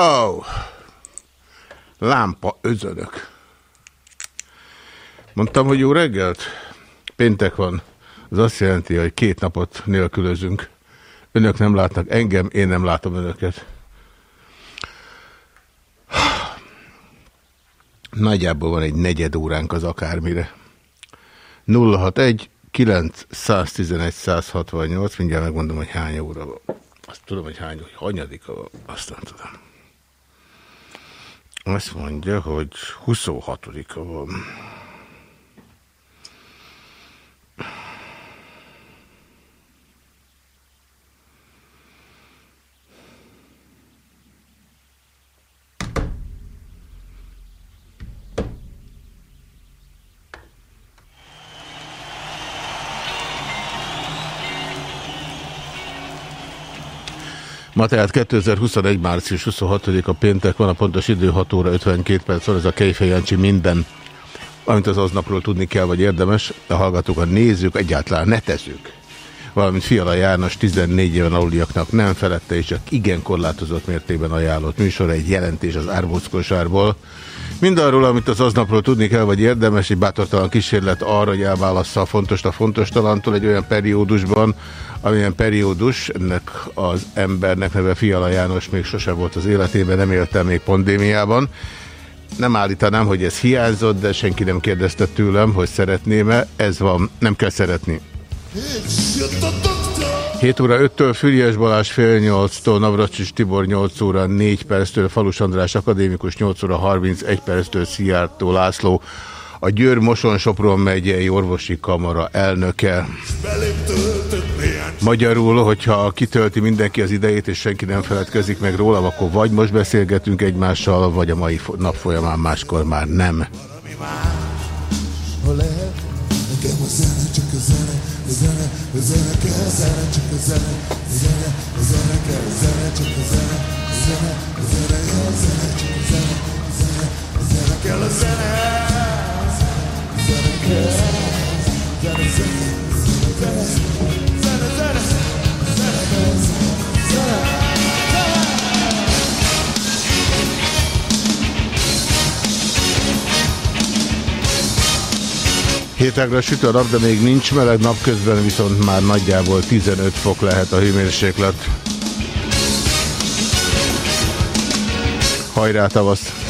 Oh. lámpa özönök. Mondtam, hogy jó reggelt? Péntek van. Az azt jelenti, hogy két napot nélkülözünk. Önök nem látnak engem, én nem látom önöket. Nagyjából van egy negyed óránk az akármire. 061 911 168, mindjárt megmondom, hogy hány óra van. Azt tudom, hogy hány, hogy hanyadika van, azt nem tudom. Azt mondja, hogy 26-a van. Ma tehát 2021. március 26-a péntek van, a pontos idő 6 óra 52 perc van, ez a Kejfej minden, amit az aznapról tudni kell, vagy érdemes, a hallgatók, a nézők, egyáltalán netezők, valamint Fiala János 14 éven aluliaknak nem felette, és csak igen korlátozott mértékben ajánlott műsor, egy jelentés az árbóckosárból. Mindarról, amit az aznapról tudni kell, vagy érdemes, egy bátortalan kísérlet arra, hogy elválassza a fontos a fontos talantól egy olyan periódusban, amilyen periódus, ennek az embernek neve Fiala János még sose volt az életében, nem éltem még pandémiában. Nem állítanám, hogy ez hiányzott, de senki nem kérdezte tőlem, hogy szeretném-e. Ez van, nem kell szeretni. 7 óra 5-től Füriás Balázs fél 8-tól, Navracsis Tibor 8 óra 4 perctől, Falus András akadémikus 8 óra 31 perctől, Szijjártó László, a Győr Moson Sopron megyei orvosi kamara elnöke. Magyarul, hogyha kitölti mindenki az idejét, és senki nem feledkezik meg róla, akkor vagy most beszélgetünk egymással, vagy a mai nap folyamán máskor már nem. Kell a zene, Hétágra süt a nap, de még nincs meleg, napközben viszont már nagyjából 15 fok lehet a hőmérséklet. Hajrá tavasz!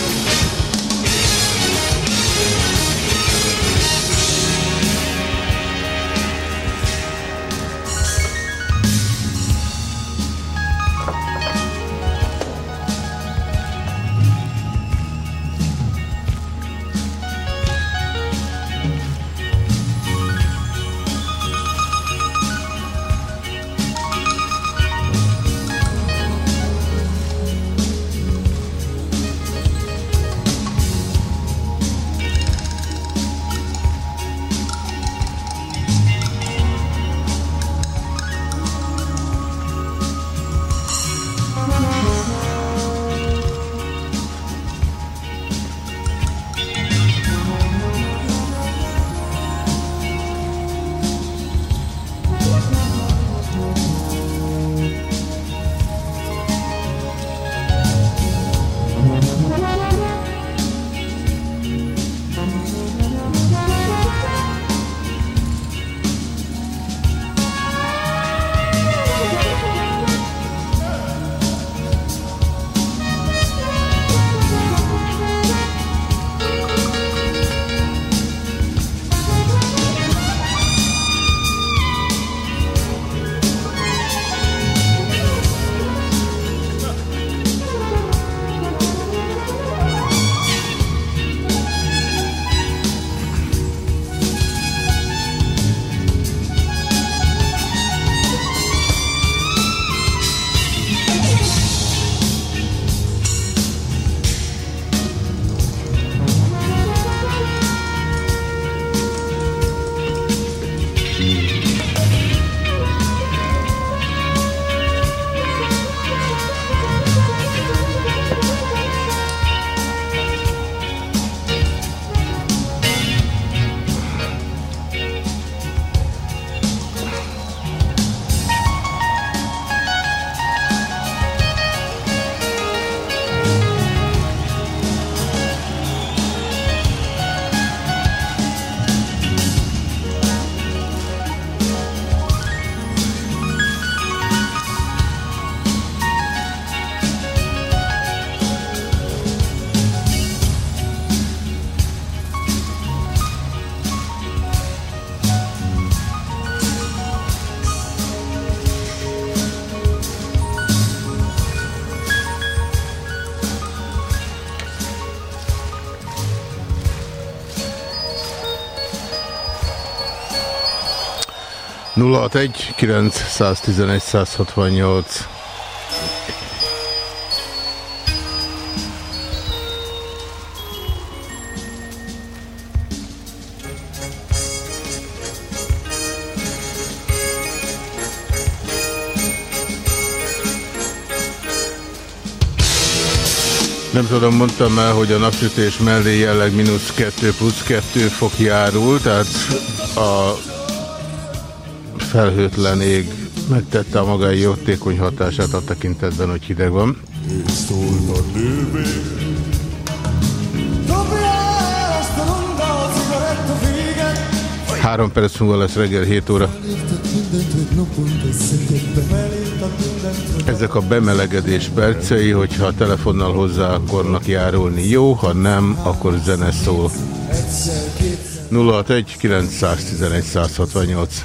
061 911 168 Nem tudom, mondtam el, hogy a napsütés mellé jelleg mínusz 2 plusz 2 fok járul, tehát a felhőtlen ég megtette a maga jótékony hatását a tekintetben, hogy hideg van. Három perc múlva lesz reggel 7 óra. Ezek a bemelegedés percei, hogyha a telefonnal hozzá akarnak járulni, jó, ha nem, akkor zene szól. 061 911 168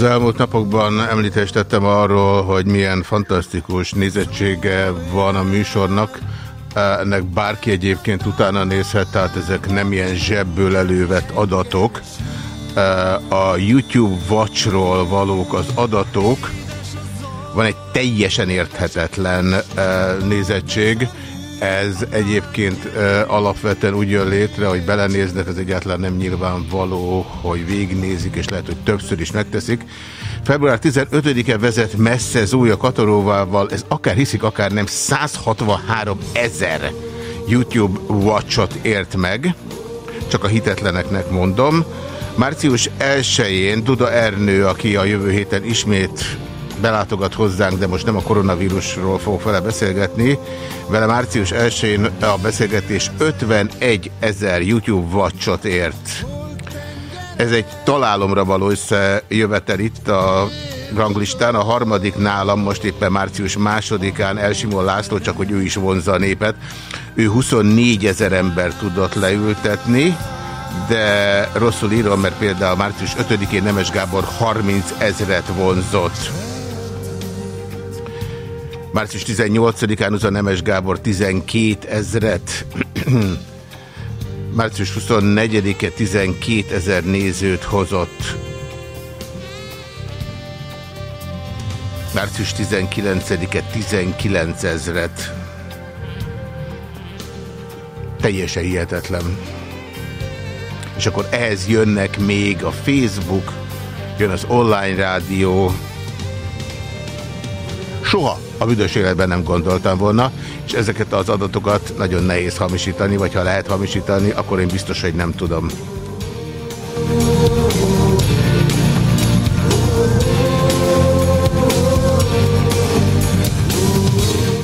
Az elmúlt napokban említést tettem arról, hogy milyen fantasztikus nézettsége van a műsornak. Ennek bárki egyébként utána nézhet, tehát ezek nem ilyen zsebből elővett adatok. A YouTube Watchról valók az adatok, van egy teljesen érthetetlen nézettség, ez egyébként alapvetően úgy jön létre, hogy belenéznek, ez egyáltalán nem nyilvánvaló, hogy végignézik, és lehet, hogy többször is megteszik. Február 15-e vezet messze Zója Kataróvával, ez akár hiszik, akár nem, 163 ezer YouTube Watchot ért meg, csak a hitetleneknek mondom. Március 1-én Duda Ernő, aki a jövő héten ismét belátogat hozzánk, de most nem a koronavírusról fog vele beszélgetni. Vele március 1-én a beszélgetés 51 ezer YouTube watchot ért. Ez egy találomra való összejövetel itt a ranglistán. A harmadik nálam most éppen március másodikán Elsimon László, csak hogy ő is vonza a népet. Ő 24 ezer ember tudott leültetni de rosszul írom, mert például március 5-én Nemes Gábor 30 ezeret vonzott. Március 18-án Uza Nemes Gábor 12 ezret. Március 24-e 12 ezer nézőt hozott. Március 19-e 19 ezret. Teljesen hihetetlen és akkor ehhez jönnek még a Facebook, jön az online rádió. Soha a büdös életben nem gondoltam volna, és ezeket az adatokat nagyon nehéz hamisítani, vagy ha lehet hamisítani, akkor én biztos, hogy nem tudom.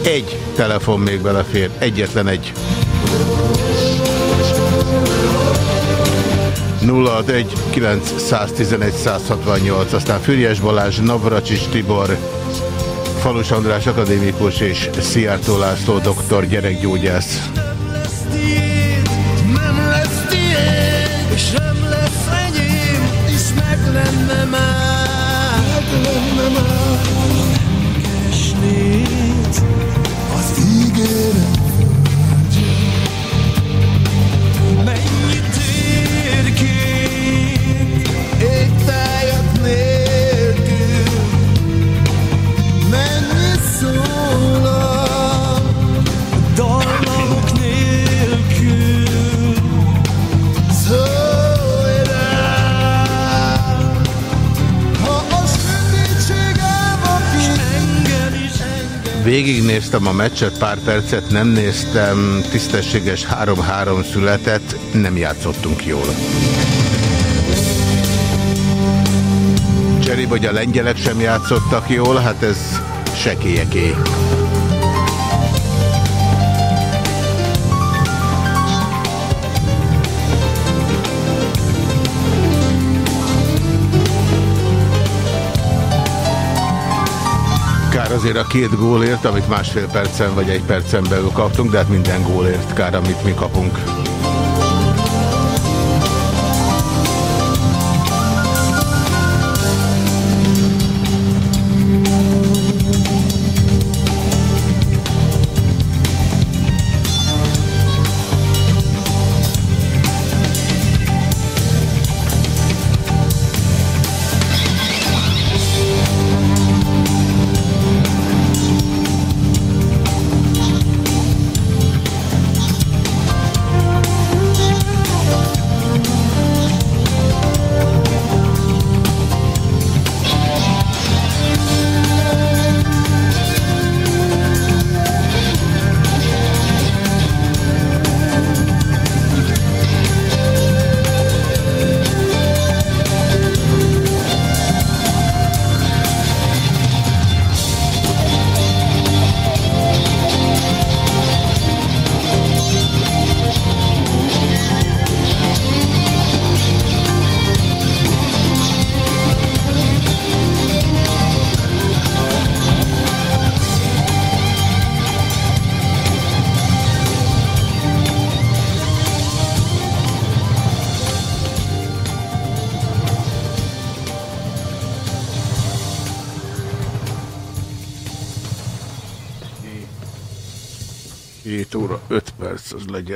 Egy telefon még belefér. Egyetlen egy. 061 911 168, aztán Füriás Balázs, Navracsis Tibor, Falus András akadémikus és Szijjártó László doktor gyerekgyógyász. És nem lesz enyém, és meg lenne már, meg lenne már. Végignéztem a meccset, pár percet nem néztem, tisztességes 3-3 született, nem játszottunk jól. Cserébe, hogy a lengyelek sem játszottak jól, hát ez sekélyeké. Azért a két gólért, amit másfél percen vagy egy percen belül kaptunk, de hát minden gólért kár, amit mi kapunk.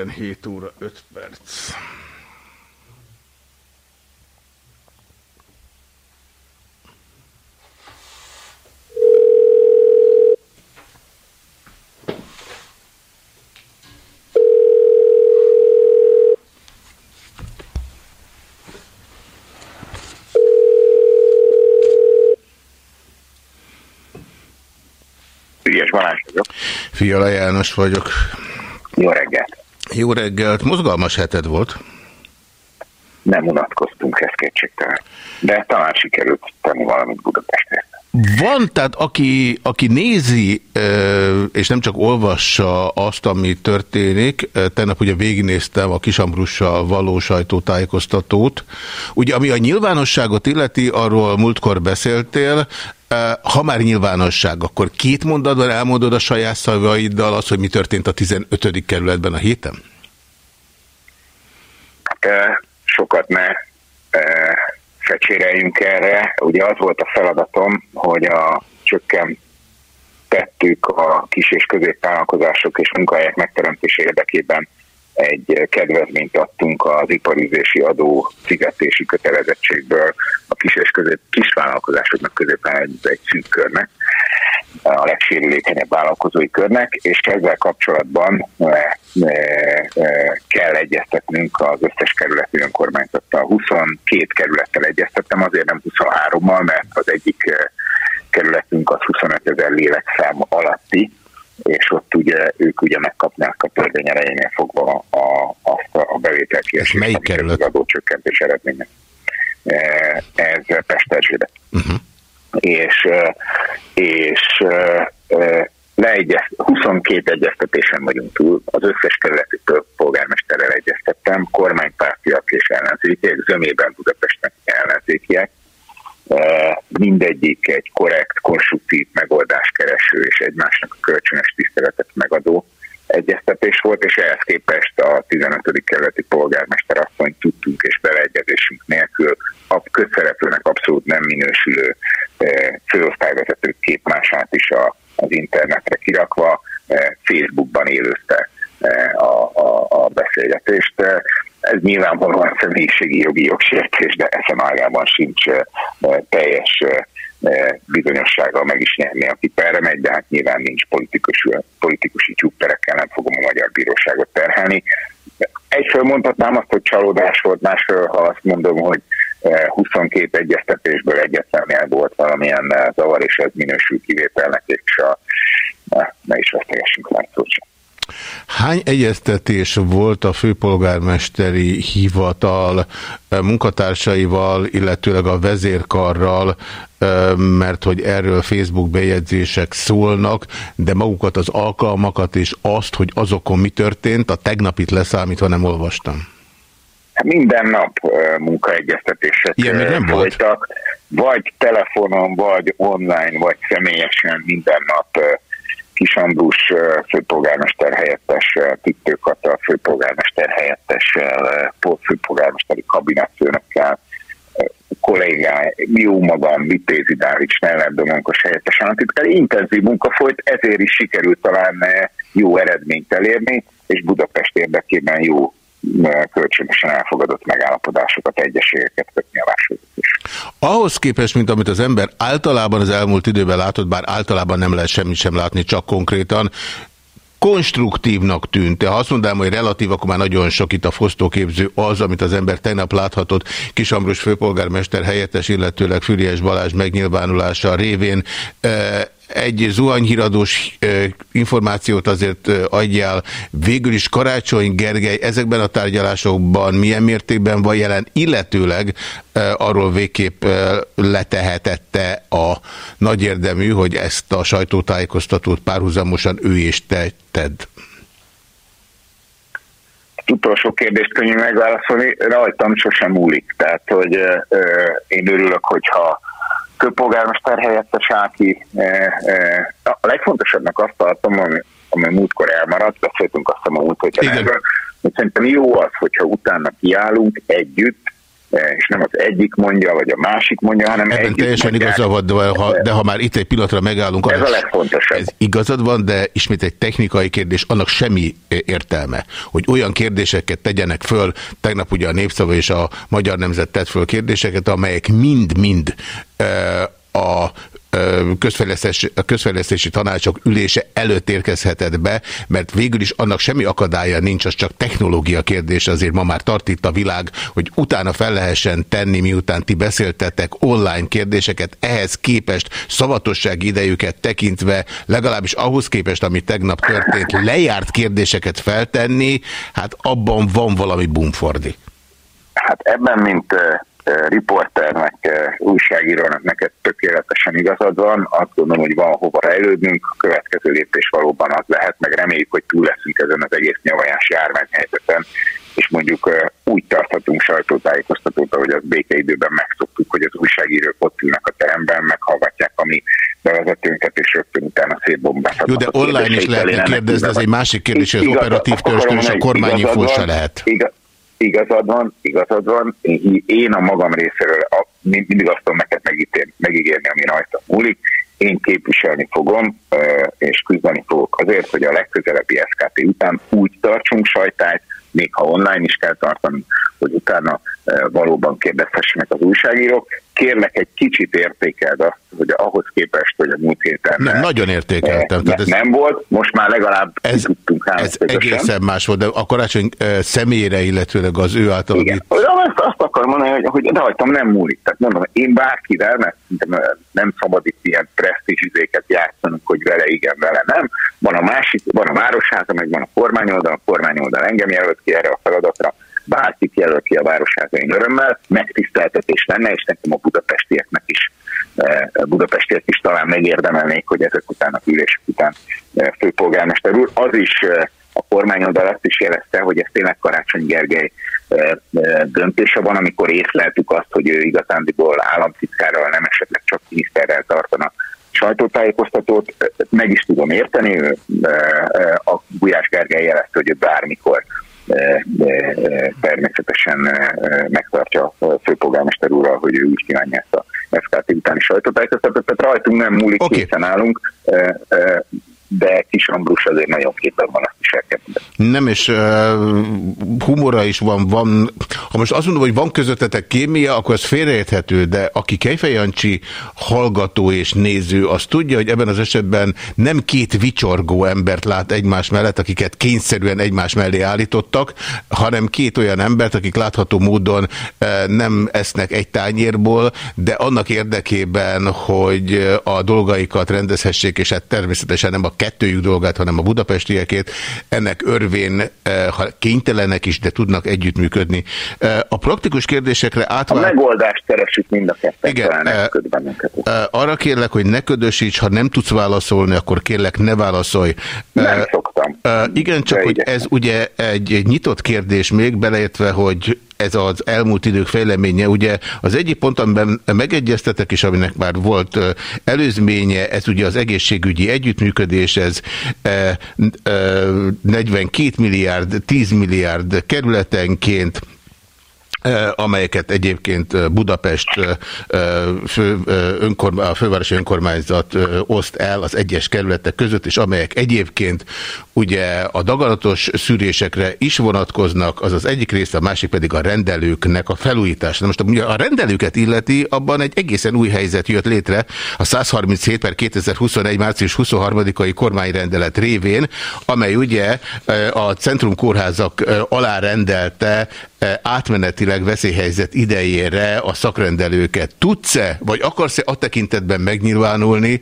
Legyen 7 óra 5 perc. Fiala János vagyok. Jó reggelt! Jó reggelt! Mozgalmas heted volt? Nem unatkoztunk, ez kétségtelen. De talán sikerült tenni valamit Budapestért. Van, tehát aki, aki nézi, és nem csak olvassa azt, ami történik, tegnap ugye végignéztem a Kisambrussal való sajtótájékoztatót. Ugye, ami a nyilvánosságot illeti, arról múltkor beszéltél, ha már nyilvánosság, akkor két mondatban elmondod a saját szavaiddal az, hogy mi történt a 15. kerületben a héten? Sokat ne fecséreljünk erre. Ugye az volt a feladatom, hogy a csökken tettük a kis és középvállalkozások és munkahelyek megteremtése érdekében egy kedvezményt adtunk az iparizési adó fizetési kötelezettségből a kis és közép, kisvállalkozásoknak középen egy szűk körnek, a legsérülékenyebb vállalkozói körnek, és ezzel kapcsolatban e, e, e, kell egyeztetnünk az összes kerületi önkormányzattal. 22 kerülettel egyeztettem, azért nem 23-mal, mert az egyik kerületünk az 25 ezer lélekszám alatti, és ott ugye ők ugye megkapnák a törvény elejénél fogva a, azt a bevétel kiesést, melyik kerület? az adócsökkentés eredménye. Ez Pesterzsébe. Uh-huh. És, és leegyez, 22 egyeztetésen vagyunk túl, az összes kerületi polgármesterrel egyeztettem, kormánypártiak és ellenzékiek, zömében Budapesten ellenzékiek, mindegyik egy korrekt, konstruktív kereső és egymásnak a kölcsönös tiszteletet megadó egyeztetés volt, és ehhez képest a 15. kerületi polgármester asszony tudtunk és beleegyezésünk nélkül a közszereplőnek abszolút nem minősülő főosztályvezető képmását is a, az internetre kirakva Facebookban élőzte a, a, a beszélgetést. Ez nyilvánvalóan személyiségi jogi jogsértés, de eszem ágában sincs teljes bizonyossággal meg is nyerni, aki perre megy, de hát nyilván nincs politikus, politikusi tyúkperekkel, nem fogom a magyar bíróságot terhelni. Egyfelől mondhatnám azt, hogy csalódás volt, másfelől, ha azt mondom, hogy 22 egyeztetésből egyetlen volt valamilyen zavar, és ez minősül kivételnek, és a, ne is vesztegessünk sem. Hány egyeztetés volt a főpolgármesteri hivatal munkatársaival, illetőleg a vezérkarral, mert hogy erről Facebook bejegyzések szólnak, de magukat az alkalmakat és azt, hogy azokon mi történt, a tegnapit leszámítva nem olvastam. Minden nap munkaegyeztetések Ilyen még nem voltak. Volt. Vagy telefonon, vagy online, vagy személyesen minden nap Kis Andrus főpolgármester helyettessel, Tittő Kata főpolgármester helyettessel, főpolgármesteri kabinetfőnökkel, kollégái, jó magam, Vitézi Dávid, Sneller Domonkos helyettes államtitkár, intenzív munka folyt, ezért is sikerült talán jó eredményt elérni, és Budapest érdekében jó kölcsönösen elfogadott megállapodásokat, egyességeket kötni a is. Ahhoz képest, mint amit az ember általában az elmúlt időben látott, bár általában nem lehet semmit sem látni, csak konkrétan, konstruktívnak tűnt. Ha azt mondanám, hogy relatív, akkor már nagyon sok itt a fosztóképző az, amit az ember tegnap láthatott Kisambrus főpolgármester helyettes, illetőleg Füriás Balázs megnyilvánulása révén egy zuhanyhíradós információt azért adjál. Végül is Karácsony Gergely ezekben a tárgyalásokban milyen mértékben van jelen, illetőleg arról végképp letehetette a nagy érdemű, hogy ezt a sajtótájékoztatót párhuzamosan ő is tedd. utolsó kérdést könnyű megválaszolni, rajtam sosem múlik. Tehát, hogy ö, én örülök, hogyha főpolgármester helyettes Áki. E, e, a legfontosabbnak azt tartom, ami, ami múltkor elmaradt, beszéltünk azt a múlt, hogy erről, hogy szerintem jó az, hogyha utána kiállunk együtt, és nem az egyik mondja, vagy a másik mondja, hanem Ebben teljesen igazad van, de ha, de ha már itt egy pillanatra megállunk, ez a legfontosabb. Ez igazad van, de ismét egy technikai kérdés, annak semmi értelme, hogy olyan kérdéseket tegyenek föl, tegnap ugye a Népszava és a Magyar Nemzet tett föl kérdéseket, amelyek mind-mind a közfejlesztési, a közfejlesztési tanácsok ülése előtt érkezhetett be, mert végül is annak semmi akadálya nincs, az csak technológia kérdés, azért ma már tart itt a világ, hogy utána fel lehessen tenni, miután ti beszéltetek online kérdéseket, ehhez képest szavatosság idejüket tekintve, legalábbis ahhoz képest, ami tegnap történt, lejárt kérdéseket feltenni, hát abban van valami bumfordi. Hát ebben, mint riporternek, újságírónak neked tökéletesen igazad van. Azt gondolom, hogy van hova rejlődnünk. A következő lépés valóban az lehet, meg reméljük, hogy túl leszünk ezen az egész nyavajás járványhelyzeten, és mondjuk úgy tarthatunk sajtótájékoztatót, ahogy az békeidőben megszoktuk, hogy az újságírók ott ülnek a teremben, meghallgatják a mi bevezetőnket, és rögtön utána szétbombázhatnak. Jó, de online is lehetne kérdezni, ez egy másik kérdés, hogy az operatív törzsnél és a kormányinfó se lehet. Igaz, igazad van, igazad van, én a magam részéről a, mindig azt tudom neked megígérni, ami rajta múlik, én képviselni fogom, és küzdeni fogok azért, hogy a legközelebbi SKT után úgy tartsunk sajtályt, még ha online is kell tartani, hogy utána valóban kérdezhessenek az újságírók. Kérlek egy kicsit értékeld azt, hogy ahhoz képest, hogy a múlt héten... Nem, nagyon értékeltem. Ne, ez, nem volt, most már legalább ez, tudtunk Ez egészen más volt, de a karácsony személyére, illetőleg az ő által... Igen, itt... azt, azt akar mondani, hogy, hogy de hagytam, nem múlik. Tehát nem, én bárkivel, mert nem szabad itt ilyen presztízséket játszanunk, hogy vele igen, vele nem. Van a másik, van a városháza, meg van a kormányoldal, a kormányoldal engem jelölt ki erre a feladatra bárkit jelöl ki a városházain örömmel, megtiszteltetés lenne, és nekem a budapestieknek is Budapestiek is talán megérdemelnék, hogy ezek után a ülések után főpolgármester úr. Az is a kormányoldal azt is jelezte, hogy ez tényleg Karácsony Gergely döntése van, amikor észleltük azt, hogy ő igazándiból államtitkárral, nem esetleg csak miniszterrel tartana sajtótájékoztatót, meg is tudom érteni, a Gulyás Gergely jelezte, hogy ő bármikor természetesen megtartja a főpolgármester úrral, hogy ő úgy kívánja ezt a FKT utáni sajtótájékoztatót, tehát rajtunk nem múlik, okay. készen állunk de Kis Ambrus azért nagyon képben van, el kell Nem, és uh, humora is van, van, ha most azt mondom, hogy van közöttetek kémia, akkor ez félreérthető, de aki Kejfej Jancsi hallgató és néző, az tudja, hogy ebben az esetben nem két vicsorgó embert lát egymás mellett, akiket kényszerűen egymás mellé állítottak, hanem két olyan embert, akik látható módon uh, nem esznek egy tányérból, de annak érdekében, hogy a dolgaikat rendezhessék, és hát természetesen nem a kettőjük dolgát, hanem a budapestiekét. Ennek örvén, eh, ha kénytelenek is, de tudnak együttműködni. Eh, a praktikus kérdésekre átvált... A megoldást keresik mind a ketten. Igen, e, arra kérlek, hogy ne ködösíts, ha nem tudsz válaszolni, akkor kérlek, ne válaszolj. Nem szoktam. Igen, csak hogy ez ugye egy nyitott kérdés még, beleértve, hogy ez az elmúlt idők fejleménye. Ugye az egyik pont, amiben megegyeztetek, és aminek már volt előzménye, ez ugye az egészségügyi együttműködés, ez 42 milliárd, 10 milliárd kerületenként, amelyeket egyébként Budapest fő, önkorm, a fővárosi önkormányzat oszt el az egyes kerületek között, és amelyek egyébként ugye a daganatos szűrésekre is vonatkoznak, az az egyik része, a másik pedig a rendelőknek a felújítása. Most ugye a rendelőket illeti, abban egy egészen új helyzet jött létre a 137 per 2021. március 23-ai kormányrendelet révén, amely ugye a Centrum Kórházak alárendelte átmenetileg veszélyhelyzet idejére a szakrendelőket. Tudsz-e, vagy akarsz-e a tekintetben megnyilvánulni,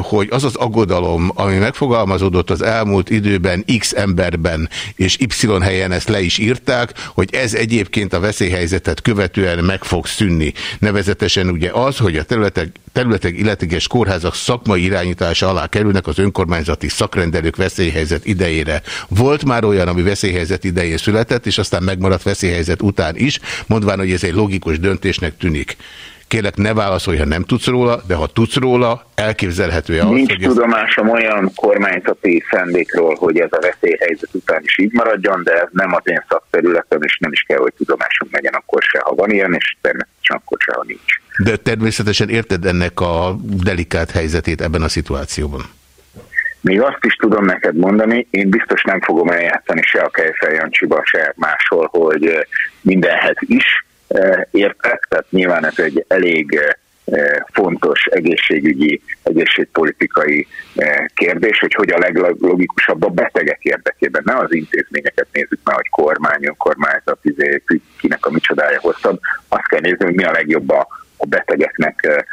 hogy az az aggodalom, ami megfogalmazódott az elmúlt időben X emberben, és Y helyen ezt le is írták, hogy ez egyébként a veszélyhelyzetet követően meg fog szűnni. Nevezetesen ugye az, hogy a területek, területek illetékes kórházak szakmai irányítása alá kerülnek az önkormányzati szakrendelők veszélyhelyzet idejére. Volt már olyan, ami veszélyhelyzet idején született, és aztán megmaradt veszélyhelyzet után is, mondván, hogy ez egy logikus döntésnek tűnik. Kérlek, ne válaszolj, ha nem tudsz róla, de ha tudsz róla, elképzelhető-e az, Nincs hogy tudomásom ez... olyan kormányzati szendékról, hogy ez a veszélyhelyzet után is így maradjon, de ez nem az én szakterületem, és nem is kell, hogy tudomásom legyen akkor se, ha van ilyen, és természetesen akkor se, ha nincs. De természetesen érted ennek a delikát helyzetét ebben a szituációban? Még azt is tudom neked mondani, én biztos nem fogom eljátszani se a Kejfel Jancsiba, se máshol, hogy mindenhez is értek, tehát nyilván ez egy elég fontos egészségügyi, egészségpolitikai kérdés, hogy hogy a leglogikusabb a betegek érdekében. Ne az intézményeket nézzük meg, hogy kormány, önkormányzat, izé, kinek a micsodája hosszabb. Azt kell nézni, hogy mi a legjobb a, a betegeknek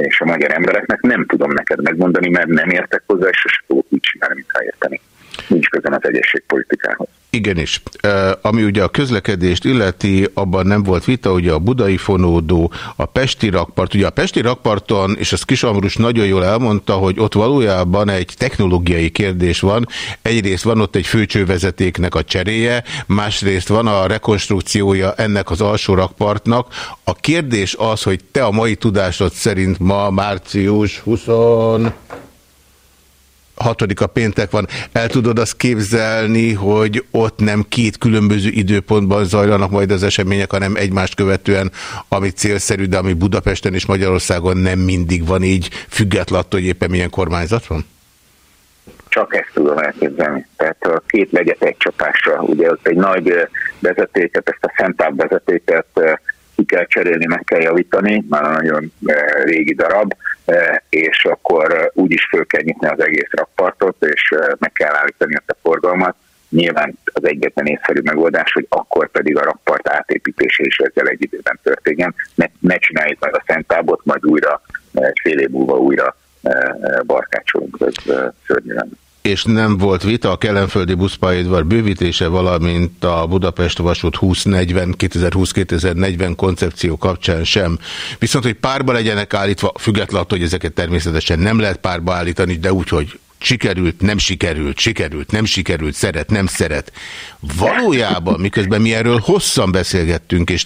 és a magyar embereknek. Nem tudom neked megmondani, mert nem értek hozzá, és sosem fogok úgy csinálni, mintha érteni nincs közön az egészségpolitikához. Igenis. Ami ugye a közlekedést illeti, abban nem volt vita, ugye a budai fonódó, a Pesti rakpart. Ugye a Pesti rakparton, és ezt Kisamrus nagyon jól elmondta, hogy ott valójában egy technológiai kérdés van. Egyrészt van ott egy főcsővezetéknek a cseréje, másrészt van a rekonstrukciója ennek az alsó rakpartnak. A kérdés az, hogy te a mai tudásod szerint ma március 20 hatodika péntek van. El tudod azt képzelni, hogy ott nem két különböző időpontban zajlanak majd az események, hanem egymást követően, ami célszerű, de ami Budapesten és Magyarországon nem mindig van így, függetlenül hogy éppen milyen kormányzat van? Csak ezt tudom elképzelni. Tehát a két legyet egy csapásra. Ugye ott egy nagy vezetéket, ezt a Szentább vezetéket ki kell cserélni, meg kell javítani, már nagyon régi darab, és akkor úgy is föl kell nyitni az egész rakpartot, és meg kell állítani azt a forgalmat. Nyilván az egyetlen észszerű megoldás, hogy akkor pedig a rakpart átépítése is ezzel egy időben történjen. Ne, ne csináljuk meg a szentábot, majd újra, fél év múlva újra barkácsolunk, ez szörnyű lenne. És nem volt vita a Kelenföldi buszpályaudvar bővítése, valamint a Budapest vasút 2040, 2020-2040 koncepció kapcsán sem. Viszont, hogy párba legyenek állítva, függetlenül attól, hogy ezeket természetesen nem lehet párba állítani, de úgy, hogy sikerült, nem sikerült, sikerült, nem sikerült, szeret, nem szeret. Valójában, miközben mi erről hosszan beszélgettünk, és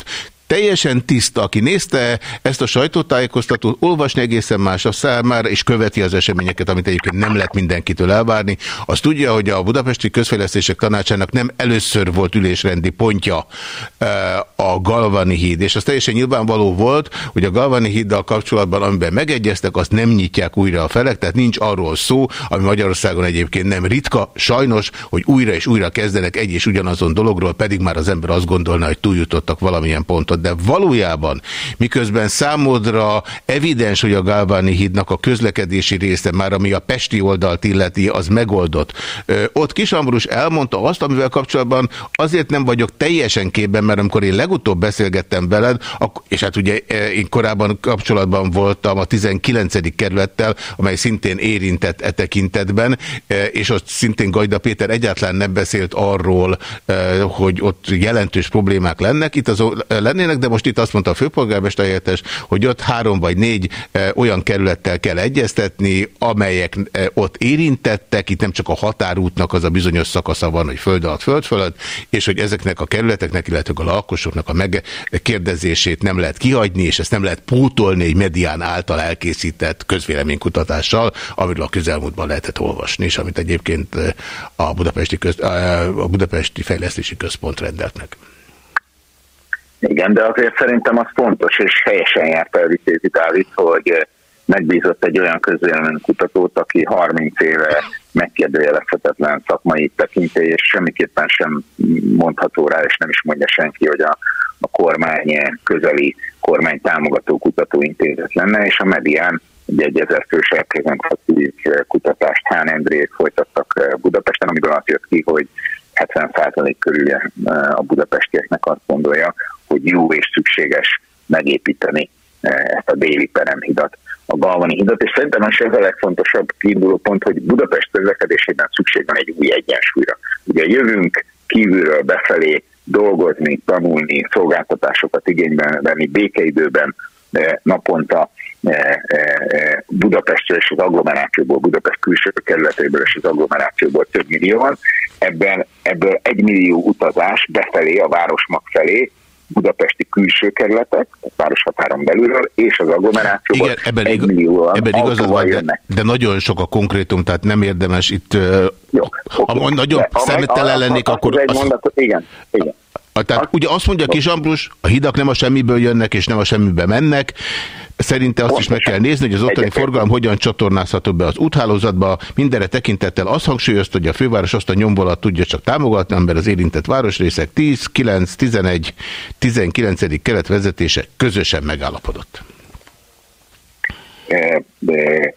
teljesen tiszta, aki nézte ezt a sajtótájékoztatót, olvasni egészen más a számára, és követi az eseményeket, amit egyébként nem lehet mindenkitől elvárni, az tudja, hogy a Budapesti Közfejlesztések Tanácsának nem először volt ülésrendi pontja eh, a Galvani híd, és az teljesen nyilvánvaló volt, hogy a Galvani híddal kapcsolatban, amiben megegyeztek, azt nem nyitják újra a felek, tehát nincs arról szó, ami Magyarországon egyébként nem ritka, sajnos, hogy újra és újra kezdenek egy és ugyanazon dologról, pedig már az ember azt gondolna, hogy túljutottak valamilyen pontot de valójában miközben számodra evidens, hogy a Galvani hídnak a közlekedési része már, ami a Pesti oldalt illeti, az megoldott. Ott Kisambrus elmondta azt, amivel kapcsolatban azért nem vagyok teljesen képben, mert amikor én legutóbb beszélgettem veled, és hát ugye én korábban kapcsolatban voltam a 19. kerülettel, amely szintén érintett e tekintetben, és ott szintén Gajda Péter egyáltalán nem beszélt arról, hogy ott jelentős problémák lennek. Itt az lennének, lennének, de most itt azt mondta a főpolgármester helyettes, hogy ott három vagy négy e, olyan kerülettel kell egyeztetni, amelyek e, ott érintettek, itt nem csak a határútnak az a bizonyos szakasza van, hogy föld alatt, föld fölött, és hogy ezeknek a kerületeknek, illetve a lakosoknak a megkérdezését nem lehet kihagyni, és ezt nem lehet pótolni egy medián által elkészített közvéleménykutatással, amiről a közelmúltban lehetett olvasni, és amit egyébként e, a Budapesti, köz, a Budapesti Fejlesztési Központ rendelt meg. Igen, de azért szerintem az fontos, és helyesen járt el Vitézi Dávid, hogy eh, megbízott egy olyan kutatót, aki 30 éve megkérdőjelezhetetlen szakmai tekintély, és semmiképpen sem mondható rá, és nem is mondja senki, hogy a, a kormány közeli kormány támogató kutatóintézet lenne, és a medián egy egyezer fős reprezentatív kutatást Hán Endrék folytattak eh, Budapesten, amiből azt jött ki, hogy 70% körül eh, a budapestieknek azt gondolja, hogy jó és szükséges megépíteni eh, ezt a déli peremhidat, a Galvani hidat, és szerintem az a legfontosabb kiinduló pont, hogy Budapest közlekedésében szükség van egy új egyensúlyra. Ugye jövünk kívülről befelé dolgozni, tanulni, szolgáltatásokat igénybe venni békeidőben, naponta Budapestről és az agglomerációból, Budapest külső kerületéből és az agglomerációból több millió van. Ebben, ebből egy millió utazás befelé, a városmag felé, budapesti külső kerületek, a városhatáron belülről, és az agglomerációban Igen, ebben egy millióan ebben igazad van, de, de nagyon sok a konkrétum, tehát nem érdemes itt, Jó, ha okay. nagyon szemetelen lennék, akkor... Egy mondatot, igen, igen. Tehát ugye azt mondja Kis Ambrus, a hidak nem a semmiből jönnek, és nem a semmibe mennek. Szerinte azt is meg kell nézni, hogy az ottani forgalom hogyan csatornázható be az úthálózatba. Mindenre tekintettel azt hangsúlyozta, hogy a főváros azt a nyomvolat tudja csak támogatni, amiben az érintett városrészek 10, 9, 11, 19. kelet vezetése közösen megállapodott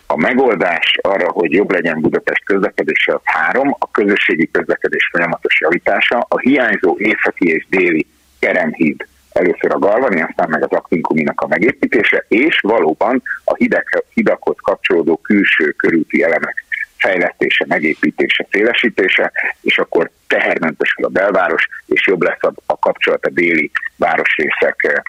a megoldás arra, hogy jobb legyen Budapest közlekedése, az három, a közösségi közlekedés folyamatos javítása, a hiányzó északi és déli keremhíd először a Galvani, aztán meg az Akvinkuminak a megépítése, és valóban a hidek, hidakhoz kapcsolódó külső körúti elemek fejlesztése, megépítése, szélesítése, és akkor tehermentesül a belváros, és jobb lesz a, a kapcsolat a déli városrészek e,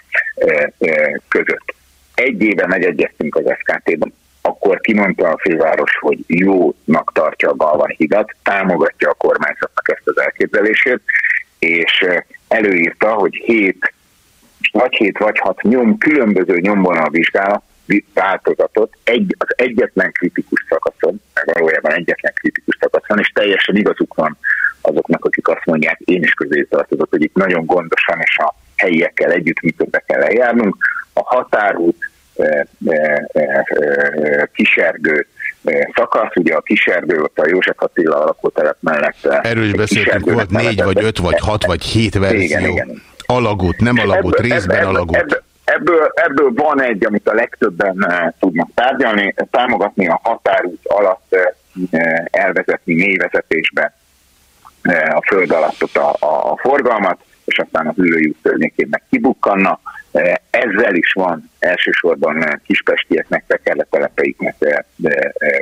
e, között. Egy éve megegyeztünk az SKT-ban, akkor kimondta a főváros, hogy jónak tartja a Galvan hidat, támogatja a kormányzatnak ezt az elképzelését, és előírta, hogy hét vagy hét vagy hat nyom, különböző nyomvonal vizsgálat, változatot egy, az egyetlen kritikus szakaszon, meg valójában egyetlen kritikus szakaszon, és teljesen igazuk van azoknak, akik azt mondják, én is közé tartozok, hogy itt nagyon gondosan és a helyiekkel együtt mit kell eljárnunk. A határút e, e, e, kisergő szakasz, ugye a kiserdő ott a József Attila lakótelep mellett. Erről is beszéltünk, volt négy, vagy öt, vagy hat, vagy hét verzió. Igen, igen. Alagút, nem alagút, ebből, részben ebből, alagút. Ebből, ebből, ebből van egy, amit a legtöbben tudnak tárgyalni, támogatni a határút alatt elvezetni mélyvezetésbe a föld alatt a, a, a forgalmat, és aztán az ülőjút környékén meg kibukkanna. Ezzel is van elsősorban uh, kispestieknek, tekerletelepeiknek uh,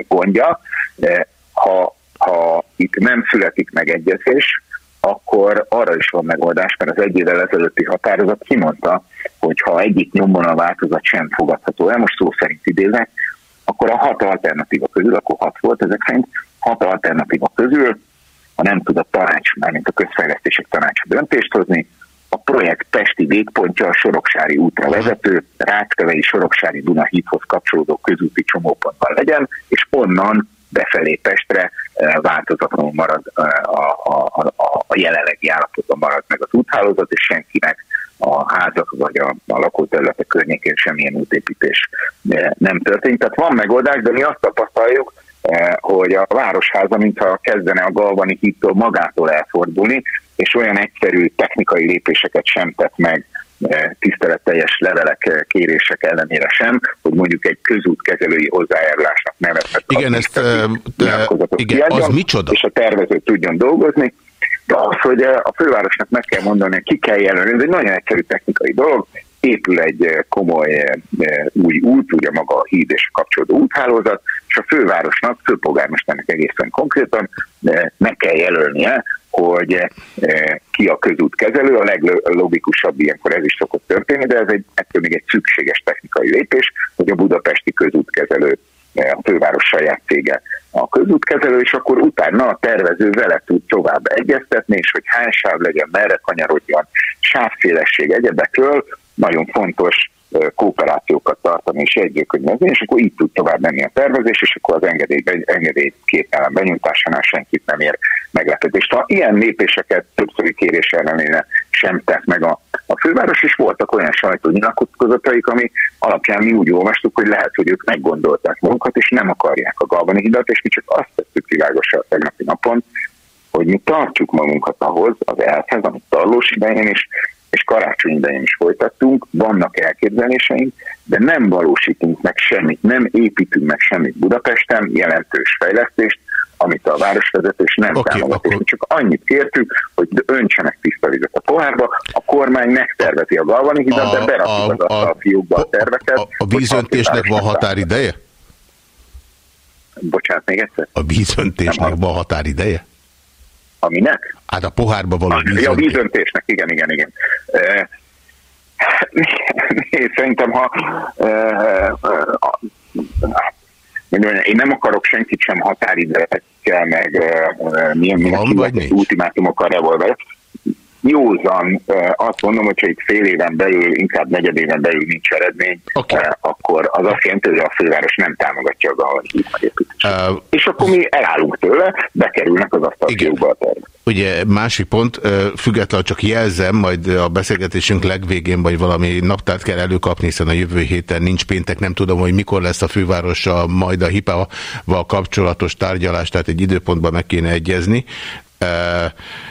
gondja. Uh, ha ha itt nem születik megegyezés, akkor arra is van megoldás, mert az egy évvel ezelőtti határozat kimondta, hogy ha egyik nyomban a változat sem fogadható el, most szó szerint idézek, akkor a hat alternatíva közül, akkor hat volt ezek szerint, hat alternatíva közül, ha nem tud a tanács, mármint a közfejlesztések tanácsa döntést hozni, a projekt testi végpontja a Soroksári útra vezető, Ráckevei Soroksári Dunahídhoz kapcsolódó közúti csomópontban legyen, és onnan befelé Pestre eh, változatlanul marad eh, a, a, a, a jelenlegi állapotban marad meg az úthálózat, és senkinek a házak vagy a, a lakóterületek környékén semmilyen útépítés eh, nem történt. Tehát van megoldás, de mi azt tapasztaljuk, hogy a Városháza mintha kezdene a Galvani hídtól magától elfordulni, és olyan egyszerű technikai lépéseket sem tett meg tiszteletteljes levelek, kérések ellenére sem, hogy mondjuk egy közútkezelői hozzájárulásnak nevezhet. Igen, ezt, de, igen, az micsoda? És a tervező tudjon dolgozni. De az, hogy a fővárosnak meg kell mondani, ki kell jelölni, ez egy nagyon egyszerű technikai dolog, épül egy komoly új út, ugye maga a híd és a kapcsolódó úthálózat, és a fővárosnak, főpolgármesternek egészen konkrétan meg kell jelölnie, hogy eh, ki a közútkezelő, a leglogikusabb ilyenkor ez is szokott történni, de ez egy, ettől még egy szükséges technikai lépés, hogy a budapesti közútkezelő eh, a főváros saját cége a közútkezelő, és akkor utána a tervező vele tud tovább egyeztetni, és hogy hány sáv legyen, merre kanyarodjon, sávszélesség egyebekről, nagyon fontos kooperációkat tartani és jegyzőkönyvezni, és akkor így tud tovább menni a tervezés, és akkor az engedély, engedély képtelen benyújtásánál senkit nem ér meglepetést. Ha ilyen lépéseket többszöri kérés ellenére sem tett meg a, a főváros, és voltak olyan sajtónyilatkozataik, ami alapján mi úgy olvastuk, hogy lehet, hogy ők meggondolták magukat, és nem akarják a Galvani hidat, és mi csak azt tettük világosra a tegnapi napon, hogy mi tartjuk magunkat ahhoz az elhez, amit Tarlós idején is és karácsony idején is folytattunk, vannak elképzeléseink, de nem valósítunk meg semmit, nem építünk meg semmit Budapesten, jelentős fejlesztést, amit a városvezetés nem okay, támogat. Akkor... Csak annyit kértük, hogy öntsenek tiszta vizet a pohárba, a kormány megtervezi a Galvani hidat, de berakjuk az a, a fiúkba a terveket. A, a vízöntésnek van határideje? Bocsánat, még egyszer? A vízöntésnek van határideje? Aminek? Hát a pohárba való vízöntés. Ja, a vízöntésnek, igen, igen, igen. E, szerintem, ha e, e, én nem akarok senkit sem határidőekkel, meg milyen, milyen ultimátumokkal revolver józan azt mondom, hogyha itt fél éven belül, inkább negyed éven belül nincs eredmény, okay. akkor az azt jelenti, hogy a főváros nem támogatja a Galvani uh, És akkor mi elállunk tőle, bekerülnek az asztalfiúkba a tervek. Ugye másik pont, függetlenül csak jelzem, majd a beszélgetésünk legvégén, vagy valami naptárt kell előkapni, hiszen a jövő héten nincs péntek, nem tudom, hogy mikor lesz a fővárosa, majd a HIPA-val kapcsolatos tárgyalás, tehát egy időpontban meg kéne egyezni,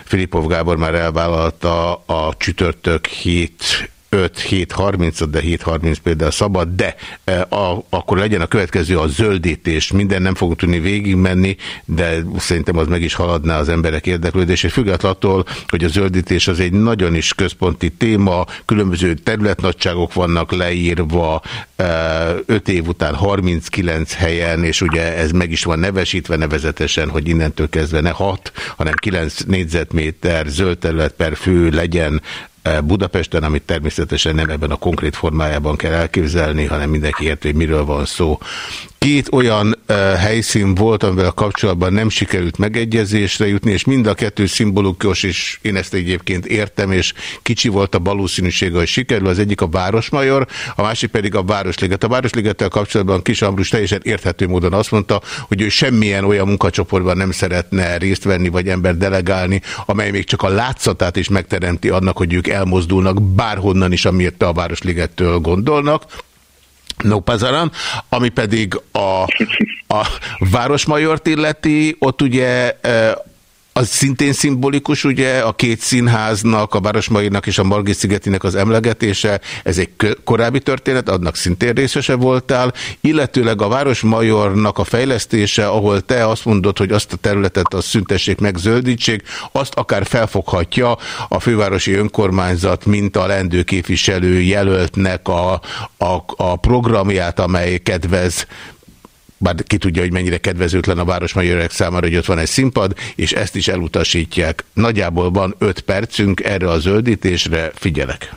Filipov Gábor már elvállalta a csütörtök hét 5-7.30, de 7.30 például szabad, de e, a, akkor legyen a következő a zöldítés. Minden nem fog tudni végigmenni, de szerintem az meg is haladná az emberek érdeklődését. Függetlenül, hogy a zöldítés az egy nagyon is központi téma, különböző területnagyságok vannak leírva, 5 e, év után 39 helyen, és ugye ez meg is van nevesítve nevezetesen, hogy innentől kezdve ne 6, hanem 9 négyzetméter zöld terület per fő legyen Budapesten, amit természetesen nem ebben a konkrét formájában kell elképzelni, hanem mindenki érti, hogy miről van szó. Két olyan uh, helyszín volt, amivel kapcsolatban nem sikerült megegyezésre jutni, és mind a kettő szimbolikus, és én ezt egyébként értem, és kicsi volt a valószínűsége, hogy sikerül. Az egyik a Városmajor, a másik pedig a Városliget. A Városligettel kapcsolatban Kis Ambrus teljesen érthető módon azt mondta, hogy ő semmilyen olyan munkacsoportban nem szeretne részt venni, vagy ember delegálni, amely még csak a látszatát is megteremti annak, hogy ők elmozdulnak bárhonnan is, amiért a Városligettől gondolnak. No ami pedig a, a Városmajort illeti, ott ugye az szintén szimbolikus, ugye, a két színháznak, a Városmainak és a Margit szigetinek az emlegetése, ez egy korábbi történet, annak szintén részese voltál, illetőleg a Városmajornak a fejlesztése, ahol te azt mondod, hogy azt a területet az szüntessék meg, zöldítsék, azt akár felfoghatja a fővárosi önkormányzat, mint a lendőképviselő jelöltnek a, a, a programját, amely kedvez bár ki tudja, hogy mennyire kedvezőtlen a Városmajorek számára, hogy ott van egy színpad, és ezt is elutasítják. Nagyjából van öt percünk erre a zöldítésre, figyelek.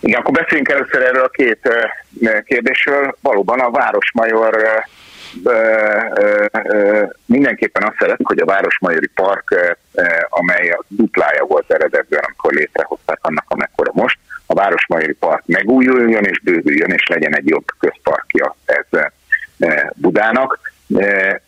Igen, akkor beszéljünk először erről a két kérdésről. Valóban a Városmajor mindenképpen azt szeretnénk, hogy a Városmajori Park, amely a duplája volt eredetben, amikor létrehozták annak, amekkora most, a Városmajori Park megújuljon és bővüljön, és legyen egy jobb közparkja ez Budának.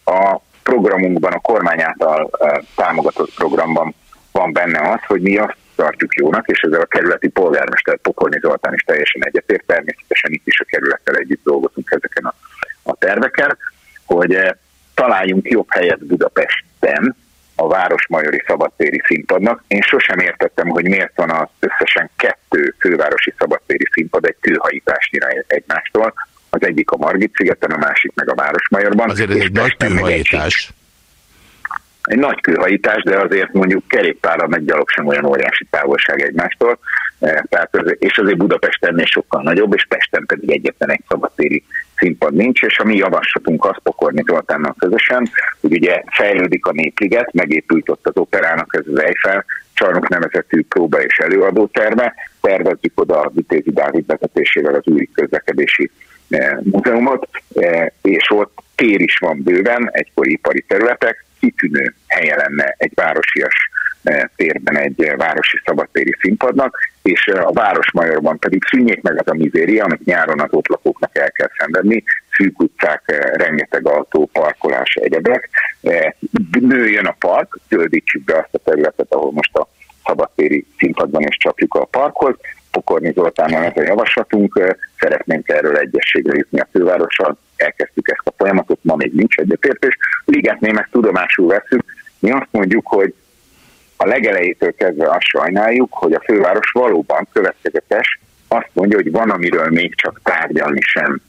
A programunkban, a kormány által támogatott programban van benne az, hogy mi azt tartjuk jónak, és ezzel a kerületi polgármester Pokorni Zoltán is teljesen egyetért, természetesen itt is a kerülettel együtt dolgozunk ezeken a, a terveken, hogy találjunk jobb helyet Budapesten a Városmajori Szabadtéri színpadnak. Én sosem értettem, hogy miért van az összesen kettő fővárosi szabadtéri színpad egy kőhajításnyira egymástól. Az egyik a Margit szigeten, a másik meg a Városmajorban. Azért ez egy nagy kőhajítás egy nagy kőhajítás, de azért mondjuk kerékpárral meg gyalog sem olyan óriási távolság egymástól, e, tehát és azért Budapest ennél sokkal nagyobb, és Pesten pedig egyetlen egy szabadtéri színpad nincs, és a mi javaslatunk az Pokorni Zoltánnal közösen, hogy ugye fejlődik a Népliget, megépült ott az operának ez az Eiffel, csarnok nevezetű próba és előadó terve, tervezzük oda a Vitézi Dávid vezetésével az új közlekedési e, múzeumot, e, és ott tér is van bőven, egykori ipari területek, kitűnő helye lenne egy városias eh, térben egy eh, városi szabadtéri színpadnak, és eh, a Városmajorban pedig szűnjék meg az a mizéria, amit nyáron az ott lakóknak el kell szenvedni, szűk utcák, rengeteg autó, parkolás, egyebek. Nőjön a park, zöldítsük be azt a területet, ahol most a szabadtéri színpadban is csapjuk a parkot, Pokorni Zoltánnal ez a javaslatunk, szeretnénk erről egyességre jutni a fővárossal, elkezdtük ezt a folyamatot, ma még nincs egyetértés. Ligetné meg tudomásul veszünk, mi azt mondjuk, hogy a legelejétől kezdve azt sajnáljuk, hogy a főváros valóban következetes, azt mondja, hogy van, amiről még csak tárgyalni sem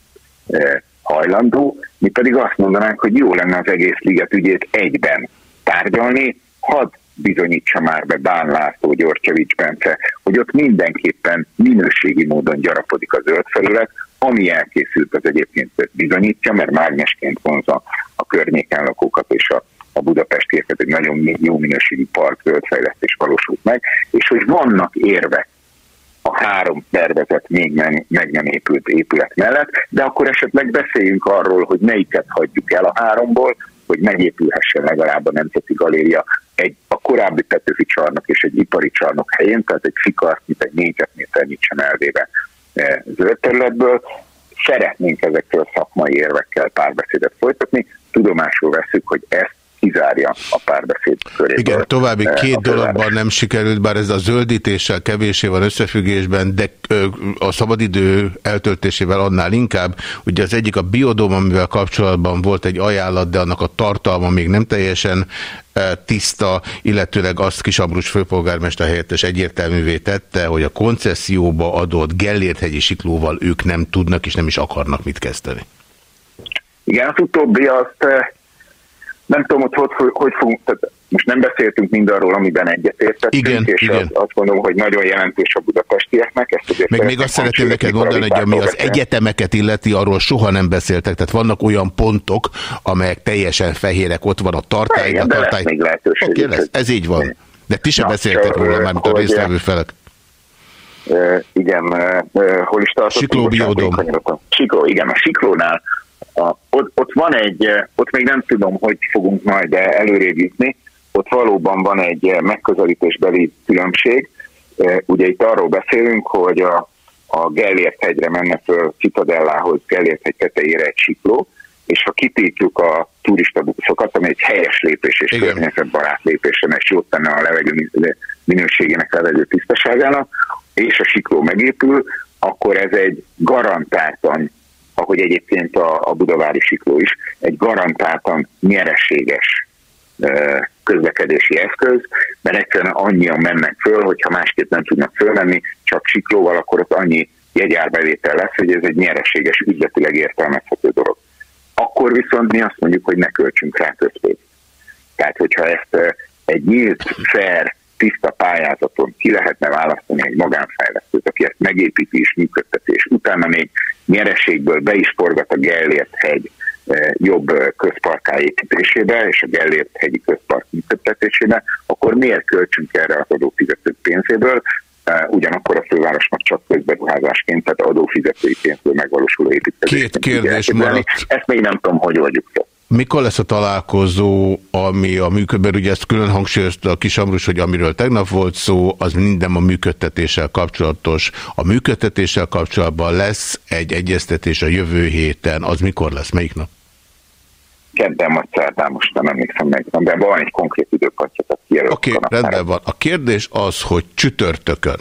hajlandó, mi pedig azt mondanánk, hogy jó lenne az egész liget ügyét egyben tárgyalni, hadd bizonyítsa már be Bán László, Györgyevics Bence, hogy ott mindenképpen minőségi módon gyarapodik a zöld felület, ami elkészült, az egyébként bizonyítja, mert mágnesként vonza a környéken lakókat és a, a Budapestieket egy nagyon jó minőségű park zöldfejlesztés valósult meg, és hogy vannak érvek a három tervezett még nem, meg nem épült épület mellett, de akkor esetleg beszéljünk arról, hogy melyiket hagyjuk el a háromból, hogy megépülhessen legalább a Nemzeti Galéria egy a korábbi Petőfi csarnok és egy ipari csarnok helyén, tehát egy fikartnyit, egy négyzetméter sem elvéve e, zöld területből. Szeretnénk ezekről szakmai érvekkel párbeszédet folytatni, tudomásul veszük, hogy ezt kizárja a párbeszéd köréből. Igen, további eh, két dologban nem sikerült, bár ez a zöldítéssel kevésé van összefüggésben, de a szabadidő eltöltésével annál inkább. Ugye az egyik a biodóm, amivel kapcsolatban volt egy ajánlat, de annak a tartalma még nem teljesen tiszta, illetőleg azt Kisambrus főpolgármester helyettes egyértelművé tette, hogy a koncesszióba adott Gellérthegyi siklóval ők nem tudnak és nem is akarnak mit kezdeni. Igen, az utóbbi azt nem tudom, hogy hogy, hogy fogunk, tehát most nem beszéltünk mindarról, amiben egyetértettünk, igen, és igen. Azt, azt gondolom, hogy nagyon jelentős a budapestieknek. Ezt azért Meg még azt szeretném neked mondani, hogy ami az egyetemeket illeti, arról soha nem beszéltek, tehát vannak olyan pontok, amelyek teljesen fehérek, ott van a tartály. Igen, a tartály... még lehetőség. Okay, lesz, ez így van. De ti sem beszéltek róla, már mint a résztvevő felek. Igen, hol is tartottunk? Sikló biodom. Sikló, igen, a Siklónál a, ott, ott van egy, eh, ott még nem tudom, hogy fogunk majd előrébb jutni, ott valóban van egy eh, megközelítésbeli különbség. Eh, ugye itt arról beszélünk, hogy a, a Gellért hegyre menne föl Citadellához, Gellért hegy tetejére egy sikló, és ha kitiltjuk a turista buszokat, ami egy helyes lépés és környezetbarát lépés, és jót tenne a levegő minőségének, levegő tisztaságának, és a sikló megépül, akkor ez egy garantáltan ahogy egyébként a, a Budavári Sikló is, egy garantáltan nyereséges közlekedési eszköz, mert egyszerűen annyian mennek föl, hogyha másképp nem tudnak fölmenni, csak siklóval, akkor ott annyi jegyárbevétel lesz, hogy ez egy nyereséges, üzletileg értelmezhető dolog. Akkor viszont mi azt mondjuk, hogy ne költsünk rá közpénzt. Tehát, hogyha ezt egy nyílt, fair tiszta pályázaton ki lehetne választani egy magánfejlesztőt, aki ezt megépíti és működteti, és utána még nyereségből be is forgat a Gellért hegy jobb közparká építésébe és a Gellért hegyi közpark működtetésébe, akkor miért költsünk erre az adófizetők pénzéből, ugyanakkor a fővárosnak csak közberuházásként, tehát adófizetői pénzből megvalósuló építkezés. Két kérdés maradt. Ezt még nem tudom, hogy oldjuk fel. Mikor lesz a találkozó, ami a működben, ugye ezt külön hangsúlyozta a kis Amrus, hogy amiről tegnap volt szó, az minden a működtetéssel kapcsolatos. A működtetéssel kapcsolatban lesz egy egyeztetés a jövő héten, az mikor lesz, melyik nap? kedden vagy szerdán, most nem emlékszem meg, de van egy konkrét időpontja, tehát kijelölt. Oké, okay, rendben van. A kérdés az, hogy csütörtökön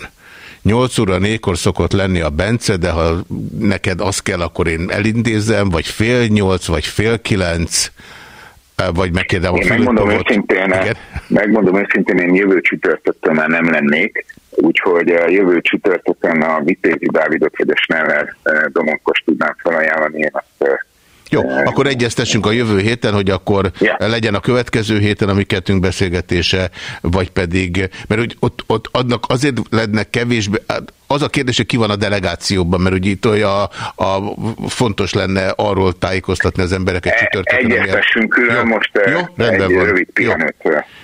8 óra 4-kor szokott lenni a Bence, de ha neked az kell, akkor én elindézem, vagy fél nyolc, vagy fél kilenc, vagy megkérdem a én megmondom őszintén, Igen? megmondom őszintén, én jövő csütörtökön már nem lennék, úgyhogy a jövő csütörtökön a Vitézi Dávidot vagy a Schneller Domonkos tudnám felajánlani, én azt jó, akkor egyeztessünk a jövő héten, hogy akkor yeah. legyen a következő héten a mi kettünk beszélgetése, vagy pedig, mert úgy, ott, ott adnak azért lenne kevésbé, az a kérdés, hogy ki van a delegációban, mert ugye itt olyan a, a, fontos lenne arról tájékoztatni az embereket csütörtökön. Egyeztessünk külön jó, most jó, rendben egy van. rövid pihenőt.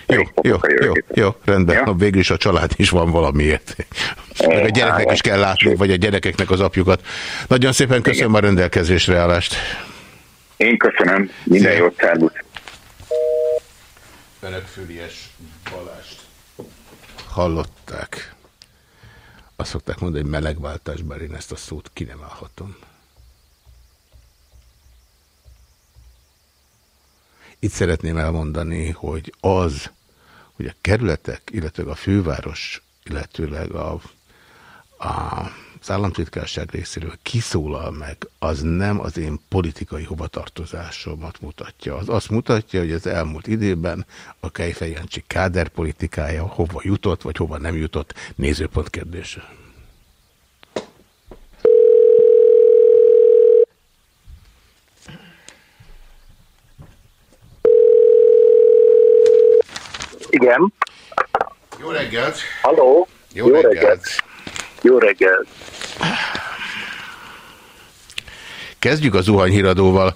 Jó, jó, jó, jó, jó, rendben. Ja? Végül is a család is van valamiért. Meg a gyereknek is kell látni, vagy a gyerekeknek az apjukat. Nagyon szépen köszönöm a rendelkezésre állást. Én köszönöm. Minden jót, szervusz. Ferekfűries Balást hallották. Azt szokták mondani, hogy melegváltás, bár én ezt a szót ki nem állhatom. Itt szeretném elmondani, hogy az, hogy a kerületek, illetve a főváros, illetőleg a, a az államtitkárság részéről kiszólal meg, az nem az én politikai hovatartozásomat mutatja. Az azt mutatja, hogy az elmúlt időben a Kejfej Jancsi káderpolitikája hova jutott, vagy hova nem jutott, nézőpont kérdése. Igen. Jó reggelt! Halló! Jó, Jó reggelt! reggelt. Jó reggelt! Kezdjük a zuhanyhíradóval.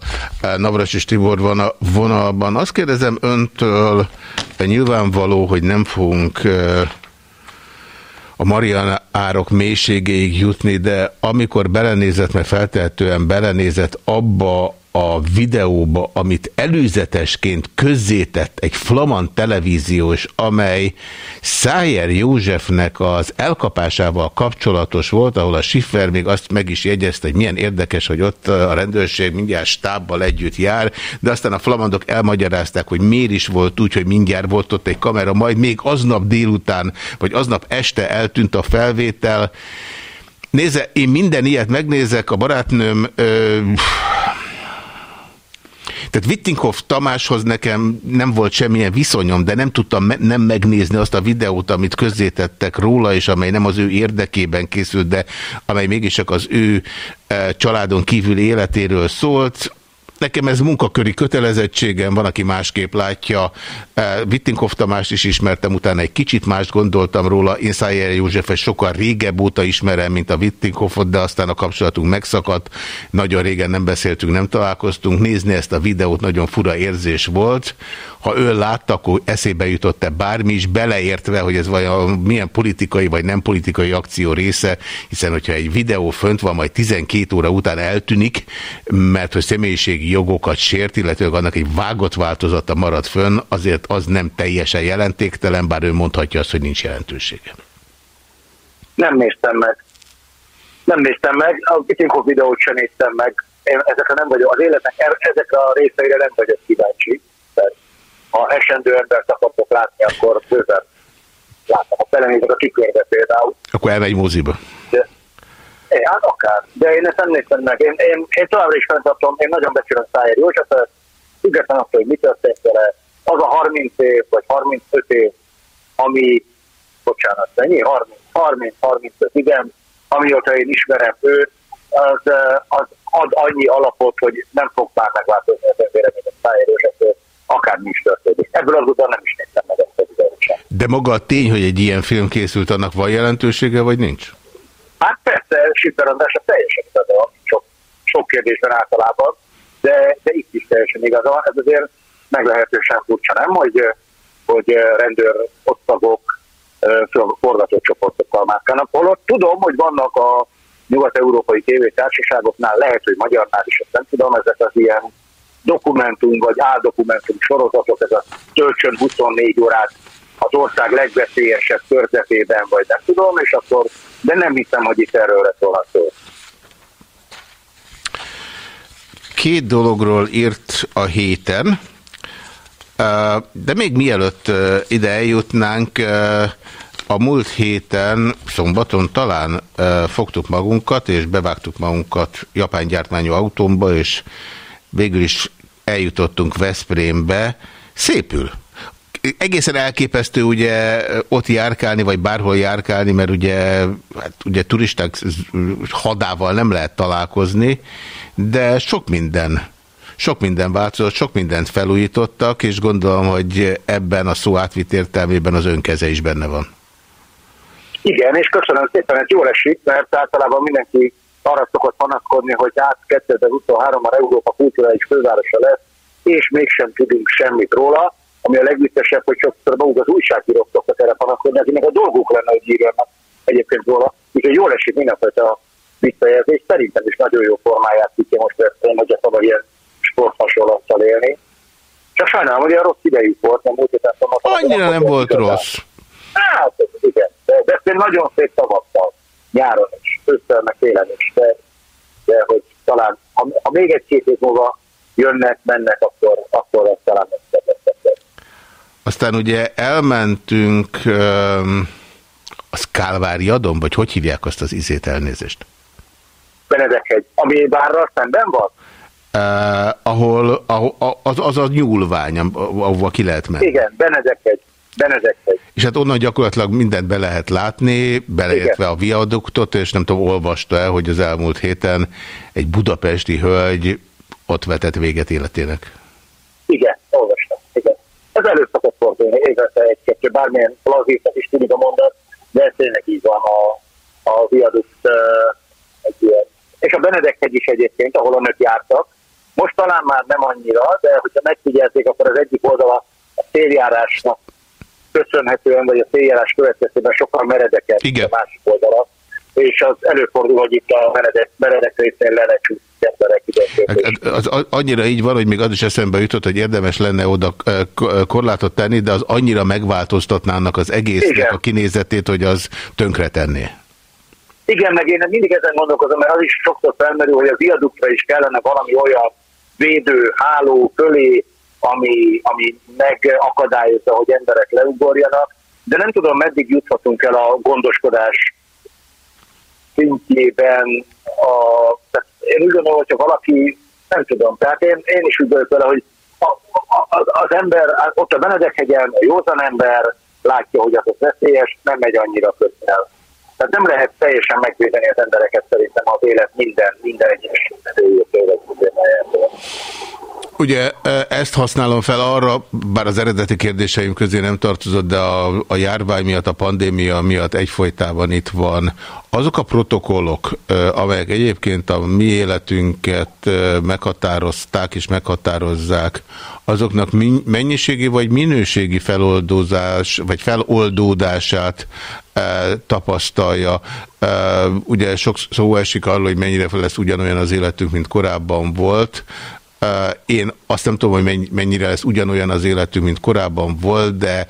Navras és Tibor van a vonalban. Azt kérdezem öntől, nyilvánvaló, hogy nem fogunk a Mariana árok mélységéig jutni, de amikor belenézett, mert feltehetően belenézett abba a videóba, amit előzetesként közzétett egy flamand televíziós, amely Szájer Józsefnek az elkapásával kapcsolatos volt, ahol a Schiffer még azt meg is jegyezte, hogy milyen érdekes, hogy ott a rendőrség mindjárt stábbal együtt jár, de aztán a flamandok elmagyarázták, hogy miért is volt úgy, hogy mindjárt volt ott egy kamera, majd még aznap délután, vagy aznap este eltűnt a felvétel. Nézze, én minden ilyet megnézek, a barátnőm... Ö, tehát Wittinghoff Tamáshoz nekem nem volt semmilyen viszonyom, de nem tudtam me nem megnézni azt a videót, amit közzétettek róla, és amely nem az ő érdekében készült, de amely mégis csak az ő e, családon kívüli életéről szólt. Nekem ez munkaköri kötelezettségem, van, aki másképp látja. Vittinkov Tamás is ismertem, utána egy kicsit mást gondoltam róla. Én Szájer Józsefet sokkal régebb óta ismerem, mint a Vittinkovot, de aztán a kapcsolatunk megszakadt. Nagyon régen nem beszéltünk, nem találkoztunk. Nézni ezt a videót nagyon fura érzés volt. Ha ő látta, akkor eszébe jutott-e bármi is, beleértve, hogy ez vajon milyen politikai vagy nem politikai akció része, hiszen hogyha egy videó fönt van, majd 12 óra után eltűnik, mert hogy személyiségi jogokat sért, illetve annak egy vágott változata marad fönn, azért az nem teljesen jelentéktelen, bár ő mondhatja azt, hogy nincs jelentősége. Nem néztem meg. Nem néztem meg, a Bitinkov videót sem néztem meg. Én ezekre nem vagyok, az életnek e- ezekre a részeire nem vagyok kíváncsi. Tehát, ha esendő embert akartok látni, akkor bőven látom. Ha belenézek a kikörbe például. Akkor elmegy moziba. De, hát akár, de én ezt néztem meg. Én, én, én továbbra is fenntartom, én nagyon becsülöm Szájer Józsefet, független attól, hogy mit történt vele, az a 30 év, vagy 35 év, ami, bocsánat, mennyi? 30, 30, 35, igen, amióta én ismerem őt, az, az ad annyi alapot, hogy nem fog már megváltozni az a Szájer Józsefet, akármi is történik. Ebből azután nem is néztem meg ezt a. De maga a tény, hogy egy ilyen film készült, annak van jelentősége, vagy nincs? Hát persze, Siper András a teljesen igaza, sok, sok kérdésben általában, de, de itt is teljesen igaza. Ez azért meglehetősen furcsa, nem? Hogy, hogy rendőr osztagok forgatócsoportokkal mászkálnak. Holott tudom, hogy vannak a nyugat-európai tévétársaságoknál, lehet, hogy magyarnál is, ezt nem tudom, ezek az ilyen dokumentum vagy áldokumentum sorozatok, ez a töltsön 24 órát az ország legveszélyesebb körzetében, vagy nem tudom, és akkor, de nem hiszem, hogy itt erről lesz szó. Két dologról írt a héten, de még mielőtt ide eljutnánk, a múlt héten, szombaton talán fogtuk magunkat, és bevágtuk magunkat japán gyártmányú autómba, és végül is eljutottunk Veszprémbe, szépül. Egészen elképesztő ugye ott járkálni, vagy bárhol járkálni, mert ugye, hát ugye turisták hadával nem lehet találkozni, de sok minden sok minden változott, sok mindent felújítottak, és gondolom, hogy ebben a szó átvitt értelmében az önkeze is benne van. Igen, és köszönöm szépen, ez jól esik, mert általában mindenki arra szokott panaszkodni, hogy át 2023-ban Európa kulturális fővárosa lesz, és mégsem tudunk semmit róla, ami a legviccesebb, hogy sokszor maguk az újságírók szoktak erre panaszkodni, akinek a dolguk lenne, hogy írjanak egyébként róla. Úgyhogy jól esik mindenfajta visszajelzés, szerintem is nagyon jó formáját tudja most ezt, hogy a szabad ilyen sporthasonlattal élni. Csak sajnálom, hogy a rossz idejük volt, nem úgy Annyira nem volt igazán. rossz. Hát, igen, de, de ez nagyon szép tavasszal, nyáron is, ősszel meg télen is, de, de hogy talán, ha, ha még egy-két év múlva jönnek, mennek, akkor, akkor ez talán megszervezhető. Aztán ugye elmentünk um, az Kálvári adom, vagy hogy hívják azt az izét elnézést? Benedekhegy, ami bárra szemben van? Uh, ahol, ahol az, az a nyúlvány, ahova ki lehet menni. Igen, Benedekhegy. Benedekhegy. És hát onnan gyakorlatilag mindent be lehet látni, beleértve a viaduktot, és nem tudom, olvasta el, hogy az elmúlt héten egy budapesti hölgy ott vetett véget életének. Igen. Igen. Ez elő szokott fordulni, évente egy-kettő, bármilyen lazítat is tudjuk a mondat, de ez tényleg így van a, a viadukt egy ilyen. És a Benedekhegy is egyébként, ahol a nők jártak, most talán már nem annyira, de hogyha megfigyelték, akkor az egyik oldala a téljárásnak köszönhetően, vagy a téljárás következtében sokkal meredekebb Igen. a másik oldala, és az előfordul, hogy itt a meredek, meredek részén lenecsúsz emberek hát, az, az annyira így van, hogy még az is eszembe jutott, hogy érdemes lenne oda korlátot tenni, de az annyira megváltoztatnának az egésznek a kinézetét, hogy az tönkretenné. Igen, meg én mindig ezen gondolkozom, mert az is sokszor felmerül, hogy a viadukra is kellene valami olyan védő háló fölé, ami, ami megakadályozza, hogy emberek leugorjanak, de nem tudom, meddig juthatunk el a gondoskodás szintjében. A, tehát én úgy gondolom, hogyha valaki, nem tudom, tehát én, én is úgy gondolom vele, hogy a, a, az ember, ott a Benedek-hegyen, a józan ember látja, hogy az veszélyes, nem megy annyira közel. Tehát nem lehet teljesen megvédeni az embereket szerintem az élet minden, minden egyes Ugye e, ezt használom fel arra, bár az eredeti kérdéseim közé nem tartozott, de a, a járvány miatt, a pandémia miatt egyfolytában itt van. Azok a protokollok, e, amelyek egyébként a mi életünket e, meghatározták és meghatározzák, azoknak mennyiségi vagy minőségi feloldózás, vagy feloldódását tapasztalja. Ugye sok szó esik arról, hogy mennyire lesz ugyanolyan az életünk, mint korábban volt. Én azt nem tudom, hogy mennyire lesz ugyanolyan az életünk, mint korábban volt, de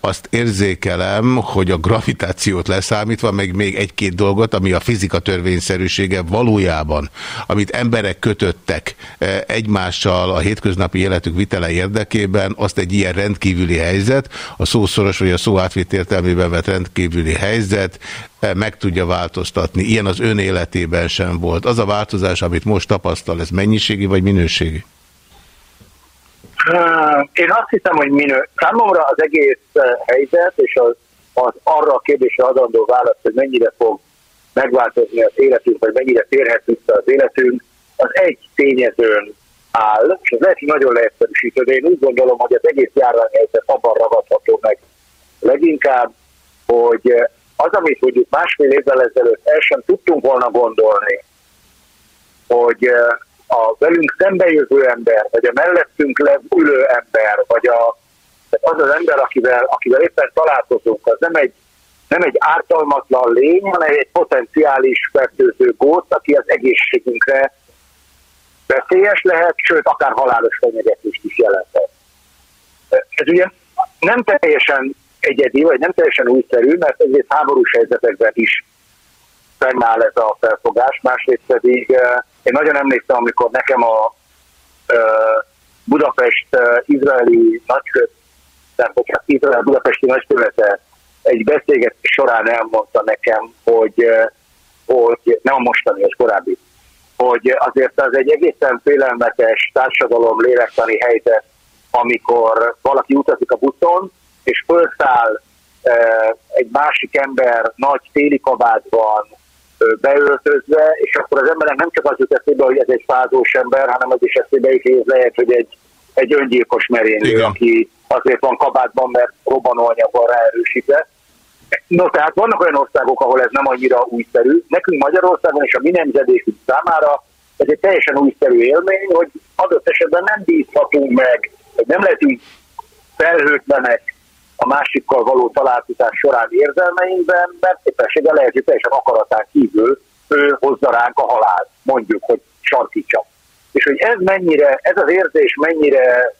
azt érzékelem, hogy a gravitációt leszámítva, meg még egy-két dolgot, ami a fizika törvényszerűsége valójában, amit emberek kötöttek egymással a hétköznapi életük vitele érdekében, azt egy ilyen rendkívüli helyzet, a szószoros vagy a szó átvitt értelmében vett rendkívüli helyzet meg tudja változtatni. Ilyen az ön életében sem volt. Az a változás, amit most tapasztal, ez mennyiségi vagy minőségi? Én azt hiszem, hogy minő. Számomra az egész helyzet, és az, az arra a kérdésre adandó válasz, hogy mennyire fog megváltozni az életünk, vagy mennyire térhet vissza az életünk, az egy tényezőn áll, és ez lehet, hogy nagyon leegyszerűsítő, de én úgy gondolom, hogy az egész járványhelyzet abban ragadható meg leginkább, hogy az, amit mondjuk másfél évvel ezelőtt el sem tudtunk volna gondolni, hogy a velünk szembejövő ember, vagy a mellettünk levülő ember, vagy a, az az ember, akivel, akivel éppen találkozunk, az nem egy, nem egy ártalmatlan lény, hanem egy potenciális fertőző gót, aki az egészségünkre veszélyes lehet, sőt, akár halálos fenyegetést is jelenthet. Ez ugye nem teljesen egyedi, vagy nem teljesen újszerű, mert egyrészt háborús helyzetekben is fennáll ez a felfogás, másrészt pedig én nagyon emlékszem, amikor nekem a Budapest izraeli nagykövet, nem, bocsánat, Izrael budapesti nagykövete egy beszélgetés során elmondta nekem, hogy, hogy nem a mostani, az korábbi, hogy azért az egy egészen félelmetes társadalom lélektani helyzet, amikor valaki utazik a buszon, és felszáll egy másik ember nagy téli kabátban, beöltözve, és akkor az embernek nem csak az jut eszébe, hogy ez egy fázós ember, hanem az is eszébe is, hogy ez lehet, hogy egy, egy öngyilkos merénylő, aki azért van kabátban, mert robbanóanyagban ráerősítve. No, tehát vannak olyan országok, ahol ez nem annyira újszerű. Nekünk Magyarországon és a mi nemzedékünk számára ez egy teljesen újszerű élmény, hogy adott esetben nem bízhatunk meg, hogy nem lehetünk felhőtlenek a másikkal való találkozás során érzelmeinkben, mert éppenséggel lehet, hogy teljesen akaratán kívül ő hozza ránk a halált, mondjuk, hogy sarkítsa. És hogy ez mennyire, ez az érzés mennyire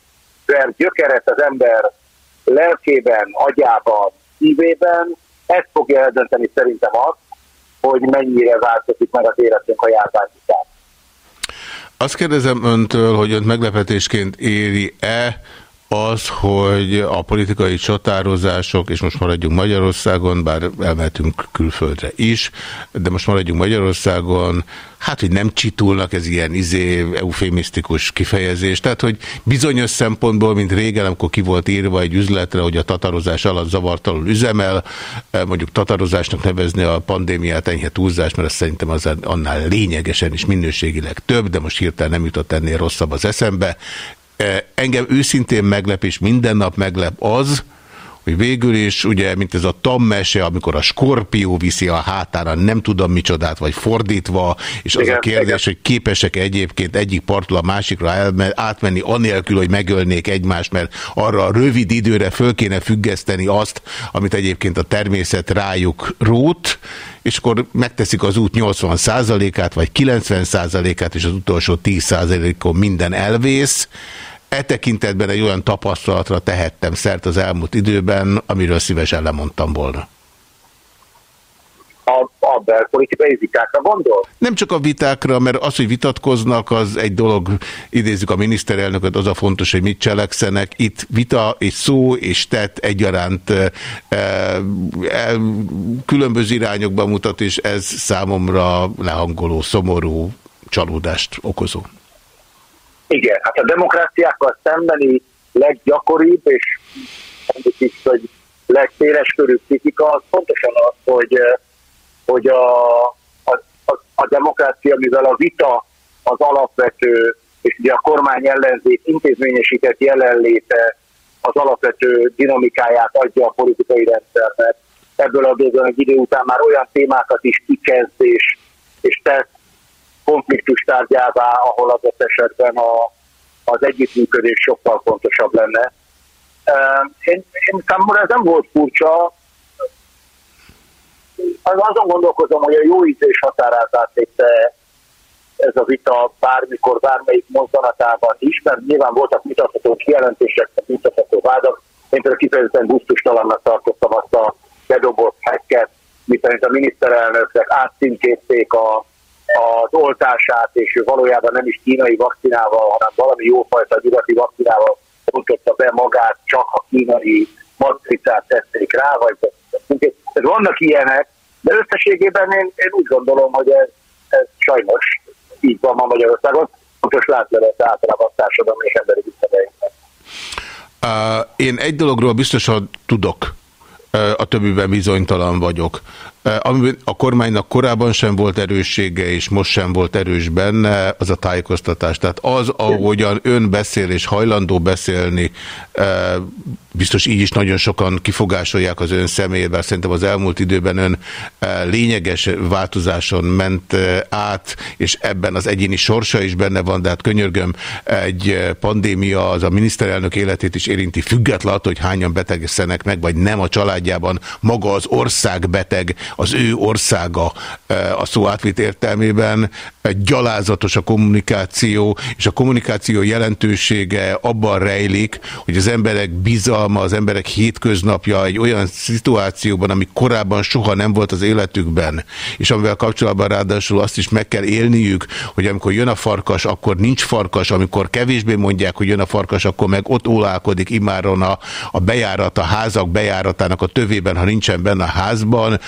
ver gyökeret az ember lelkében, agyában, szívében, ez fogja eldönteni szerintem azt, hogy mennyire változik meg az életünk a járvány után. Azt kérdezem öntől, hogy önt meglepetésként éri-e, az, hogy a politikai csatározások, és most maradjunk Magyarországon, bár elmehetünk külföldre is, de most maradjunk Magyarországon, hát, hogy nem csitulnak, ez ilyen izé, eufémisztikus kifejezés, tehát, hogy bizonyos szempontból, mint régen, amikor ki volt írva egy üzletre, hogy a tatarozás alatt zavartalanul üzemel, eh, mondjuk tatarozásnak nevezni a pandémiát enyhe túlzás, mert szerintem az annál lényegesen is minőségileg több, de most hirtelen nem jutott ennél rosszabb az eszembe. Engem őszintén meglep, és minden nap meglep az, hogy végül is, ugye, mint ez a tammese, amikor a skorpió viszi a hátára, nem tudom micsodát, vagy fordítva, és az igen, a kérdés, igen. hogy képesek egyébként egyik partól a másikra átmenni, anélkül, hogy megölnék egymást, mert arra a rövid időre föl kéne függeszteni azt, amit egyébként a természet rájuk rót, és akkor megteszik az út 80%-át, vagy 90%-át, és az utolsó 10%-on minden elvész. E tekintetben egy olyan tapasztalatra tehettem szert az elmúlt időben, amiről szívesen lemondtam volna. A, a belpolitikai vitákra gondol? Nem csak a vitákra, mert az, hogy vitatkoznak, az egy dolog, idézzük a miniszterelnököt, az a fontos, hogy mit cselekszenek. Itt vita és szó és tett egyaránt e, e, különböző irányokba mutat, és ez számomra lehangoló, szomorú csalódást okozó. Igen, hát a demokráciákkal szembeni leggyakoribb, és mondjuk is, hogy legszéleskörű kritika az pontosan az, hogy, hogy a, a, a, a demokrácia, mivel a vita az alapvető, és ugye a kormány ellenzék intézményesített jelenléte az alapvető dinamikáját adja a politikai rendszernek. Ebből adódóan egy idő után már olyan témákat is kikezd és, és tesz konfliktus tárgyává, ahol adott esetben a, az együttműködés sokkal fontosabb lenne. Én, én számomra ez nem volt furcsa, azon gondolkozom, hogy a jó ízés határát átlépte ez a vita bármikor, bármelyik mozzanatában is, mert nyilván voltak vitatható kijelentések, vitatható vádak. Én például kifejezetten gusztustalannak tartottam azt a bedobott hekket, miszerint a miniszterelnöknek átcímkézték a az oltását, és ő valójában nem is kínai vakcinával, hanem valami jófajta nyugati vakcinával oltotta be magát, csak a kínai matricát tették rá, vagy ez vannak ilyenek, de összességében én, én úgy gondolom, hogy ez, ez sajnos így van ma Magyarországon, fontos látlelet általában a társadalmi és emberi visszatejénknek. Uh, én egy dologról biztosan tudok, uh, a többiben bizonytalan vagyok. Ami a kormánynak korábban sem volt erőssége, és most sem volt erős benne, az a tájékoztatás. Tehát az, ahogyan ön beszél és hajlandó beszélni, biztos így is nagyon sokan kifogásolják az ön személyét, bár szerintem az elmúlt időben ön lényeges változáson ment át, és ebben az egyéni sorsa is benne van, de hát könyörgöm, egy pandémia az a miniszterelnök életét is érinti, függetlenül, hogy hányan betegszenek meg, vagy nem a családjában, maga az ország beteg, az ő országa a szó átvitt értelmében, gyalázatos a kommunikáció, és a kommunikáció jelentősége abban rejlik, hogy az emberek bizalma, az emberek hétköznapja egy olyan szituációban, ami korábban soha nem volt az életükben, és amivel kapcsolatban ráadásul azt is meg kell élniük, hogy amikor jön a farkas, akkor nincs farkas, amikor kevésbé mondják, hogy jön a farkas, akkor meg ott ólálkodik imáron a, a bejárat, a házak bejáratának a tövében, ha nincsen benne a házban,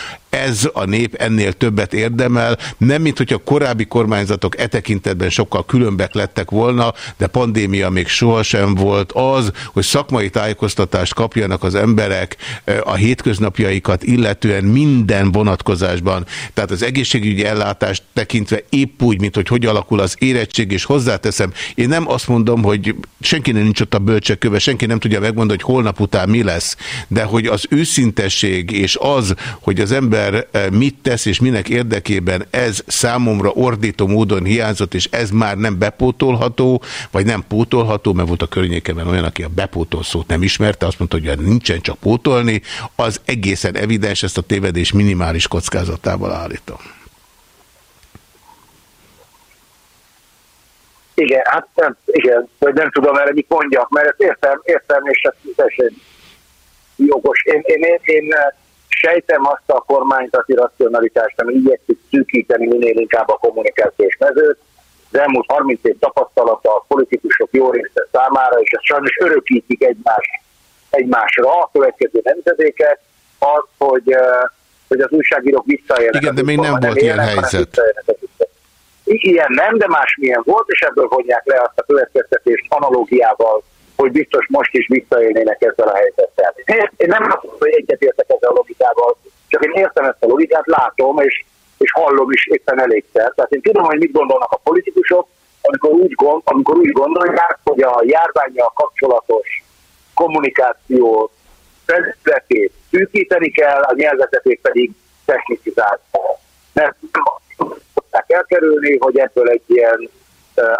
ez a nép ennél többet érdemel, nem mint hogy a korábbi kormányzatok e tekintetben sokkal különbek lettek volna, de pandémia még sohasem volt az, hogy szakmai tájékoztatást kapjanak az emberek a hétköznapjaikat, illetően minden vonatkozásban. Tehát az egészségügyi ellátást tekintve épp úgy, mint hogy hogy alakul az érettség, és hozzáteszem, én nem azt mondom, hogy senki nem nincs ott a bölcsek köve, senki nem tudja megmondani, hogy holnap után mi lesz, de hogy az őszintesség és az, hogy az ember ember eh, mit tesz és minek érdekében ez számomra ordító módon hiányzott, és ez már nem bepótolható, vagy nem pótolható, mert volt a környékemben olyan, aki a bepótol szót nem ismerte, azt mondta, hogy nincsen csak pótolni, az egészen evidens, ezt a tévedés minimális kockázatával állítom. Igen, hát nem, igen, vagy nem tudom erre mit mondjak, mert ezt értem, értem, és ez teljesen jogos. Én, én, én, én sejtem azt a kormányzati racionalitást, ami igyekszik szűkíteni minél inkább a kommunikációs mezőt. Az elmúlt 30 év tapasztalata a politikusok jó része számára, és ezt sajnos örökítik egymás, egymásra a következő nemzedéket, az, hogy, hogy az újságírók visszaélnek. Igen, de még nem volt ilyen helyzet. Ilyen nem, de másmilyen volt, és ebből vonják le azt a következtetést analógiával hogy biztos most is visszaélnének ezzel a helyzettel. Én nem azt mondom, hogy egyetértek ezzel a logikával, csak én értem ezt a logikát, látom, és, és hallom is éppen elégszer. Tehát én tudom, hogy mit gondolnak a politikusok, amikor úgy, gond, amikor úgy gondolják, hogy a járványjal kapcsolatos kommunikáció területét szűkíteni kell, a nyelvezetét pedig technikizálni. Mert nem tudták elkerülni, hogy ebből egy ilyen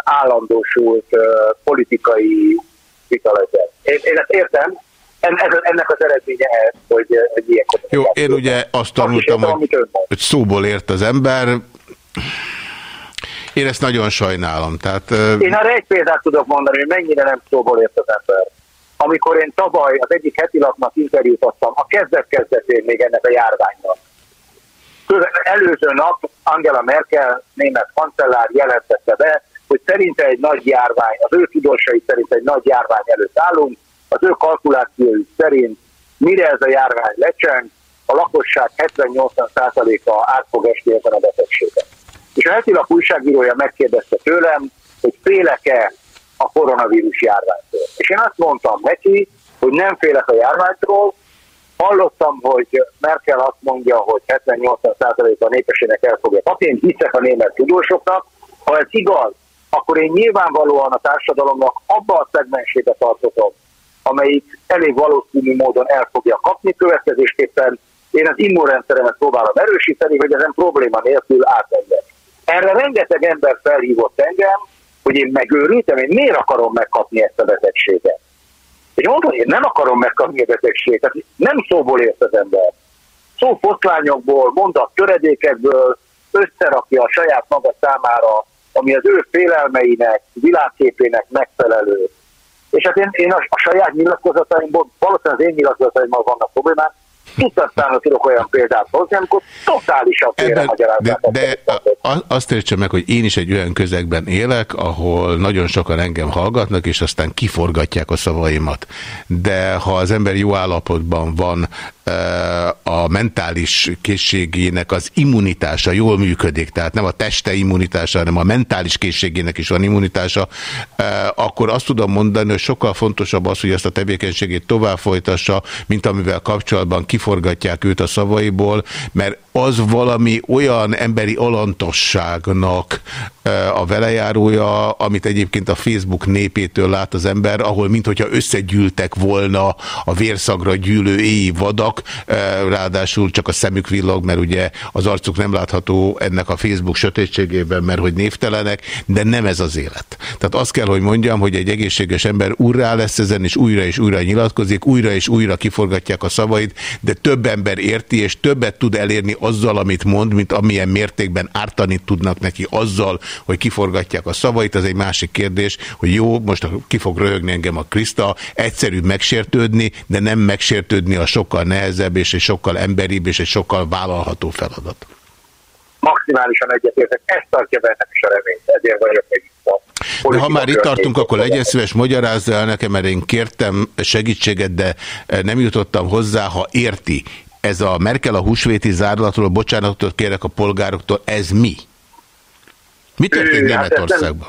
állandósult politikai vita legyen. Én, én ezt értem, ennek az eredménye ez, hogy, hogy ilyen Jó, én ugye azt tanultam, hogy, hogy szóból ért az ember, én ezt nagyon sajnálom. Tehát, én arra egy példát tudok mondani, hogy mennyire nem szóból ért az ember. Amikor én tavaly az egyik heti lapnak interjút adtam, a kezdet-kezdetén még ennek a járványnak. Előző nap Angela Merkel, német kancellár jelentette be, hogy szerinte egy nagy járvány, az ő tudósai szerint egy nagy járvány előtt állunk, az ő kalkulációi szerint mire ez a járvány lecseng, a lakosság 70-80%-a át fog esni ezen a betegségen. És a heti lap újságírója megkérdezte tőlem, hogy félek-e a koronavírus járványtól. És én azt mondtam neki, hogy nem félek a járványtól, hallottam, hogy Merkel azt mondja, hogy 70-80% a népesének el fogja kapni, én hiszek a német tudósoknak, ha ez igaz, akkor én nyilvánvalóan a társadalomnak abba a szegmensébe tartozom, amelyik elég valószínű módon el fogja kapni, következésképpen én az immunrendszeremet próbálom erősíteni, hogy ezen probléma nélkül átmenjek. Erre rengeteg ember felhívott engem, hogy én megőrültem, én miért akarom megkapni ezt a betegséget. És mondom, én nem akarom megkapni a betegséget, nem szóból ért az ember. Szó foszlányokból, mondat töredékekből összerakja a saját maga számára ami az ő félelmeinek, világképének megfelelő. És hát én, én a, a saját nyilatkozataimból, valószínűleg az én nyilatkozataimmal vannak problémák, tudatlanul tudok olyan példát hozni, amikor totálisan félre De, de azt értse meg, hogy én is egy olyan közegben élek, ahol nagyon sokan engem hallgatnak, és aztán kiforgatják a szavaimat. De ha az ember jó állapotban van, a mentális készségének az immunitása jól működik, tehát nem a teste immunitása, hanem a mentális készségének is van immunitása, akkor azt tudom mondani, hogy sokkal fontosabb az, hogy ezt a tevékenységét tovább folytassa, mint amivel kapcsolatban kiforgatják őt a szavaiból, mert az valami olyan emberi alantosságnak a velejárója, amit egyébként a Facebook népétől lát az ember, ahol mintha összegyűltek volna a vérszagra gyűlő éji vadak, ráadásul csak a szemük villog, mert ugye az arcuk nem látható ennek a Facebook sötétségében, mert hogy névtelenek, de nem ez az élet. Tehát azt kell, hogy mondjam, hogy egy egészséges ember úrrá lesz ezen, és újra és újra nyilatkozik, újra és újra kiforgatják a szavait, de több ember érti, és többet tud elérni azzal, amit mond, mint amilyen mértékben ártani tudnak neki azzal, hogy kiforgatják a szavait, az egy másik kérdés, hogy jó, most ki fog röhögni engem a Kriszta, egyszerűbb megsértődni, de nem megsértődni a sokkal nehezebb és egy sokkal emberibb és egy sokkal vállalható feladat. Maximálisan egyetértek, ezt tartja bennem is a reményt, ezért vagyok még de ha már itt tartunk, akkor legyen szíves, magyarázza el nekem, mert én kértem segítséget, de nem jutottam hozzá, ha érti. Ez a Merkel a húsvéti zárlatról, bocsánatot kérek a polgároktól, ez mi? Mi történt hát Németországban?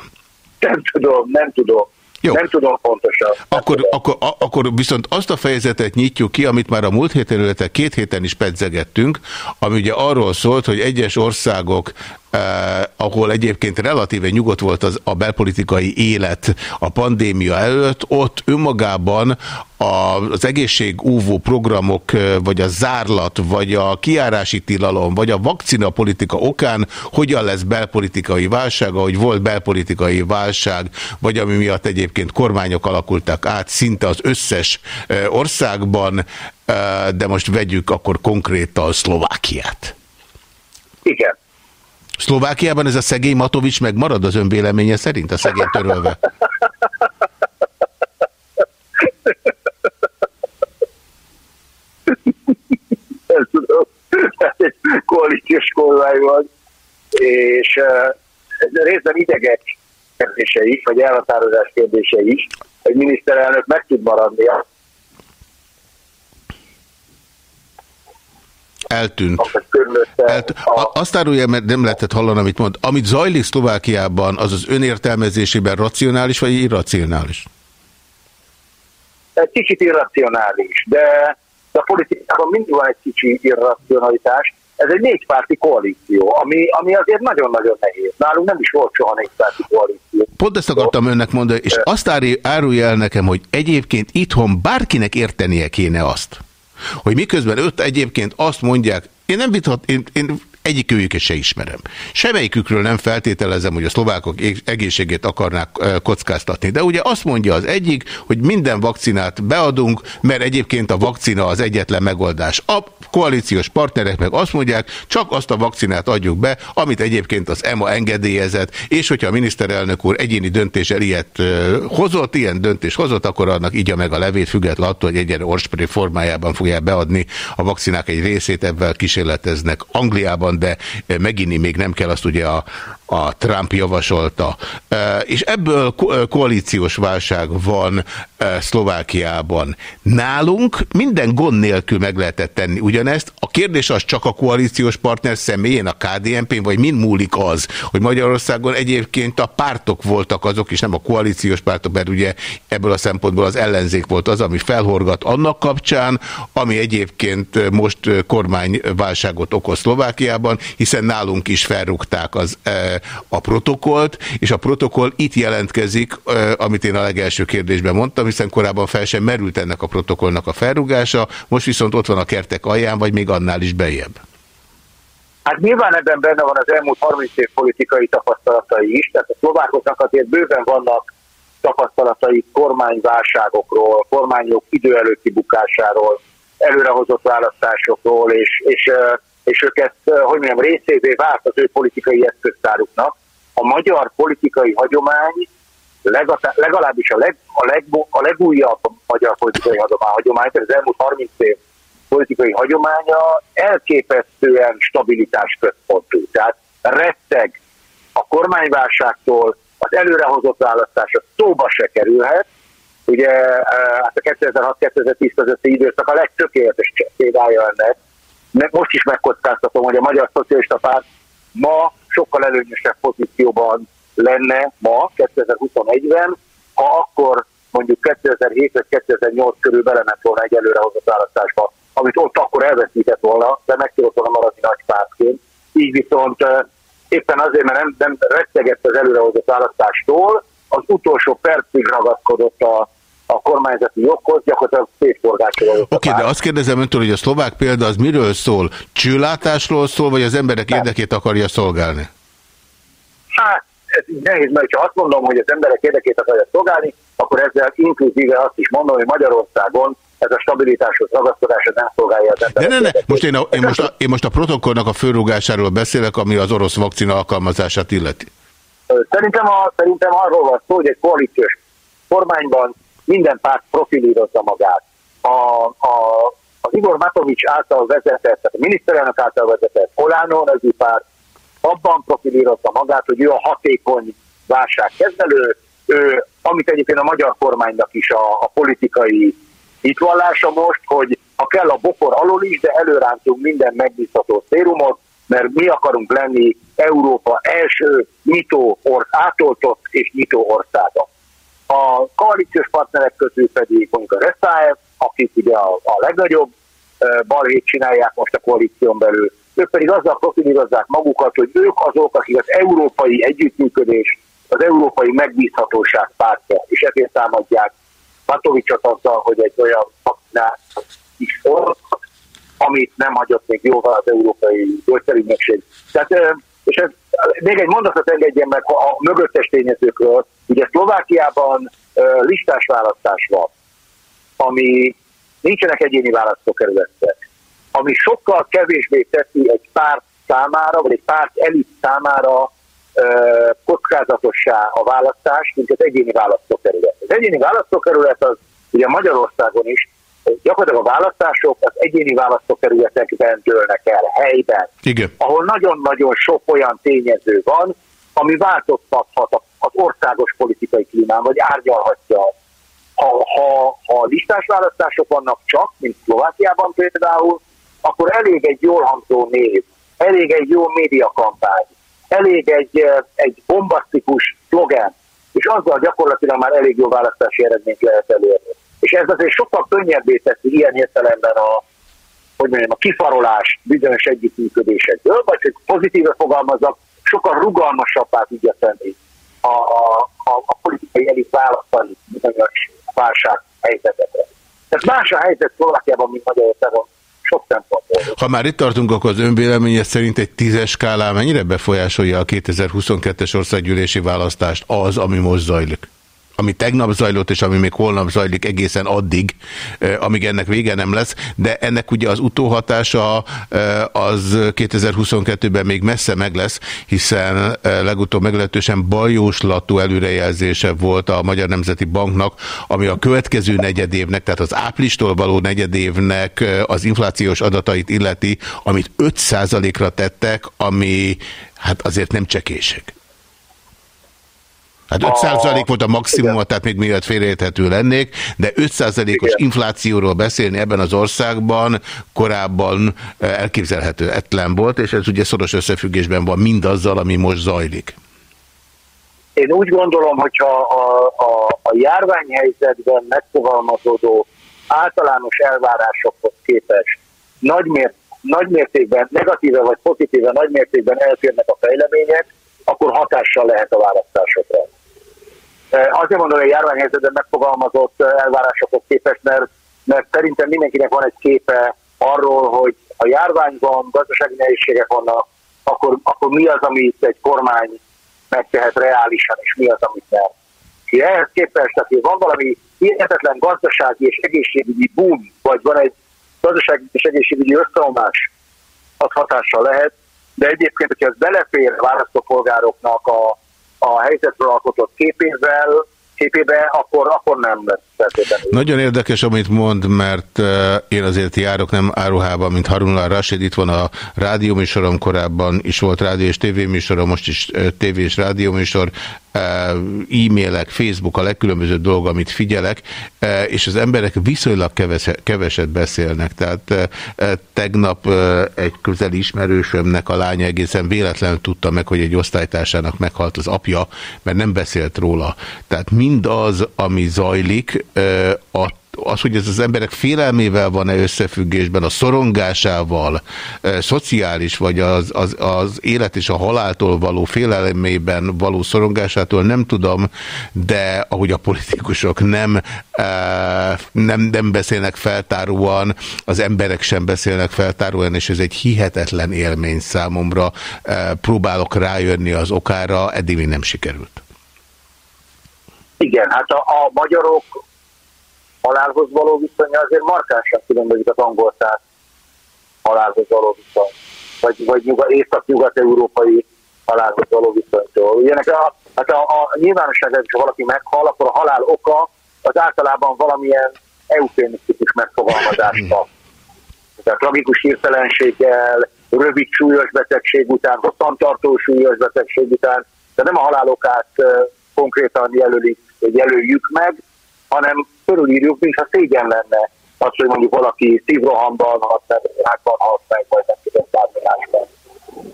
Nem, nem tudom, nem tudom. Jó. Nem tudom pontosan. Akkor, tudom. Akkor, akkor viszont azt a fejezetet nyitjuk ki, amit már a múlt héten, illetve két héten is pedzegettünk, ami ugye arról szólt, hogy egyes országok eh, ahol egyébként relatíve nyugodt volt az, a belpolitikai élet a pandémia előtt, ott önmagában az egészségúvó programok, eh, vagy a zárlat, vagy a kiárási tilalom, vagy a vakcinapolitika okán hogyan lesz belpolitikai válság, ahogy volt belpolitikai válság, vagy ami miatt egyébként kormányok alakultak át szinte az összes eh, országban, eh, de most vegyük akkor konkrétan Szlovákiát. Igen. Szlovákiában ez a szegény Matovics megmarad az önvéleménye szerint, a szegény törölve? Koalíciós kormány van, és ez részben idegek kérdése is, vagy elhatározás kérdése is, hogy miniszterelnök meg tud maradni Eltűnt. Elt... Azt árulja, mert nem lehetett hallani, amit mond. Amit zajlik Szlovákiában, az az önértelmezésében racionális vagy irracionális? Egy kicsit irracionális, de a politikában mindig van egy kicsi irracionalitás. Ez egy négypárti koalíció, ami, ami azért nagyon-nagyon nehéz. Nálunk nem is volt soha négypárti koalíció. Pont ezt akartam önnek mondani, és azt árulja el nekem, hogy egyébként itthon bárkinek értenie kéne azt, hogy miközben öt egyébként azt mondják, én nem vithat, én, én egyikőjüket se ismerem. Semmelyikükről nem feltételezem, hogy a szlovákok egészségét akarnák kockáztatni. De ugye azt mondja az egyik, hogy minden vakcinát beadunk, mert egyébként a vakcina az egyetlen megoldás. A koalíciós partnerek meg azt mondják, csak azt a vakcinát adjuk be, amit egyébként az EMA engedélyezett, és hogyha a miniszterelnök úr egyéni döntéssel ilyet hozott, ilyen döntés hozott, akkor annak így meg a levét, függetlenül attól, hogy egyen orspray formájában fogják beadni a vakcinák egy részét, ebben kísérleteznek Angliában, de megint még nem kell, azt ugye a, a Trump javasolta. És ebből koalíciós válság van Szlovákiában. Nálunk minden gond nélkül meg lehetett tenni ugyanezt. A kérdés az csak a koalíciós partner személyén, a KDNP-n, vagy mind múlik az, hogy Magyarországon egyébként a pártok voltak azok, és nem a koalíciós pártok, mert ugye ebből a szempontból az ellenzék volt az, ami felhorgat annak kapcsán, ami egyébként most kormányválságot okoz Szlovákiában, hiszen nálunk is felrúgták az a protokolt, és a protokoll itt jelentkezik, amit én a legelső kérdésben mondtam, hiszen korábban fel sem merült ennek a protokollnak a felrugása, most viszont ott van a kertek alján, vagy még annál is bejebb. Hát nyilván ebben benne van az elmúlt 30 év politikai tapasztalatai is, tehát a szlovákoknak azért bőven vannak tapasztalatai kormányválságokról, kormányok idő előtti bukásáról, előrehozott választásokról, és, és és ők ezt, hogy mondjam, részévé vált az ő politikai eszköztáruknak. A magyar politikai hagyomány legalábbis a, leg, a, leg, a legújabb magyar politikai hagyomány, hagyomány, tehát az elmúlt 30 év politikai hagyománya elképesztően stabilitás központú. Tehát retteg a kormányválságtól, az előrehozott választások szóba se kerülhet. Ugye hát a 2006-2010 közötti időszak a legtökéletes példája ennek, most is megkockáztatom, hogy a Magyar Szocialista Párt ma sokkal előnyösebb pozícióban lenne ma, 2021-ben, ha akkor mondjuk 2007 vagy 2008 körül belement volna egy előrehozott választásba, amit ott akkor elveszített volna, de meg tudott volna maradni nagy párt így viszont éppen azért, mert nem, nem rettegett az előrehozott választástól, az utolsó percig ragaszkodott a, a kormányzati joghoz, gyakorlatilag szétforgácsolódott. Oké, okay, de azt kérdezem öntől, hogy a szlovák példa az miről szól? Csőlátásról szól, vagy az emberek nem. érdekét akarja szolgálni? Hát, ez nehéz, mert ha azt mondom, hogy az emberek érdekét akarja szolgálni, akkor ezzel inkluzíve azt is mondom, hogy Magyarországon ez a stabilitáshoz ragaszkodás nem szolgálja az emberek. Ne, ne, ne. Most én, a, én, most a, én most a protokollnak a főrúgásáról beszélek, ami az orosz vakcina alkalmazását illeti. Szerintem, a, szerintem arról van szó, hogy egy koalíciós kormányban minden párt profilírozza magát. A, a, az Igor Matovics által vezetett, tehát a miniszterelnök által vezetett Olánó nevű párt abban profilírozza magát, hogy ő a hatékony válságkezelő, ő, amit egyébként a magyar kormánynak is a, a politikai hitvallása most, hogy ha kell a bokor alól is, de előrántunk minden megbízható szérumot, mert mi akarunk lenni Európa első nyitó or, átoltott és nyitó országa. A koalíciós partnerek közül pedig mondjuk a Reszaev, akik ugye a, a legnagyobb balhét csinálják most a koalíción belül, ők pedig azzal profilírozzák magukat, hogy ők azok, akik az európai együttműködés, az európai megbízhatóság pártja, és ezért támadják Matovicsot azzal, hogy egy olyan vakcinát is volt, amit nem hagyott még jóval az európai gyógyszerügynökség. Tehát, és ez, még egy mondatot engedjen meg a mögöttes tényezőkről. Ugye Szlovákiában listás választás van, ami nincsenek egyéni választókerületek, ami sokkal kevésbé teszi egy párt számára, vagy egy párt elit számára kockázatossá a választás, mint az egyéni választókerület. Az egyéni választókerület az ugye Magyarországon is gyakorlatilag a választások az egyéni választókerületekben dőlnek el, helyben, Igen. ahol nagyon-nagyon sok olyan tényező van, ami változtathat az országos politikai klímán, vagy árgyalhatja. Ha, ha, ha listás választások vannak csak, mint Szlovákiában például, akkor elég egy jól hangzó név, elég egy jó médiakampány, elég egy, egy bombasztikus slogan, és azzal gyakorlatilag már elég jó választási eredményt lehet elérni. És ez azért sokkal könnyebbé teszi ilyen értelemben a, hogy mondjam, a kifarolás bizonyos együttműködésekből, vagy hogy pozitíve fogalmazzak, sokkal rugalmasabbá tudja tenni a, a, a, a politikai elit választani bizonyos válság helyzetekre. Tehát más a helyzet Szlovákiában, mint Magyarországon sok. Ha már itt tartunk, akkor az önvéleménye szerint egy tízes skálán mennyire befolyásolja a 2022-es országgyűlési választást az, ami most zajlik? Ami tegnap zajlott, és ami még holnap zajlik egészen addig, amíg ennek vége nem lesz, de ennek ugye az utóhatása az 2022-ben még messze meg lesz, hiszen legutóbb meglehetősen bajóslatú előrejelzése volt a Magyar Nemzeti Banknak, ami a következő negyedévnek, tehát az áprilistól való negyedévnek az inflációs adatait illeti, amit 5%-ra tettek, ami hát azért nem csekések. Hát 5% volt a maximum, igen. tehát még miatt félreérthető lennék, de 5%-os inflációról beszélni ebben az országban korábban eh, elképzelhető etlen volt, és ez ugye szoros összefüggésben van mindazzal, ami most zajlik. Én úgy gondolom, hogyha a, a, a járványhelyzetben megfogalmazódó általános elvárásokhoz képest nagymért, nagymértékben, negatíve vagy pozitíve nagymértékben eltérnek a fejlemények, akkor hatással lehet a választásokra. Azért mondom, hogy a járványhelyzetben megfogalmazott elvárásokhoz képest, mert, mert szerintem mindenkinek van egy képe arról, hogy a járvány van, gazdasági nehézségek vannak, akkor, akkor mi az, amit egy kormány megtehet reálisan, és mi az, amit nem. És ehhez képest, hogy van valami hihetetlen gazdasági és egészségügyi boom, vagy van egy gazdasági és egészségügyi összeomlás, az hatással lehet, de egyébként, hogyha ez belefér a választópolgároknak a a helyzetről alkotott képével, képébe, akkor, akkor nem lesz. Nagyon érdekes, amit mond, mert én azért járok nem áruhában, mint Harunlá Rashid. Itt van a rádióműsorom, korábban is volt rádió és tévéműsorom, most is tévé és rádióműsor e-mailek, Facebook, a legkülönbözőbb dolog, amit figyelek, és az emberek viszonylag keveset, keveset beszélnek. Tehát tegnap egy közeli ismerősömnek a lánya egészen véletlenül tudta meg, hogy egy osztálytársának meghalt az apja, mert nem beszélt róla. Tehát mindaz, ami zajlik, a az, hogy ez az emberek félelmével van-e összefüggésben, a szorongásával, szociális, vagy az, az, az élet és a haláltól való félelmében való szorongásától nem tudom, de ahogy a politikusok nem, nem, nem beszélnek feltáróan, az emberek sem beszélnek feltáróan, és ez egy hihetetlen élmény számomra. Próbálok rájönni az okára, eddig még nem sikerült. Igen, hát a, a magyarok halálhoz való viszonya azért markánsan különbözik az angol száz halálhoz való viszony, vagy, vagy nyugat, észak-nyugat-európai halálhoz való viszonytól. Ilyenek a, hát a, a nyilvánosságban, ha valaki meghal, akkor a halál oka az általában valamilyen eufémisztikus megfogalmazásban. Tehát tragikus hirtelenséggel, rövid súlyos betegség után, hosszantartó súlyos betegség után, de nem a halálokát konkrétan jelölik, jelöljük meg, hanem körülírjuk, mintha szégyen lenne az, hogy mondjuk valaki szívrohamban halt meg, rákban halt meg, vagy nem tudom, bármi.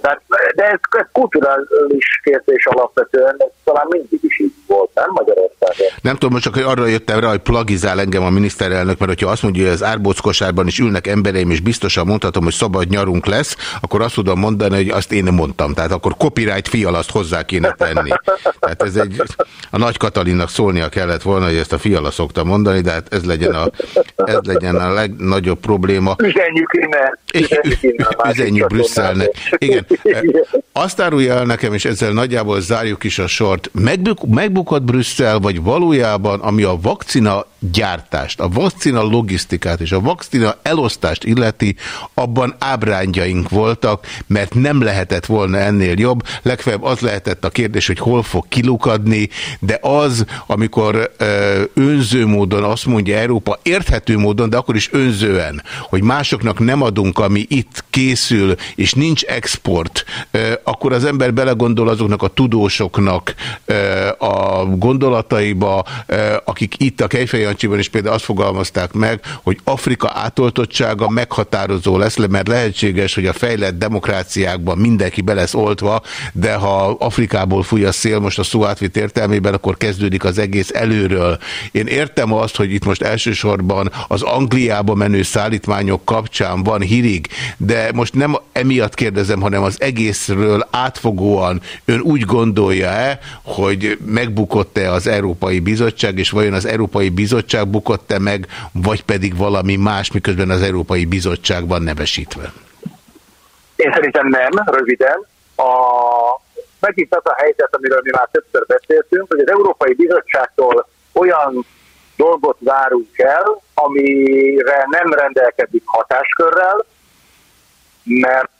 Tehát, de ez, ez kulturális kérdés alapvetően, ez talán mindig is így volt, nem Magyarországon? Nem tudom, most csak hogy arra jöttem rá, hogy plagizál engem a miniszterelnök, mert hogyha azt mondja, hogy az árbóckosárban is ülnek embereim, és biztosan mondhatom, hogy szabad nyarunk lesz, akkor azt tudom mondani, hogy azt én mondtam. Tehát akkor copyright fialaszt hozzá kéne tenni. Tehát ez egy, a nagy Katalinnak szólnia kellett volna, hogy ezt a fiala szokta mondani, de hát ez legyen a, ez legyen a legnagyobb probléma. Üzenjük innen. Üzenjük, üzenjük Brüsszelnek. Igen. Azt árulja el nekem, és ezzel nagyjából zárjuk is a sort. Megbuk megbukott Brüsszel, vagy valójában, ami a vakcina gyártást, a vakcina logisztikát és a vakcina elosztást illeti, abban ábrányjaink voltak, mert nem lehetett volna ennél jobb. Legfeljebb az lehetett a kérdés, hogy hol fog kilukadni, de az, amikor ö, önző módon azt mondja Európa, érthető módon, de akkor is önzően, hogy másoknak nem adunk, ami itt készül, és nincs export, ö, akkor az ember belegondol azoknak a tudósoknak a gondolataiba, akik itt a Kejfej Jancsiban is például azt fogalmazták meg, hogy Afrika átoltottsága meghatározó lesz, mert lehetséges, hogy a fejlett demokráciákban mindenki be lesz oltva, de ha Afrikából fúj a szél most a szó átvit értelmében, akkor kezdődik az egész előről. Én értem azt, hogy itt most elsősorban az Angliába menő szállítmányok kapcsán van hírig, de most nem emiatt kérdezem, hanem az egészről átfogóan ön úgy gondolja-e, hogy megbukott-e az Európai Bizottság, és vajon az Európai Bizottság bukott-e meg, vagy pedig valami más, miközben az Európai Bizottság van nevesítve? Én szerintem nem, röviden. A, megint az a helyzet, amiről mi már többször beszéltünk, hogy az Európai Bizottságtól olyan dolgot várunk el, amire nem rendelkezik hatáskörrel, mert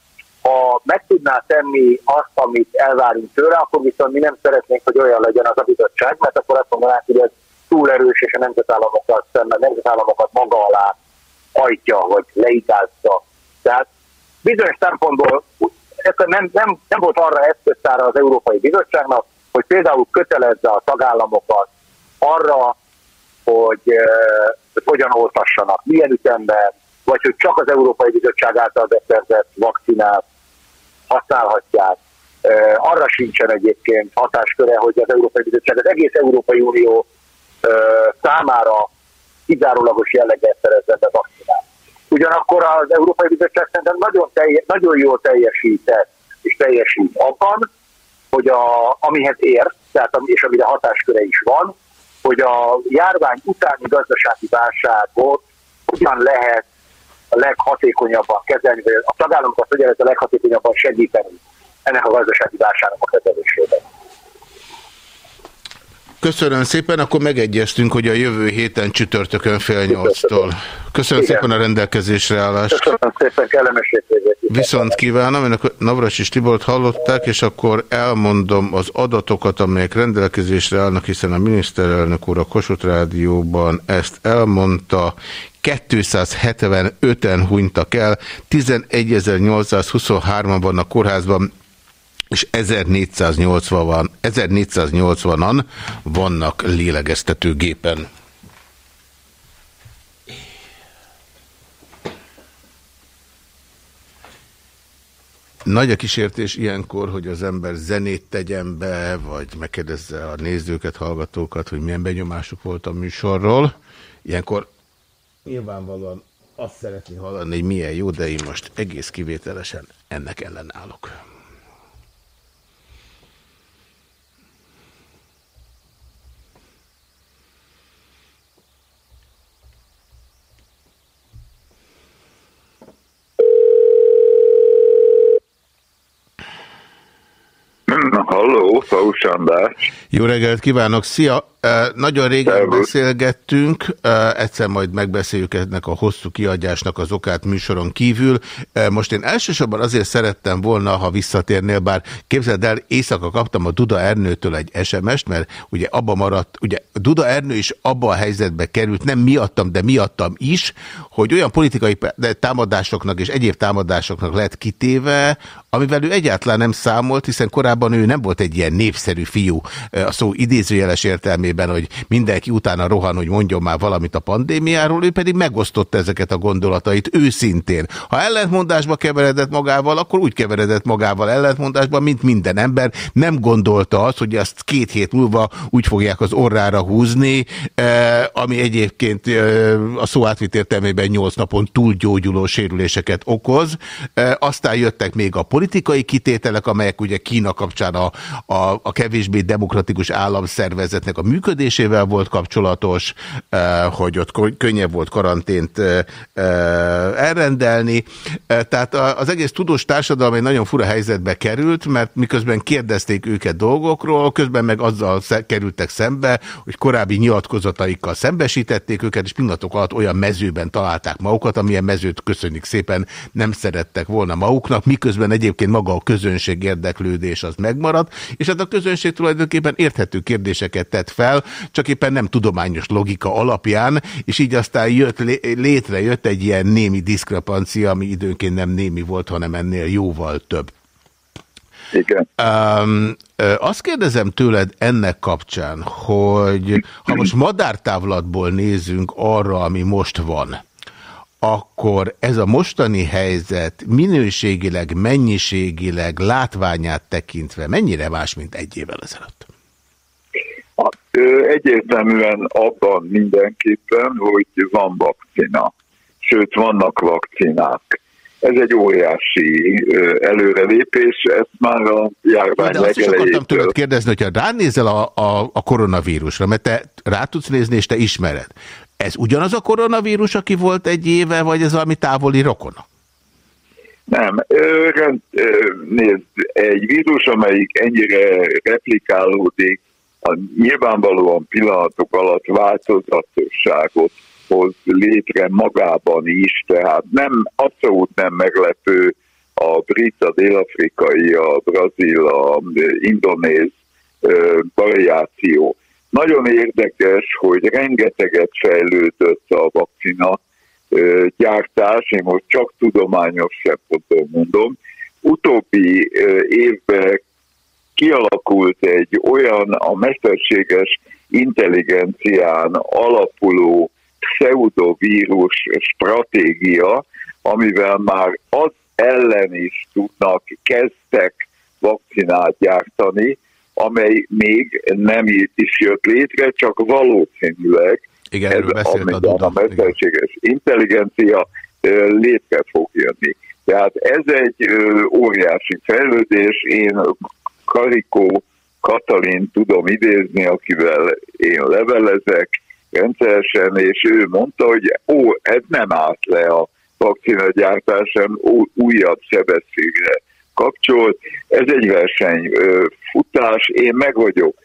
ha meg tudná tenni azt, amit elvárunk tőle, akkor viszont mi nem szeretnénk, hogy olyan legyen az a bizottság, mert akkor azt mondanák, hogy ez túl erős, és a nemzetállamokat szemben, nemzetállamokat maga alá hajtja, vagy leigázza. Tehát bizonyos szempontból nem, nem, nem volt arra eszköztára az Európai Bizottságnak, hogy például kötelezze a tagállamokat arra, hogy, hogy hogyan oltassanak, milyen ütemben, vagy hogy csak az Európai Bizottság által beszerzett vakcinát használhatják. Arra sincsen egyébként hatásköre, hogy az Európai Bizottság az egész Európai Unió számára kizárólagos jelleggel szerezze be vakcinát. Ugyanakkor az Európai Bizottság szerintem nagyon, telje, nagyon jól teljesített és teljesít abban, hogy a, amihez ér, tehát, és amire hatásköre is van, hogy a járvány utáni gazdasági válságot hogyan lehet a leghatékonyabban kezelni, vagy a tagállamokat hogyan lehet a leghatékonyabban segíteni ennek a gazdasági válságnak a kezelésében. Köszönöm szépen, akkor megegyeztünk, hogy a jövő héten csütörtökön fél nyolctól. Köszönöm Igen. szépen a rendelkezésre állást. Köszönöm szépen, kellemes Viszont kívánom, önök Navras és Tibort hallották, és akkor elmondom az adatokat, amelyek rendelkezésre állnak, hiszen a miniszterelnök úr a Kossuth Rádióban ezt elmondta. 275-en hunytak el, 11.823-an van a kórházban, és 1480 van, 1480-an vannak lélegeztetőgépen. Nagy a kísértés ilyenkor, hogy az ember zenét tegyen be, vagy megkérdezze a nézőket, hallgatókat, hogy milyen benyomásuk volt a műsorról. Ilyenkor nyilvánvalóan azt szeretné hallani, hogy milyen jó, de én most egész kivételesen ennek ellenállok. Halló, Faus András. Jó reggelt kívánok, szia! Nagyon régen beszélgettünk, egyszer majd megbeszéljük ennek a hosszú kiadásnak az okát műsoron kívül. Most én elsősorban azért szerettem volna, ha visszatérnél, bár képzeld el, éjszaka kaptam a Duda Ernőtől egy SMS-t, mert ugye abba maradt, ugye Duda Ernő is abba a helyzetbe került, nem miattam, de miattam is, hogy olyan politikai támadásoknak és egyéb támadásoknak lett kitéve, amivel ő egyáltalán nem számolt, hiszen korábban ő nem volt egy ilyen népszerű fiú a szó idézőjeles értelmében, érdekében, hogy mindenki utána rohan, hogy mondjon már valamit a pandémiáról, ő pedig megosztotta ezeket a gondolatait őszintén. Ha ellentmondásba keveredett magával, akkor úgy keveredett magával ellentmondásba, mint minden ember. Nem gondolta azt, hogy azt két hét múlva úgy fogják az orrára húzni, eh, ami egyébként eh, a szó átvit értelmében nyolc napon túlgyógyuló sérüléseket okoz. Eh, aztán jöttek még a politikai kitételek, amelyek ugye Kína kapcsán a, a, a kevésbé demokratikus államszervezetnek a működését, működésével volt kapcsolatos, eh, hogy ott könnyebb volt karantént eh, eh, elrendelni. Tehát az egész tudós társadalom egy nagyon fura helyzetbe került, mert miközben kérdezték őket dolgokról, közben meg azzal kerültek szembe, hogy korábbi nyilatkozataikkal szembesítették őket, és pillanatok alatt olyan mezőben találták magukat, amilyen mezőt köszönjük szépen nem szerettek volna maguknak, miközben egyébként maga a közönség érdeklődés az megmaradt, és hát a közönség tulajdonképpen érthető kérdéseket tett fel, fel, csak éppen nem tudományos logika alapján, és így aztán jött, létrejött egy ilyen némi diszkrepancia, ami időnként nem némi volt, hanem ennél jóval több. Igen. Um, azt kérdezem tőled ennek kapcsán, hogy ha most madártávlatból nézünk arra, ami most van, akkor ez a mostani helyzet minőségileg, mennyiségileg, látványát tekintve mennyire más, mint egy évvel ezelőtt? Egyértelműen abban mindenképpen, hogy van vakcina, sőt vannak vakcinák. Ez egy óriási előrelépés, ezt már a járvány De azt is akartam tőled kérdezni, hogyha ránézel a, a, a koronavírusra, mert te rá tudsz nézni, és te ismered. Ez ugyanaz a koronavírus, aki volt egy éve, vagy ez valami távoli rokona? Nem. Nézd, egy vírus, amelyik ennyire replikálódik, a nyilvánvalóan pillanatok alatt változatosságot hoz létre magában is, tehát nem, abszolút nem meglepő a brit, a dél-afrikai, a brazil, a indonéz variáció. Nagyon érdekes, hogy rengeteget fejlődött a vakcina gyártás, én most csak tudományos szempontból mondom. Utóbbi évben kialakult egy olyan a mesterséges intelligencián alapuló pseudovírus stratégia, amivel már az ellen is tudnak, kezdtek vakcinát gyártani, amely még nem is jött létre, csak valószínűleg Igen, ez, amiben a, a mesterséges Igen. intelligencia létre fog jönni. Tehát ez egy óriási fejlődés, én Karikó Katalin tudom idézni, akivel én levelezek rendszeresen, és ő mondta, hogy ó, ez nem állt le a vakcinagyártásán, újabb sebességre kapcsolt. Ez egy versenyfutás, én meg vagyok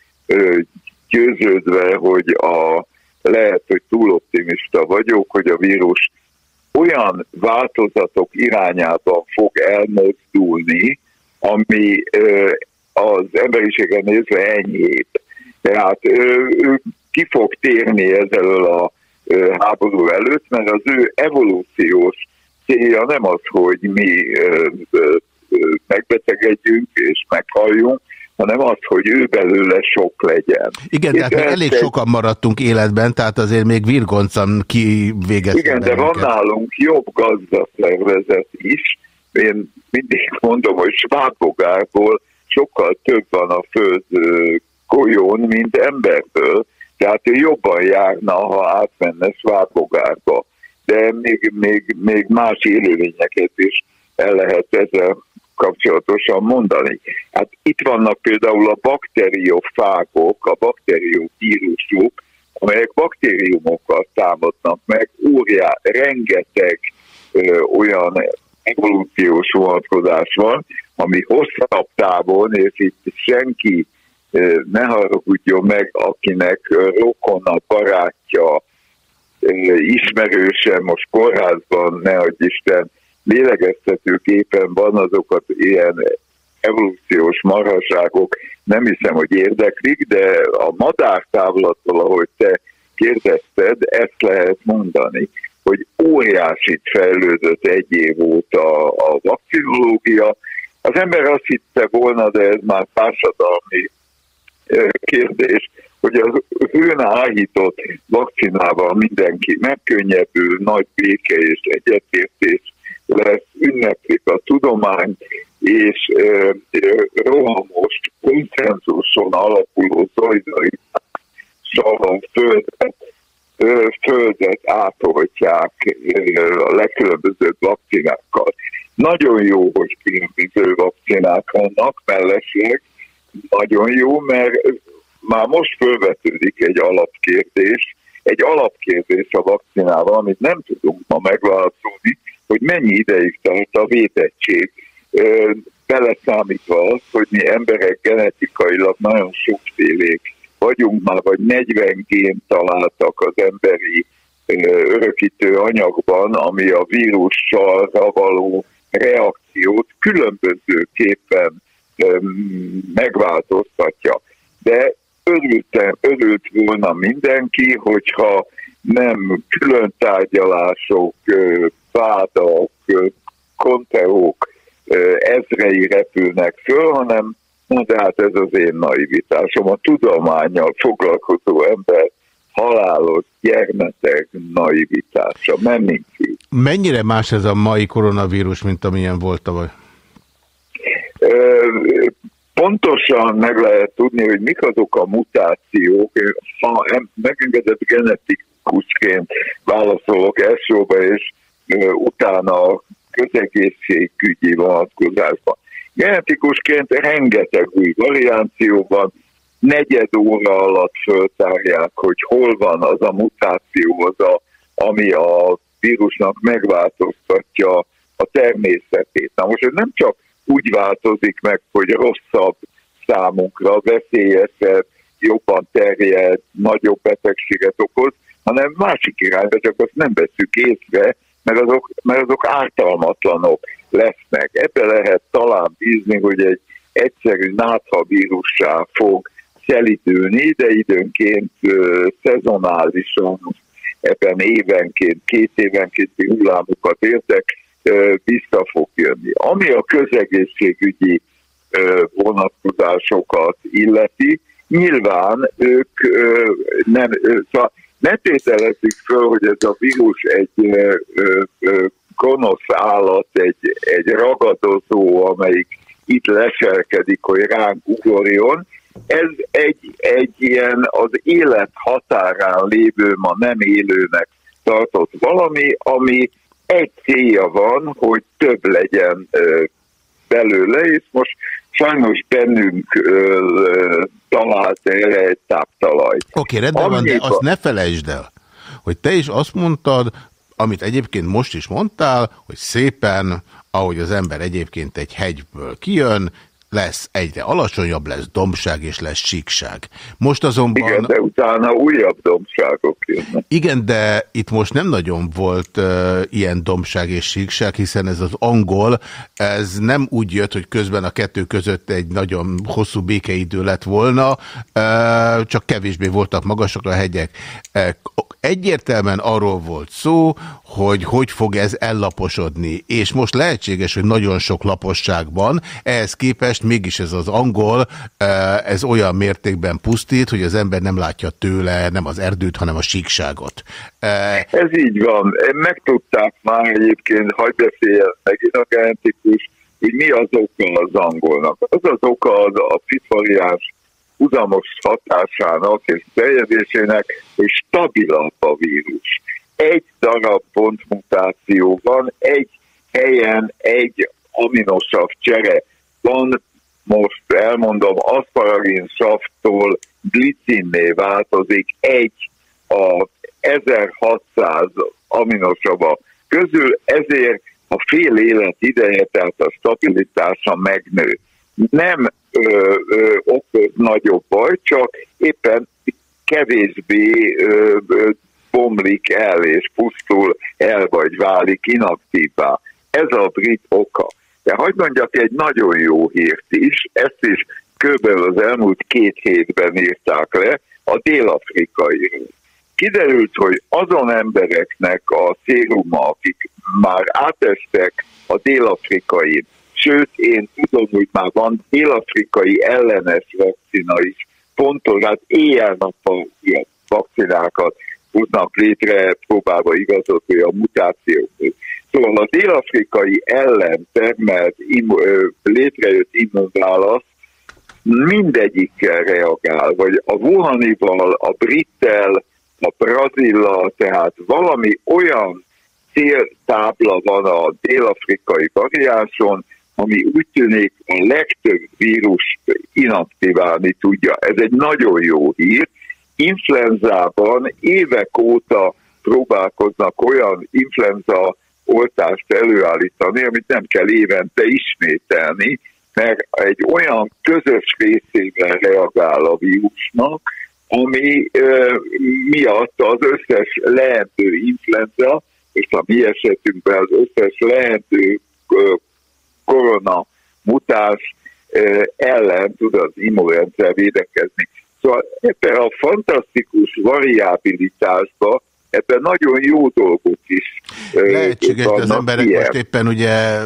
győződve, hogy a, lehet, hogy túl optimista vagyok, hogy a vírus olyan változatok irányában fog elmozdulni, ami az emberiségen nézve enyhébb. Tehát ő ki fog térni ezzel a háború előtt, mert az ő evolúciós célja nem az, hogy mi megbetegedjünk és meghalljunk, hanem az, hogy ő belőle sok legyen. Igen, tehát mi elég egy... sokan maradtunk életben, tehát azért még virgoncam kivégezte. Igen, de van nálunk jobb gazdaszervezet is. Én mindig mondom, hogy Svábogárból sokkal több van a föld golyón, mint emberből, tehát ő jobban járna, ha átmenne Svábogárba. de még, még, még más élőlényeket is el lehet ezzel kapcsolatosan mondani. Hát itt vannak például a bakteriofágok, a bakteriovírusok, amelyek baktériumokkal támadnak meg, óriá, rengeteg ö, olyan evolúciós vonatkozás van, ami hosszabb távon, és itt senki ne haragudjon meg, akinek rokona, barátja, ismerőse most kórházban, ne adj Isten, lélegeztetőképen van azokat ilyen evolúciós marhaságok, nem hiszem, hogy érdeklik, de a madártávlattól, ahogy te kérdezted, ezt lehet mondani, hogy óriásit fejlődött egy év óta a vakcinológia. Az ember azt hitte volna, de ez már társadalmi kérdés, hogy az hőn áhított vakcinával mindenki megkönnyebbül, nagy béke és egyetértés lesz, ünneplik a tudomány, és ö, ö, rohamos konszenzuson alapuló szolidaritás földet, földet átoltják a legkülönbözőbb vakcinákkal. Nagyon jó, hogy különböző vakcinák vannak mellesleg, nagyon jó, mert már most fölvetődik egy alapkérdés, egy alapkérdés a vakcinával, amit nem tudunk ma megválaszolni, hogy mennyi ideig tart a védettség, beleszámítva azt, hogy mi emberek genetikailag nagyon sokfélék vagyunk már, vagy 40 gén találtak az emberi örökítő anyagban, ami a vírussal való reakciót különbözőképpen megváltoztatja. De örültem, örült volna mindenki, hogyha nem külön tárgyalások, vádak, konteók ezrei repülnek föl, hanem na de hát ez az én naivitásom, a tudományjal foglalkozó ember halálos gyermetek naivitása, menjünk ki. Mennyire más ez a mai koronavírus, mint amilyen volt tavaly? Pontosan meg lehet tudni, hogy mik azok a mutációk, ha megengedett genetikusként válaszolok elsőbe, és utána közegészségügyi vonatkozásban. Genetikusként rengeteg új variáció van, negyed óra alatt föltárják, hogy hol van az a mutáció, az a, ami a vírusnak megváltoztatja a természetét. Na most ez nem csak úgy változik meg, hogy rosszabb számunkra, veszélyesebb, jobban terjed, nagyobb betegséget okoz, hanem másik irányba, csak azt nem veszük észre, mert azok, mert azok ártalmatlanok lesznek. Ebbe lehet talán bízni, hogy egy egyszerű nátha vírussá fog szelidülni, de időnként szezonálisan, ebben évenként, két évenkénti hullámokat értek, vissza fog jönni. Ami a közegészségügyi vonatkozásokat illeti, nyilván ők nem, szóval ne tételezzük föl, hogy ez a vírus egy gonosz állat, egy, egy ragadozó, amelyik itt leselkedik, hogy ránk ugorjon. Ez egy, egy ilyen az élet határán lévő, ma nem élőnek tartott valami, ami egy célja van, hogy több legyen belőle, és most sajnos bennünk ö, talált erre egy táptalajt. Oké, okay, rendben van, de azt ne felejtsd el, hogy te is azt mondtad, amit egyébként most is mondtál, hogy szépen, ahogy az ember egyébként egy hegyből kijön, lesz egyre alacsonyabb, lesz dombság és lesz síkság. Most azonban... Igen, de utána újabb dombságok jönnek. Igen, de itt most nem nagyon volt uh, ilyen dombság és síkság, hiszen ez az angol, ez nem úgy jött, hogy közben a kettő között egy nagyon hosszú békeidő lett volna, uh, csak kevésbé voltak magasak a hegyek. Uh, egyértelműen arról volt szó, hogy hogy fog ez ellaposodni, és most lehetséges, hogy nagyon sok laposságban, ehhez képest mégis ez az angol, ez olyan mértékben pusztít, hogy az ember nem látja tőle nem az erdőt, hanem a síkságot. Ez így van. Megtudták már egyébként, hagyj beszéljen megint a genetikus, hogy mi az oka az angolnak. Az az oka az a pitvariás uzamos hatásának és terjedésének, hogy stabilabb a vírus. Egy darab pontmutáció van, egy helyen egy aminosav csere van, most elmondom, aszparagin savtól glicinné változik egy a 1600 aminosava közül, ezért a fél élet ideje, tehát a stabilitása megnő. Nem okoz nagyobb baj, csak éppen kevésbé ö, ö, bomlik el és pusztul el, vagy válik inaktívá. Ez a brit oka. De hagyd mondjak egy nagyon jó hírt is, ezt is kb. az elmúlt két hétben írták le, a dél-afrikai. Kiderült, hogy azon embereknek a széruma, akik már átestek a dél-afrikai, sőt, én tudom, hogy már van dél-afrikai ellenes vakcina is, pontos, hát éjjel-nappal ilyen vakcinákat hoznak létre, próbálva igazodni a mutációkhoz. Szóval a dél-afrikai ellen termelt létrejött immunválasz mindegyikkel reagál, vagy a Wuhanival, a Brittel, a Brazillal, tehát valami olyan céltábla van a dél-afrikai variánson, ami úgy tűnik a legtöbb vírust inaktiválni tudja. Ez egy nagyon jó hír. Influenzában évek óta próbálkoznak olyan influenza oltást előállítani, amit nem kell évente ismételni, mert egy olyan közös részével reagál a vírusnak, ami ö, miatt az összes lehető influenza, és a mi esetünkben az összes lehető korona mutás ellen tud az immunrendszer védekezni. Szóval ebben a fantasztikus variabilitásban ebben nagyon jó dolgok is. Lehetséges, hogy az emberek ilyen. most éppen ugye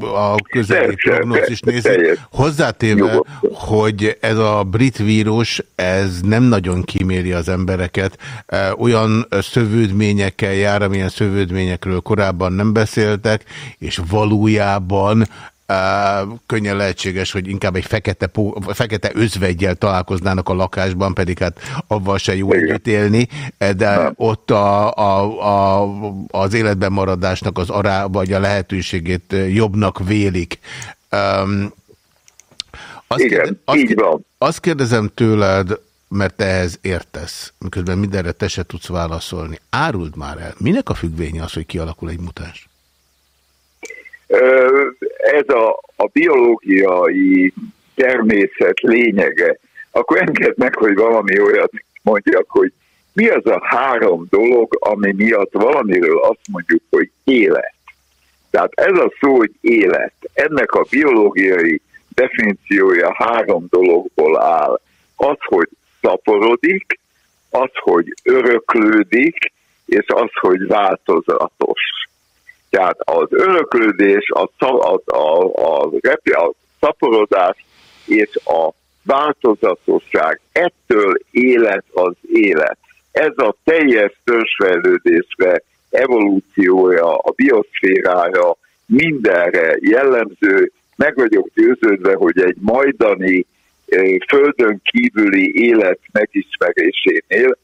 a közeli prognózis nézik. Hozzátéve, Nyugodtan. hogy ez a brit vírus, ez nem nagyon kíméli az embereket. Olyan szövődményekkel jár, amilyen szövődményekről korábban nem beszéltek, és valójában könnyen lehetséges, hogy inkább egy fekete, fekete özvegyel találkoznának a lakásban, pedig hát avval se jó együtt élni, de Nem. ott a, a, a, az életben maradásnak az ará, vagy a lehetőségét jobbnak vélik. Um, azt Igen, kérde, azt, így van. Azt kérdezem tőled, mert te ehhez értesz, miközben mindenre te se tudsz válaszolni. Áruld már el, minek a függvénye az, hogy kialakul egy mutáns? Ez a, a biológiai természet lényege, akkor engedd meg, hogy valami olyat mondjak, hogy mi az a három dolog, ami miatt valamiről azt mondjuk, hogy élet. Tehát ez a szó, hogy élet, ennek a biológiai definíciója három dologból áll. Az, hogy szaporodik, az, hogy öröklődik, és az, hogy változatos. Tehát az öröklődés, a, a, a, a, a szaporodás és a változatosság, ettől élet az élet. Ez a teljes törzsfejlődésre, evolúciója, a bioszférája mindenre jellemző. Meg vagyok győződve, hogy egy majdani földön kívüli élet megismerésénél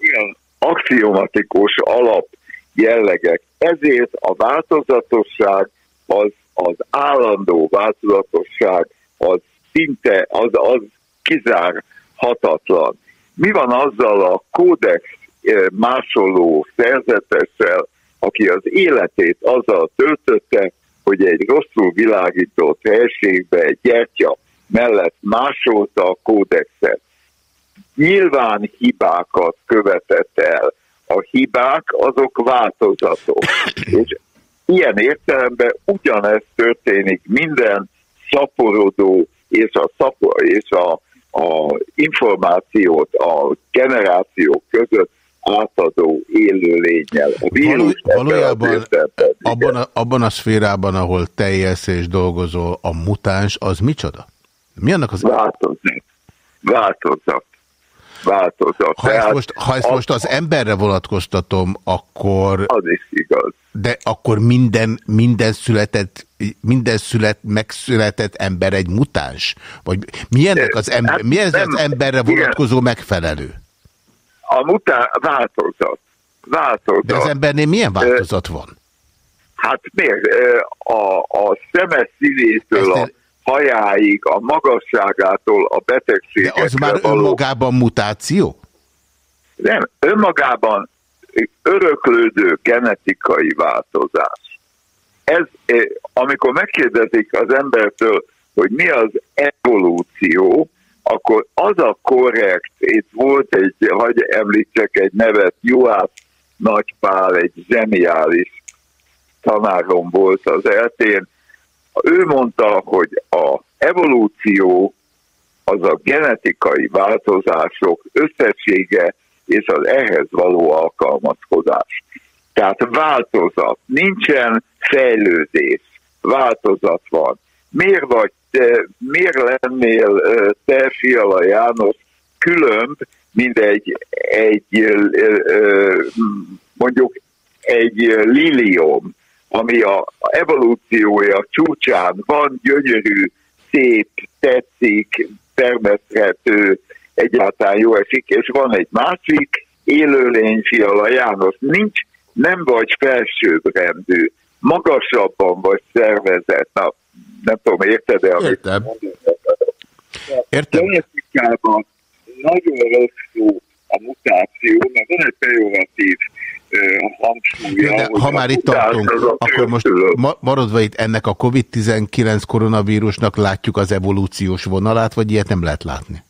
olyan axiomatikus alap jellegek. Ezért a változatosság, az, az állandó változatosság, az szinte, az, az kizárhatatlan. Mi van azzal a kódex eh, másoló szerzetessel, aki az életét azzal töltötte, hogy egy rosszul világított helységbe egy gyertya mellett másolta a kódexet. Nyilván hibákat követett el, a hibák azok változatok. És ilyen értelemben ugyanez történik minden szaporodó és a, szapor, és a, a információt a generációk között átadó élőlényel. A vírus valójában abban a, abban a szférában, ahol teljes és dolgozol, a mutáns, az micsoda? Mi annak az... Változnak. Változnak változat. Ha ezt, most, ha ezt az, most az emberre vonatkoztatom, akkor... Az is igaz. De akkor minden, minden született, minden szület, megszületett ember egy mutáns? Vagy milyennek az, ember, hát milyen nem, az emberre vonatkozó igen. megfelelő? A mutá változat. változat. De az embernél milyen változat van? Hát miért? A, a szemes színétől a hajáig, a magasságától, a betegségekre De az már való... önmagában mutáció? Nem, önmagában öröklődő genetikai változás. Ez, amikor megkérdezik az embertől, hogy mi az evolúció, akkor az a korrekt, itt volt egy, hagyj említsek egy nevet, Juhász Nagypál, egy zseniális tanárom volt az eltén, ő mondta, hogy a evolúció az a genetikai változások összessége és az ehhez való alkalmazkodás. Tehát változat, nincsen fejlődés, változat van. Miért vagy te, miért lennél te, Fiala János, különb, mint egy, egy mondjuk egy lilium, ami a evolúciója csúcsán van, gyönyörű, szép, tetszik, termeszthető, egyáltalán jó esik, és van egy másik élőlény, Fiala János, nincs, nem vagy felsőbbrendű, magasabban vagy szervezet. Na, nem tudom, érted-e? Értem. Értem. Genetikában nagyon rossz a mutáció, mert van egy pejoratív hangsúlya. De ha már itt tartunk, akkor most maradva itt ennek a COVID-19 koronavírusnak látjuk az evolúciós vonalát, vagy ilyet nem lehet látni?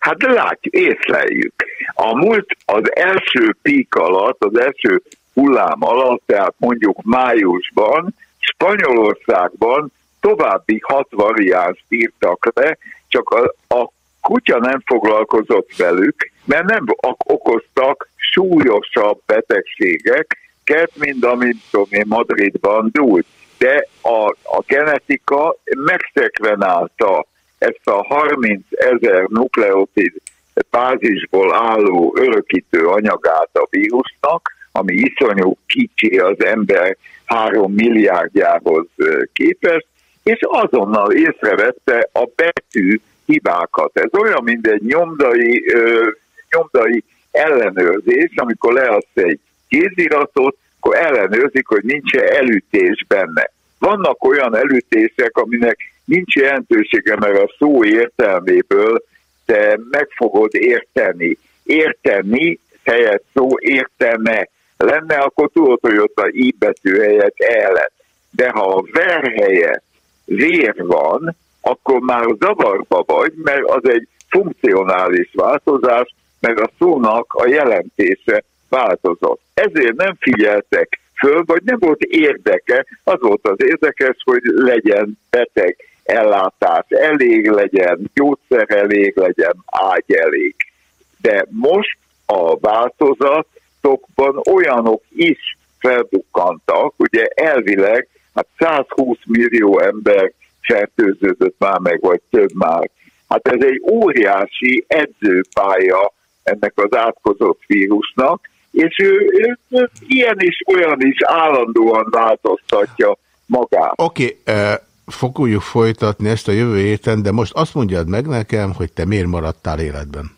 Hát látjuk, észleljük. A múlt az első pík alatt, az első hullám alatt, tehát mondjuk májusban, Spanyolországban további hat variáns írtak le, csak a, a kutya nem foglalkozott velük, mert nem okoztak súlyosabb betegségeket, mint amit tudom én Madridban dúlt. De a, a genetika megszekvenálta ezt a 30 ezer nukleotid bázisból álló örökítő anyagát a vírusnak, ami iszonyú kicsi az ember 3 milliárdjához képest, és azonnal észrevette a betű hibákat. Ez olyan, mint egy nyomdai, ö, nyomdai ellenőrzés, amikor leadsz egy kéziratot, akkor ellenőrzik, hogy nincs -e elütés benne. Vannak olyan elütések, aminek nincs jelentősége, mert a szó értelméből te meg fogod érteni. Érteni helyett szó értene lenne, akkor tudod, hogy ott a i betű helyett el lett. De ha a ver helyett vér van, akkor már zavarba vagy, mert az egy funkcionális változás, meg a szónak a jelentése változott. Ezért nem figyeltek föl, vagy nem volt érdeke, az volt az érdekes, hogy legyen beteg ellátás elég legyen, gyógyszer elég legyen, ágy elég. De most a változatokban olyanok is felbukkantak, ugye elvileg hát 120 millió ember fertőződött már meg, vagy több már. Hát ez egy óriási edzőpálya ennek az átkozott vírusnak, és ő, ő, ő ilyen is, olyan is állandóan változtatja magát. Oké, okay, uh, fogjuk folytatni ezt a jövő héten, de most azt mondjad meg nekem, hogy te miért maradtál életben?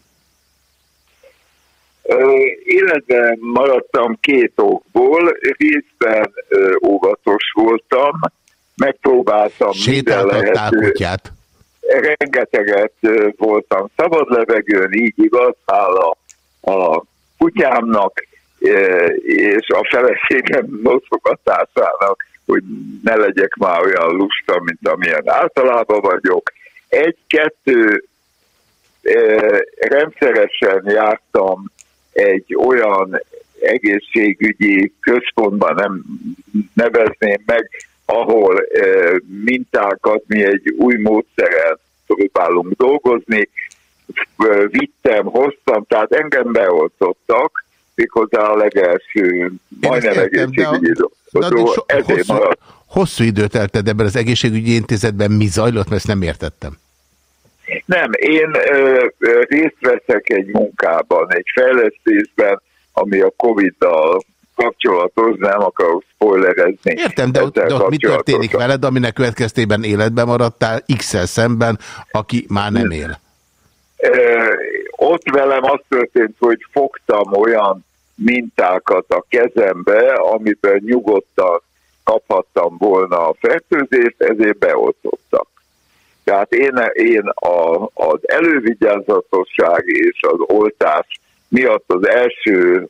Életben maradtam két okból, részben óvatos voltam, megpróbáltam minden lehető... kutyát? Rengeteget voltam szabad levegőn, így igaz, hála a kutyámnak és a feleségem noszogatásának, hogy ne legyek már olyan lusta, mint amilyen általában vagyok. Egy-kettő rendszeresen jártam egy olyan egészségügyi központban, nem nevezném meg, ahol e, mintákat mi egy új módszerrel próbálunk dolgozni, vittem, hoztam, tehát engem beoltottak, méghozzá a legelső, majdnem egészségügyi dolgozó, ezért hosszú, hosszú időt elted ebben az egészségügyi intézetben, mi zajlott, mert ezt nem értettem. Nem, én ö, ö, részt veszek egy munkában, egy fejlesztésben, ami a Covid-dal kapcsolatos, nem akarok spoilerezni. Értem, de, de ott mi történik veled, aminek következtében életben maradtál X-el szemben, aki már nem él? Ott velem az történt, hogy fogtam olyan mintákat a kezembe, amiben nyugodtan kaphattam volna a fertőzést, ezért beoltottak. Tehát én, én a, az elővigyázatosság és az oltás miatt az első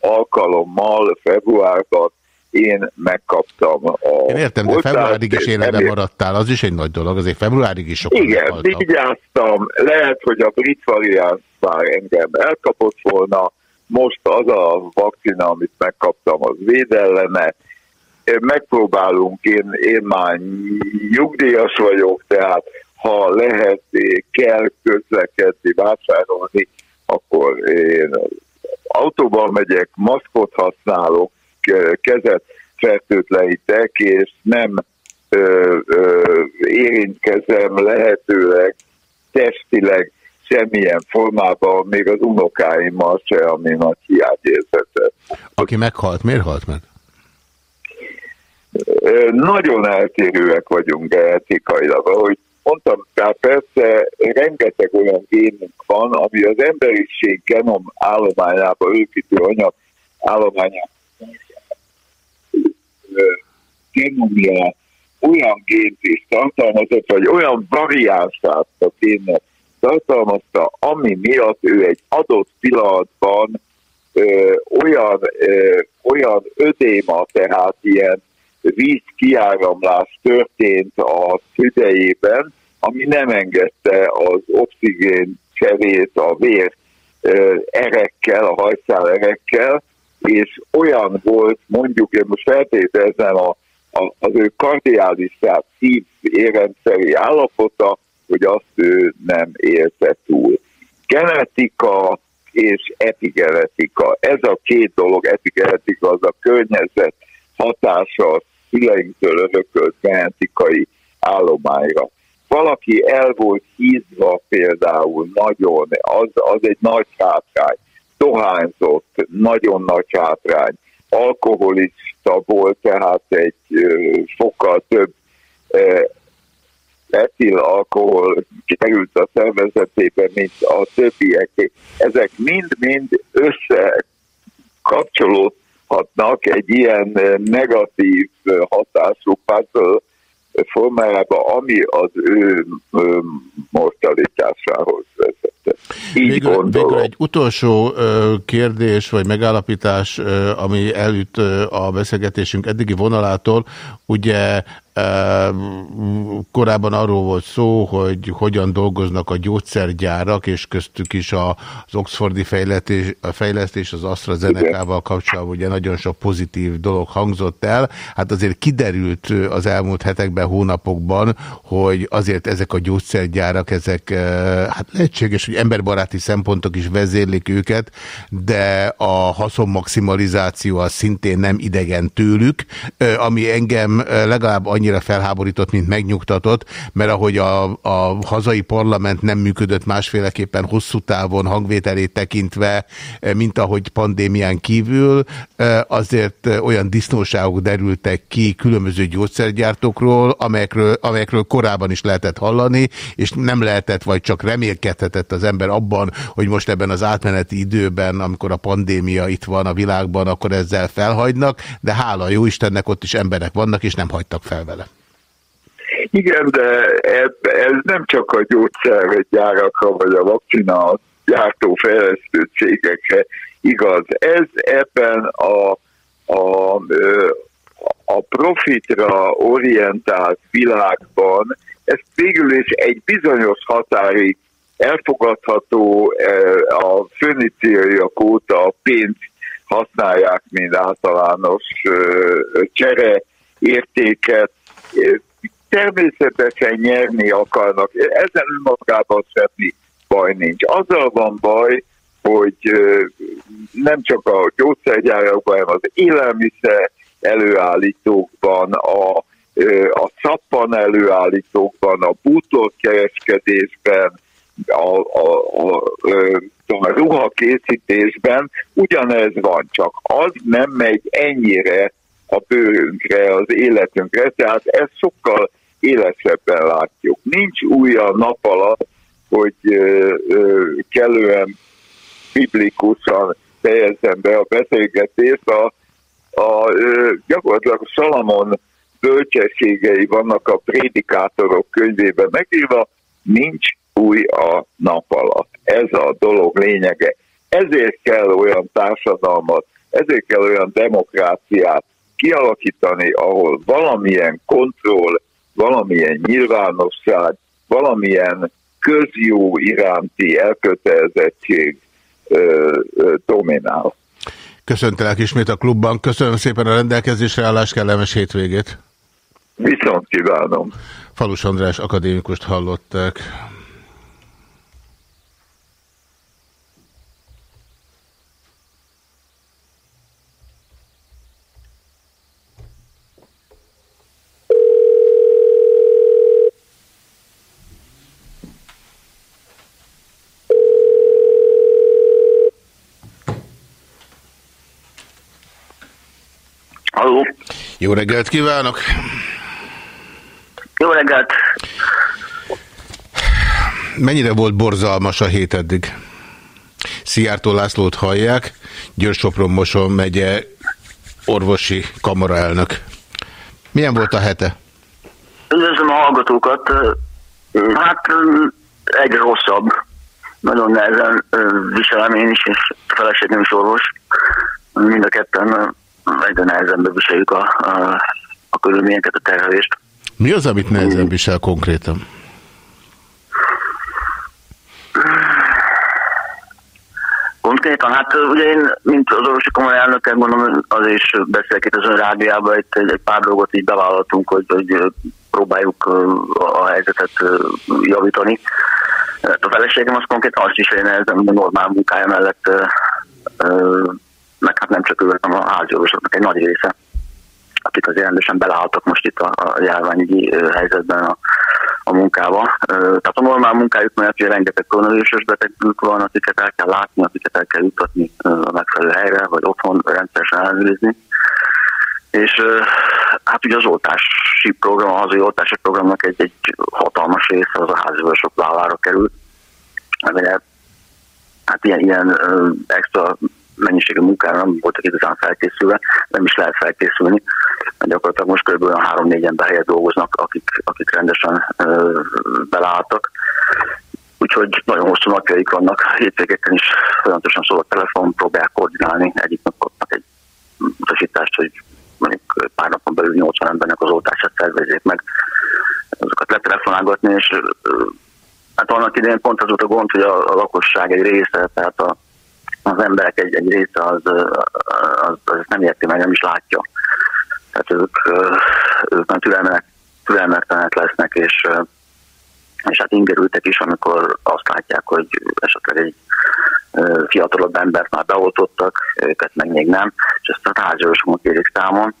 alkalommal februárban én megkaptam a Én értem, de februárig is életben maradtál, az is egy nagy dolog, azért februárig is sokan Igen, vigyáztam, lehet, hogy a brit variáns már engem elkapott volna, most az a vakcina, amit megkaptam, az védellene, megpróbálunk, én, én már nyugdíjas vagyok, tehát ha lehet, kell közlekedni, vásárolni, akkor én autóban megyek, maszkot használok, kezet fertőtlenítek, és nem ö, ö, érintkezem lehetőleg testileg semmilyen formában, még az unokáimmal se, ami nagy hiányérzetet. Aki meghalt, miért halt meg? Nagyon eltérőek vagyunk etikailag, ahogy mondtam, tehát persze rengeteg olyan génünk van, ami az emberiség genom állományába építő anyag állományába genomja olyan gént is tartalmazott, vagy olyan variánsát a génnek tartalmazta, ami miatt ő egy adott pillanatban ö, olyan, ö, olyan ödéma, tehát ilyen víz kiáramlás történt a tüdejében, ami nem engedte az oxigén cserét a vér erekkel, a hajszál erekkel, és olyan volt, mondjuk én most feltételezem a, a, az ő kardiális, tehát szív érrendszeri állapota, hogy azt ő nem élte túl. Genetika és epigenetika. Ez a két dolog, epigenetika az a környezet hatása a szüleinktől örökölt genetikai állományra. Valaki el volt hízva például nagyon, az, az egy nagy hátrány. Dohányzott, nagyon nagy hátrány. Alkoholista volt, tehát egy sokkal több etil alkohol került a szervezetébe, mint a többiek. Ezek mind-mind összekapcsolódhatnak egy ilyen negatív hatású puzzle formájában, ami az ő mortalitásához vezette. Így végül, végül egy utolsó kérdés vagy megállapítás, ami elüt a beszélgetésünk eddigi vonalától, ugye Korábban arról volt szó, hogy hogyan dolgoznak a gyógyszergyárak, és köztük is az Oxfordi fejlesztés, a fejlesztés az AstraZeneca-val kapcsolatban ugye nagyon sok pozitív dolog hangzott el. Hát azért kiderült az elmúlt hetekben, hónapokban, hogy azért ezek a gyógyszergyárak, ezek hát lehetséges, hogy emberbaráti szempontok is vezérlik őket, de a haszonmaximalizáció az szintén nem idegen tőlük, ami engem legalább annyi annyira felháborított, mint megnyugtatott, mert ahogy a, a hazai parlament nem működött másféleképpen hosszú távon hangvételét tekintve, eh, mint ahogy pandémián kívül, eh, azért eh, olyan disznóságok derültek ki különböző gyógyszergyártókról, amelyekről, amelyekről korábban is lehetett hallani, és nem lehetett, vagy csak remélkedhetett az ember abban, hogy most ebben az átmeneti időben, amikor a pandémia itt van a világban, akkor ezzel felhagynak, de hála jó Istennek ott is emberek vannak, és nem hagytak fel vele. Igen, de ez nem csak a gyógyszergyárakra vagy a vakcina gyártó fejlesztő cégekre igaz. Ez ebben a, a, a profitra orientált világban, ez végül is egy bizonyos határig elfogadható, a fönicíaiak óta a pénzt használják, mint általános csere értéket, természetesen nyerni akarnak. Ezen önmagában semmi baj nincs. Azzal van baj, hogy nem csak a gyógyszergyárakban, hanem az élelmiszer előállítókban, a, a szappan előállítókban, a bútorkereskedésben, a, a, a, a ruhakészítésben ugyanez van, csak az nem megy ennyire a bőrünkre, az életünkre, tehát ez sokkal élesebben látjuk. Nincs új a nap alatt, hogy kellően biblikusan fejezzem be a beszélgetést. A, a, gyakorlatilag Salamon bölcsességei vannak a prédikátorok könyvében megírva, nincs új a nap alatt. Ez a dolog lényege. Ezért kell olyan társadalmat, ezért kell olyan demokráciát kialakítani, ahol valamilyen kontroll, valamilyen nyilvánosság, valamilyen közjó iránti elkötelezettség ö, ö, dominál. Köszöntelek ismét a klubban. Köszönöm szépen a rendelkezésre állás, kellemes hétvégét. Viszont kívánom. Falus András akadémikust hallották. Halló. Jó reggelt kívánok! Jó reggelt! Mennyire volt borzalmas a hét eddig? Szijjártó Lászlót hallják, Győr-Sopron Moson megye orvosi kamaraelnök. Milyen volt a hete? Üdvözlöm a hallgatókat. Hát egyre rosszabb. Nagyon nehezen viselem én is, és feleségem is orvos. Mind a ketten egyre nehezebben viseljük a, a, a körülményeket, a terhelést. Mi az, amit nehezen visel konkrétan? Konkrétan, hát ugye én, mint az orvosi komoly elnöke, mondom, az is beszélek itt az ön rádiában, itt egy, egy pár dolgot így bevállaltunk, hogy, hogy próbáljuk a helyzetet javítani. Hát a feleségem az konkrétan azt is, hogy nehezen a normál munkája mellett meg hát nem csak ő, hanem a háziorvosoknak egy nagy része, akik azért rendesen beleálltak most itt a, a járványügyi helyzetben a, a munkába. Tehát a normál munkájuk mellett hogy rengeteg koronavírusos betegük van, akiket el kell látni, akiket el kell jutatni a megfelelő helyre, vagy otthon rendszeresen ellenőrizni. És hát ugye az oltási program, az hazai oltási programnak egy, egy hatalmas része az a háziorvosok vállára került. Hát ilyen, ilyen extra mennyiségű munkára nem voltak igazán felkészülve, nem is lehet felkészülni. Gyakorlatilag most kb. 3-4 ember helyet dolgoznak, akik, akik rendesen ö, beleálltak. Úgyhogy nagyon hosszú napjaik vannak, hétvégeken is folyamatosan szól a telefon, próbálják koordinálni, egyik nap kapnak egy utasítást, hogy mondjuk pár napon belül 80 embernek az oltását szervezzék meg, azokat letelefonálgatni, és hát annak idején pont az volt a gond, hogy a, a lakosság egy része, tehát a az emberek egy, egy része az, az, az nem érti meg, nem is látja. Tehát ők, ők nem türelmenek, türelmetlenek lesznek, és, és hát ingerültek is, amikor azt látják, hogy esetleg egy fiatalabb embert már beoltottak, őket meg még nem, és ezt a tárgyalósokon kérik számon.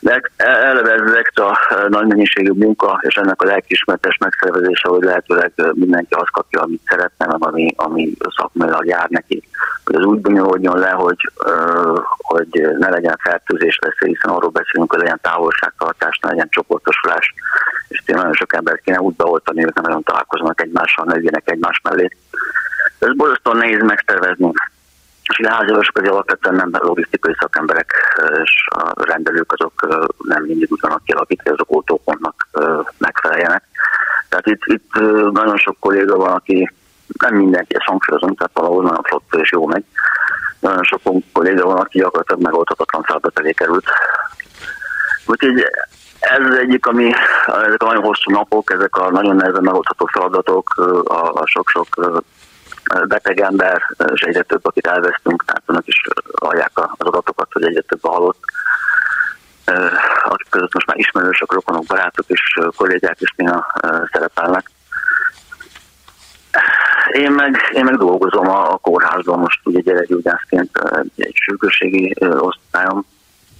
De eleve ez extra nagy mennyiségű munka, és ennek a lelkismertes megszervezése, hogy lehetőleg mindenki azt kapja, amit szeretne, meg ami, ami szakmailag jár neki. Hogy az úgy bonyolódjon le, hogy, hogy ne legyen fertőzés veszély, hiszen arról beszélünk, hogy legyen távolságtartás, ne legyen csoportosulás, és tényleg nagyon sok embert kéne úgy beoltani, hogy nem nagyon találkoznak egymással, ne egymás mellé. Ez borzasztóan nehéz megtervezni. És a háziorvosok az alapvetően nem logisztikai szakemberek, és a rendelők azok nem mindig úgy vannak kialakítva, azok oltópontnak megfeleljenek. Tehát itt, itt nagyon sok kolléga van, aki nem mindenki, ezt hangsúlyozom, tehát valahol nagyon flott és jó megy. Nagyon sok kolléga van, aki gyakorlatilag megoldhatatlan feladat elé került. Úgyhogy ez az egyik, ami ezek a nagyon hosszú napok, ezek a nagyon nehezen megoldható feladatok, a sok-sok beteg ember, és egyre több, akit elvesztünk, tehát önök is hallják az adatokat, hogy egyre több a halott, akik között most már ismerősök, rokonok, barátok és kollégák is néha szerepelnek. Én meg, én meg dolgozom a, a kórházban most ugye gyerekgyógyászként egy, sürgőségi osztályom,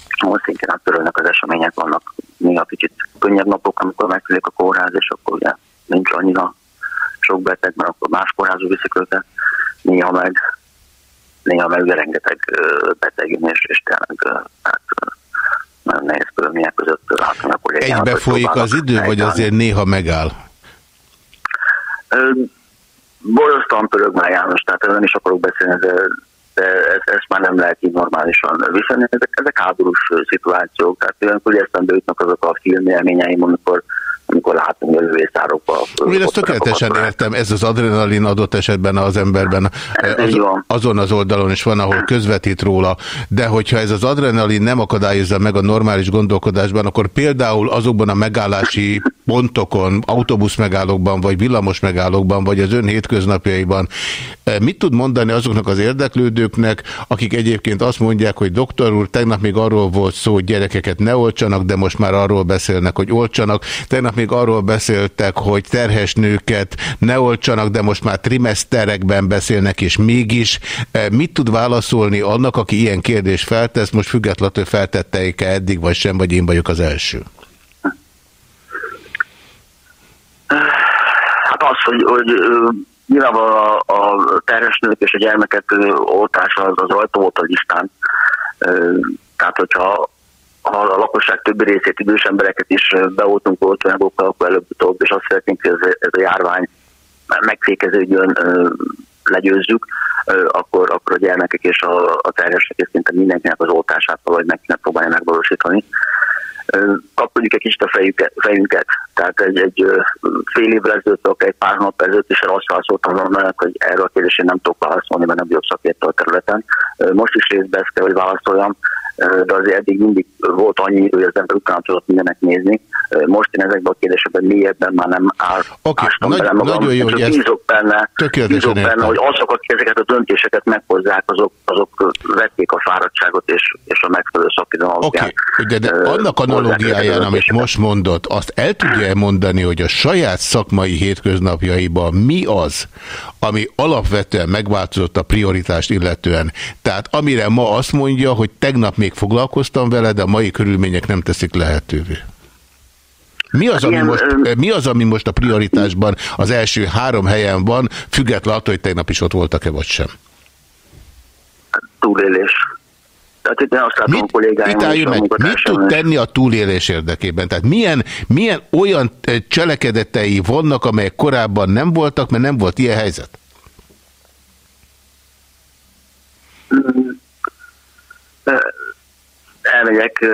ahol szintén törölnek az események, vannak néha kicsit könnyebb napok, amikor megfelelik a kórház, és akkor ugye nincs annyira sok beteg, mert akkor más kórházba viszik őket, néha meg, néha meg rengeteg beteg és, és tényleg hát, nagyon nehéz körülmények között látni a kollégának. Egybe folyik az idő, vagy azért néha megáll? Borosztan pörög már János, tehát nem is akarok beszélni, de de ezt, ezt már nem lehet így normálisan viszonyítani. Ezek, ezek háborús szituációk, tehát olyankor eszembe jutnak azok a filmélményeim, amikor amikor látunk a lövészárokba. Én ezt tökéletesen értem, ez az adrenalin adott esetben az emberben az, azon az oldalon is van, ahol közvetít róla, de hogyha ez az adrenalin nem akadályozza meg a normális gondolkodásban, akkor például azokban a megállási pontokon, autóbuszmegállókban, vagy villamos megállókban, vagy az ön hétköznapjaiban mit tud mondani azoknak az érdeklődőknek, akik egyébként azt mondják, hogy doktor úr, tegnap még arról volt szó, hogy gyerekeket ne oltsanak, de most már arról beszélnek, hogy oltsanak. Tegnap még arról beszéltek, hogy terhes nőket ne oltsanak, de most már trimeszterekben beszélnek, és mégis e, mit tud válaszolni annak, aki ilyen kérdést feltesz, most függetlenül feltetteik-e eddig, vagy sem, vagy én vagyok az első? Hát az, hogy, hogy nyilvánvalóan a, a terhes nők és a gyermekek oltása az, az rajta volt a listán. Tehát, hogyha ha a lakosság többi részét, idős embereket is beoltunk oltóanyagokkal, akkor előbb-utóbb, és azt szeretnénk, hogy ez, ez a járvány megfékeződjön, legyőzzük, akkor, akkor a gyermekek és a, a terhesek és szinte mindenkinek az oltását valahogy meg kéne próbálni megvalósítani kapcsoljuk egy kicsit a fejüket, fejünket. Tehát egy, egy fél évvel ezelőtt, egy pár nap ezelőtt is azt válaszoltam volna, hogy erről a kérdésén nem tudok válaszolni, mert nem vagyok szakértő a területen. Most is részben ezt kell, hogy válaszoljam de azért eddig mindig volt annyi, hogy az ember utána tudott mindenek nézni. Most én ezekben a kérdésekben mélyebben már nem áll, okay, nagy, bele magam. Nagyon jó, hogy bízok benne, bízok benne hogy azok, akik ezeket a döntéseket meghozzák, azok, azok vették a fáradtságot és, és a megfelelő szakidon Oké, okay, de, de annak analógiáján, amit most mondott, azt el tudja mondani, hogy a saját szakmai hétköznapjaiban mi az, ami alapvetően megváltozott a prioritást illetően. Tehát amire ma azt mondja, hogy tegnap még foglalkoztam vele, de a mai körülmények nem teszik lehetővé. Mi az, ami most, mi az, ami most a prioritásban az első három helyen van, függetlenül attól, hogy tegnap is ott voltak-e vagy sem? Túlélés. Tehát itt azt látom mit, a kollégáim, meg, mit tud tenni a túlélés érdekében? Tehát milyen, milyen olyan cselekedetei vannak, amelyek korábban nem voltak, mert nem volt ilyen helyzet? Mm elmegyek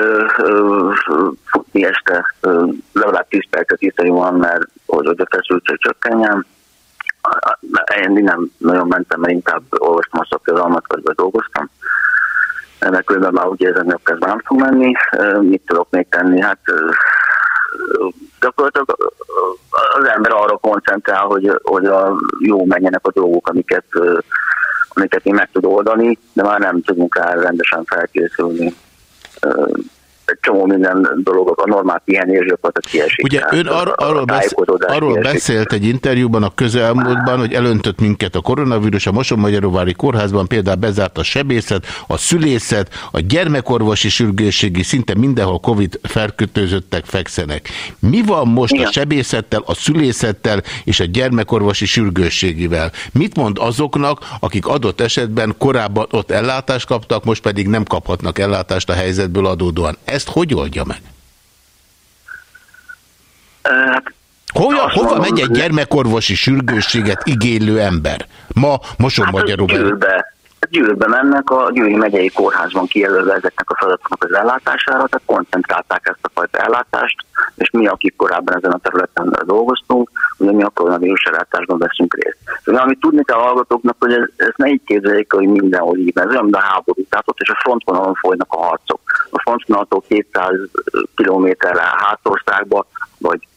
futni este, legalább 10 percet iszani van, mert hogy a feszültség csökkenjen. Én nem nagyon mentem, mert inkább olvastam a szakirodalmat, vagy dolgoztam. Ennek különben már úgy érzem, hogy ez nem fog menni. Mit tudok még tenni? Hát gyakorlatilag az ember arra koncentrál, hogy, hogy a jó menjenek a dolgok, amiket, amiket én meg tud oldani, de már nem tudunk rá rendesen felkészülni uh, egy csomó minden dolog, a normál pihenés gyakorlatilag kiesik. Ugye ön ar arról, besz arról beszélt egy interjúban a közelmúltban, hogy elöntött minket a koronavírus, a Mosonmagyaróvári kórházban például bezárt a sebészet, a szülészet, a gyermekorvosi sürgősségi, szinte mindenhol Covid fertőzöttek fekszenek. Mi van most Igen. a sebészettel, a szülészettel és a gyermekorvosi sürgősségivel? Mit mond azoknak, akik adott esetben korábban ott ellátást kaptak, most pedig nem kaphatnak ellátást a helyzetből adódóan? Ezt hogy oldja meg? Hát, hova, hova megy egy gyermekorvosi sürgősséget igénylő ember? Ma Moson-Magyaróban. Hát, Győrbe mennek, a Győri megyei kórházban kijelölve ezeknek a feladatoknak az ellátására, tehát koncentrálták ezt a fajta ellátást, és mi, akik korábban ezen a területen dolgoztunk, ugye mi a koronavírus ellátásban veszünk részt. Szóval amit tudni kell a hallgatóknak, hogy ez, ez ne így képzeljék, hogy mindenhol így, ez olyan, mint a háború, tehát ott és a frontvonalon folynak a harcok. A frontvonaltól 200 kilométerre hátországba, vagy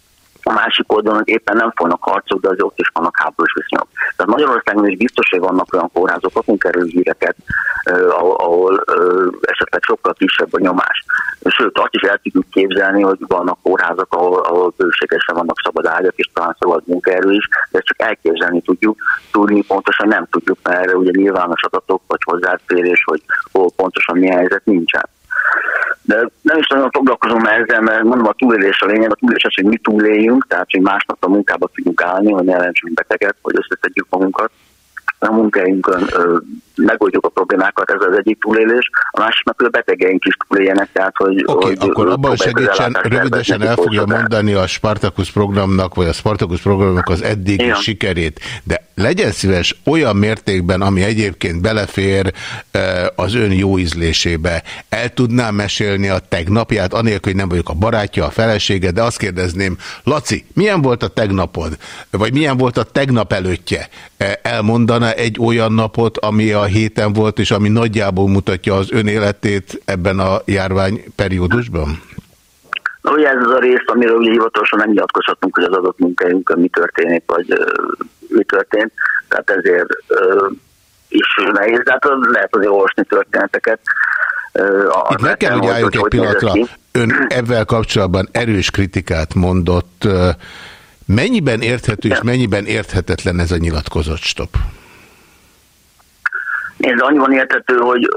a másik oldalon éppen nem folynak harcok, de azért ott is vannak háborús viszonyok. Tehát Magyarországon is biztos, hogy vannak olyan kórházok, kapunk erről híreket, ahol, ahol esetleg sokkal kisebb a nyomás. Sőt, azt is el tudjuk képzelni, hogy vannak kórházak, ahol, ahol bőségesen vannak szabad ágyak, és talán szabad munkaerő is, de ezt csak elképzelni tudjuk, tudni pontosan nem tudjuk, mert erre ugye nyilvános adatok, vagy hozzáférés, hogy hol pontosan milyen helyzet nincsen. De nem is nagyon foglalkozom ezzel, mert mondom a túlélés a lényeg, a túlélés az, hogy mi túléljünk, tehát hogy másnap a munkába tudjunk állni, hogy ne jelentsünk beteget, hogy összeszedjük magunkat. a munkahelyünkön megoldjuk a problémákat, ez az egyik túlélés, a másik meg, hogy a betegeink is túléljenek, tehát hogy... Oké, okay, akkor abban segítsen, rövidesen el fogja mondani a Spartacus programnak, vagy a Spartacus programnak az eddigi Igen. sikerét, de legyen szíves olyan mértékben, ami egyébként belefér az ön jó ízlésébe. El tudnám mesélni a tegnapját, anélkül, hogy nem vagyok a barátja, a felesége, de azt kérdezném, Laci, milyen volt a tegnapod? Vagy milyen volt a tegnap előttje? Elmondana egy olyan napot, ami a héten volt, és ami nagyjából mutatja az ön életét ebben a járvány periódusban? Na, ugye ez az a rész, amiről ugye hivatalosan nem nyilatkozhatunk, hogy az adott munkahelyünkön mi történik, vagy uh, mi történt, tehát ezért uh, is nehéz, de hát lehet azért olvasni történeteket. Uh, Itt meg kell, hogy álljunk egy pillanatra. Ön ebben kapcsolatban erős kritikát mondott. Mennyiben érthető és mennyiben érthetetlen ez a nyilatkozott stop? Ez annyiban érthető, hogy,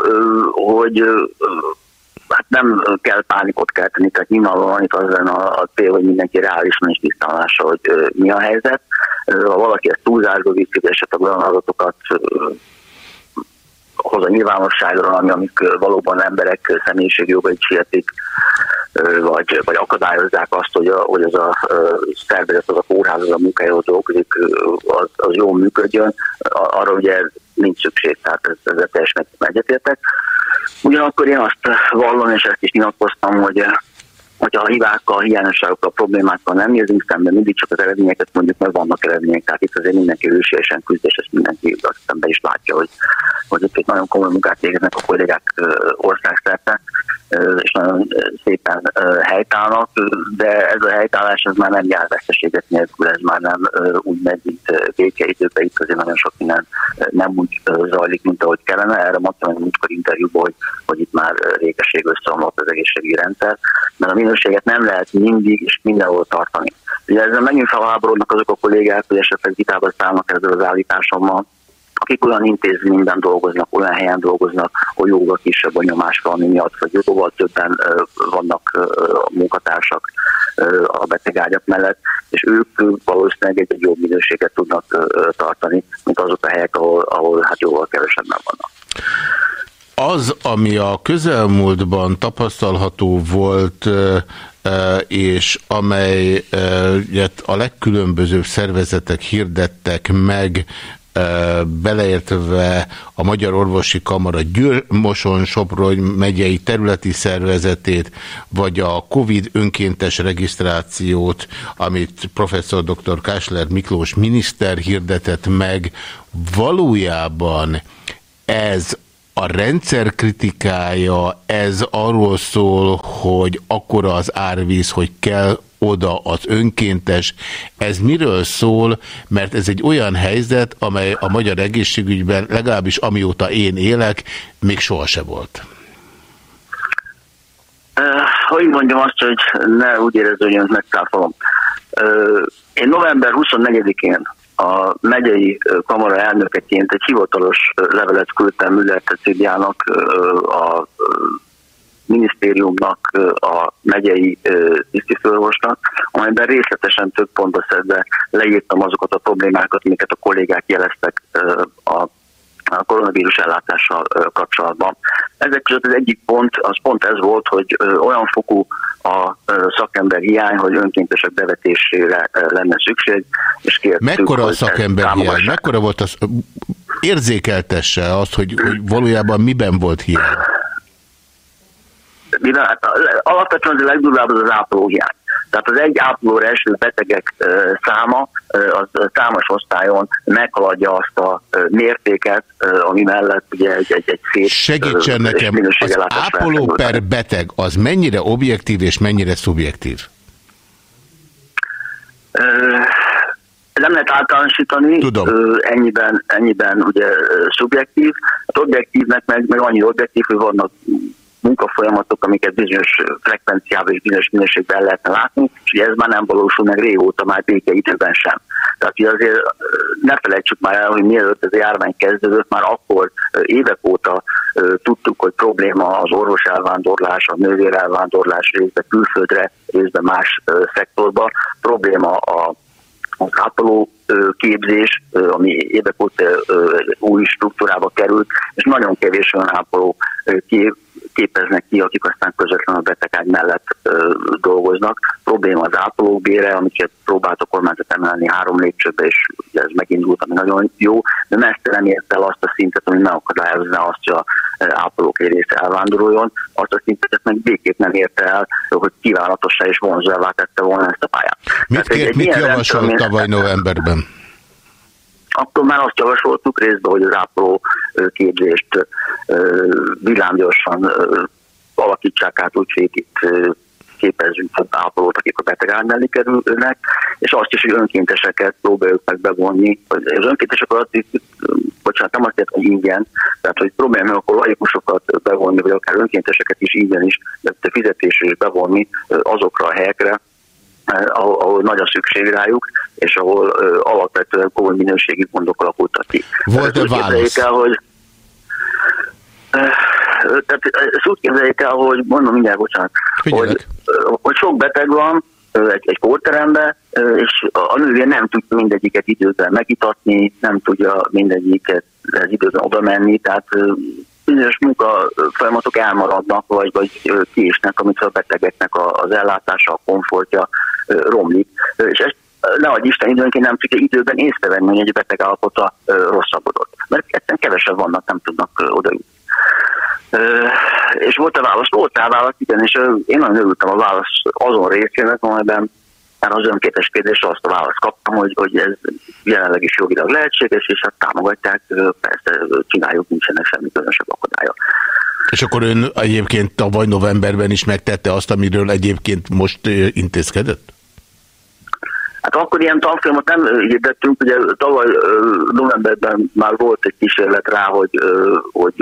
hogy hát nem kell pánikot kelteni, tehát nyilvánvalóan itt az lenne a, cél, hogy mindenki reálisan is tisztánlása, hogy mi a helyzet. Ha valaki ezt túlzásba viszi, esetleg olyan adatokat hoz a nyilvánosságra, ami, amik valóban emberek személyiségjogait sértik, vagy, vagy akadályozzák azt, hogy, a, hogy az a szervezet, az a kórház, az a munkahelyhoz dolgozik, az, az jól működjön. Arra ugye nincs szükség, tehát ezzel teljesen egyetértek. Ugyanakkor én azt vallom, és ezt is nyilatkoztam, hogy hogyha a hibákkal, a hiányosságokkal, a problémákkal nem nézünk szembe, mindig csak az eredményeket mondjuk, mert vannak eredmények, tehát itt azért mindenki hősiesen küzd, és ezt mindenki azt szembe is látja, hogy, hogy itt nagyon komoly munkát végeznek a kollégák országszerte, és nagyon szépen helytállnak, de ez a helytállás ez már nem jár veszteséget nélkül, ez már nem úgy megy, mint békeidőben, itt azért nagyon sok minden nem úgy zajlik, mint ahogy kellene. Erre mondtam egy múltkor interjúban, hogy, hogy itt már régeség összeomlott az egészségügyi rendszer, mert a minőséget nem lehet mindig és mindenhol tartani. Ugye ezzel megint felháborodnak azok a kollégák, hogy esetleg vitába szállnak ezzel az állításommal, akik olyan intézményben dolgoznak, olyan helyen dolgoznak, hogy jóval kisebb a nyomás valami miatt, hogy jóval többen vannak munkatársak a betegágyak mellett, és ők valószínűleg egy, egy jobb minőséget tudnak tartani, mint azok a helyek, ahol, ahol hát jóval kevesebben vannak. Az, ami a közelmúltban tapasztalható volt, és amely a legkülönbözőbb szervezetek hirdettek meg beleértve a Magyar Orvosi Kamara Győr-Moson Soprony megyei területi szervezetét, vagy a COVID önkéntes regisztrációt, amit professzor dr. Kásler Miklós miniszter hirdetett meg, valójában ez a rendszer kritikája, ez arról szól, hogy akkora az árvíz, hogy kell oda az önkéntes. Ez miről szól? Mert ez egy olyan helyzet, amely a magyar egészségügyben legalábbis amióta én élek, még sohasem volt. Hogy mondjam azt, hogy ne úgy hogy megtáfolom. Én november 24-én a megyei kamara elnökeként egy hivatalos levelet küldtem Müller Ceciliának, a minisztériumnak, a megyei tisztifőorvosnak, amelyben részletesen több pontba szedve leírtam azokat a problémákat, amiket a kollégák jeleztek a a koronavírus ellátással kapcsolatban. Ezek között az egyik pont, az pont ez volt, hogy olyan fokú a szakember hiány, hogy önkéntesek bevetésére lenne szükség, és kértük, Mekkora a szakember hiány? Mekkora volt az, érzékeltesse azt, hogy, hogy valójában miben volt hiány? Hát alapvetően a legdurvább az az ápolóhiány. Tehát az egy ápolóra eső betegek száma az számos osztályon meghaladja azt a mértéket, ami mellett ugye egy, egy, egy szép Segítsen nekem, az ápoló per beteg az mennyire objektív és mennyire szubjektív? nem lehet általánosítani, Tudom. ennyiben, ennyiben ugye szubjektív. Hát objektívnek meg, meg annyi objektív, hogy vannak munkafolyamatok, amiket bizonyos frekvenciával és bizonyos minőségben lehetne látni, és ez már nem valósul meg régóta, már időben sem. Tehát azért ne felejtsük már el, hogy mielőtt ez a járvány kezdődött, már akkor évek óta tudtuk, hogy probléma az orvos elvándorlás, a nővér elvándorlás részben külföldre, részben más szektorba, probléma a az ápoló képzés, ami évek óta új struktúrába került, és nagyon kevés olyan ápoló képeznek ki, akik aztán közvetlenül a betegágy mellett ö, dolgoznak. Probléma az ápolók bére, amiket próbált a kormányzat emelni három lépcsőbe, és ugye ez megindult, ami nagyon jó, de messze nem ért el azt a szintet, ami megakadályozná azt, hogy a ápolók egy része elvándoroljon, azt a szintet meg békét nem érte el, hogy kívánatossá és vonzóvá tette volna ezt a pályát. Mit, kért, egy, mit javasolt tavaly novemberben? Akkor már azt javasoltuk részben, hogy az ápoló képzést villámgyorsan alakítsák át úgy, hogy itt képezzünk több ápolót, akik a betegány mellé kerülnek, és azt is, hogy önkénteseket próbáljuk meg bevonni. Az önkéntesek alatt, bocsánat, nem azt értem, hogy ingyen, tehát hogy próbáljuk meg akkor laikusokat bevonni, vagy akár önkénteseket is ingyen is, de fizetésre is bevonni azokra a helyekre, ahol, ahol nagy a szükség rájuk, és ahol uh, alapvetően komoly minőségi gondok alakultak ki. Volt-e válasz? El, hogy, tehát ezt úgy képzeljék el, hogy mondom mindjárt, bocsánat, hogy, hogy sok beteg van, egy, egy kórterembe, és a nővér nem tudja mindegyiket időben megitatni, nem tudja mindegyiket az időben oda menni, tehát bizonyos munka folyamatok elmaradnak, vagy, vagy kiésnek, amit a betegeknek az ellátása, a komfortja romlik. És ezt nehogy Isten időnként nem tudja időben észrevenni, hogy egy beteg állapota rosszabbodott. Mert egyszerűen kevesebb vannak, nem tudnak odajutni. És volt a válasz? Volt a válasz, igen, és én nagyon örültem a válasz azon részének, amelyben már az önkéteskedésre azt a választ kaptam, hogy, hogy ez jelenleg is jogilag lehetséges, és hát támogatják, persze csináljuk, nincsenek semmi különösebb akadálya. És akkor ön egyébként tavaly novemberben is megtette azt, amiről egyébként most intézkedett? Hát akkor ilyen tanfolyamot nem hirdettünk, ugye tavaly novemberben már volt egy kísérlet rá, hogy, hogy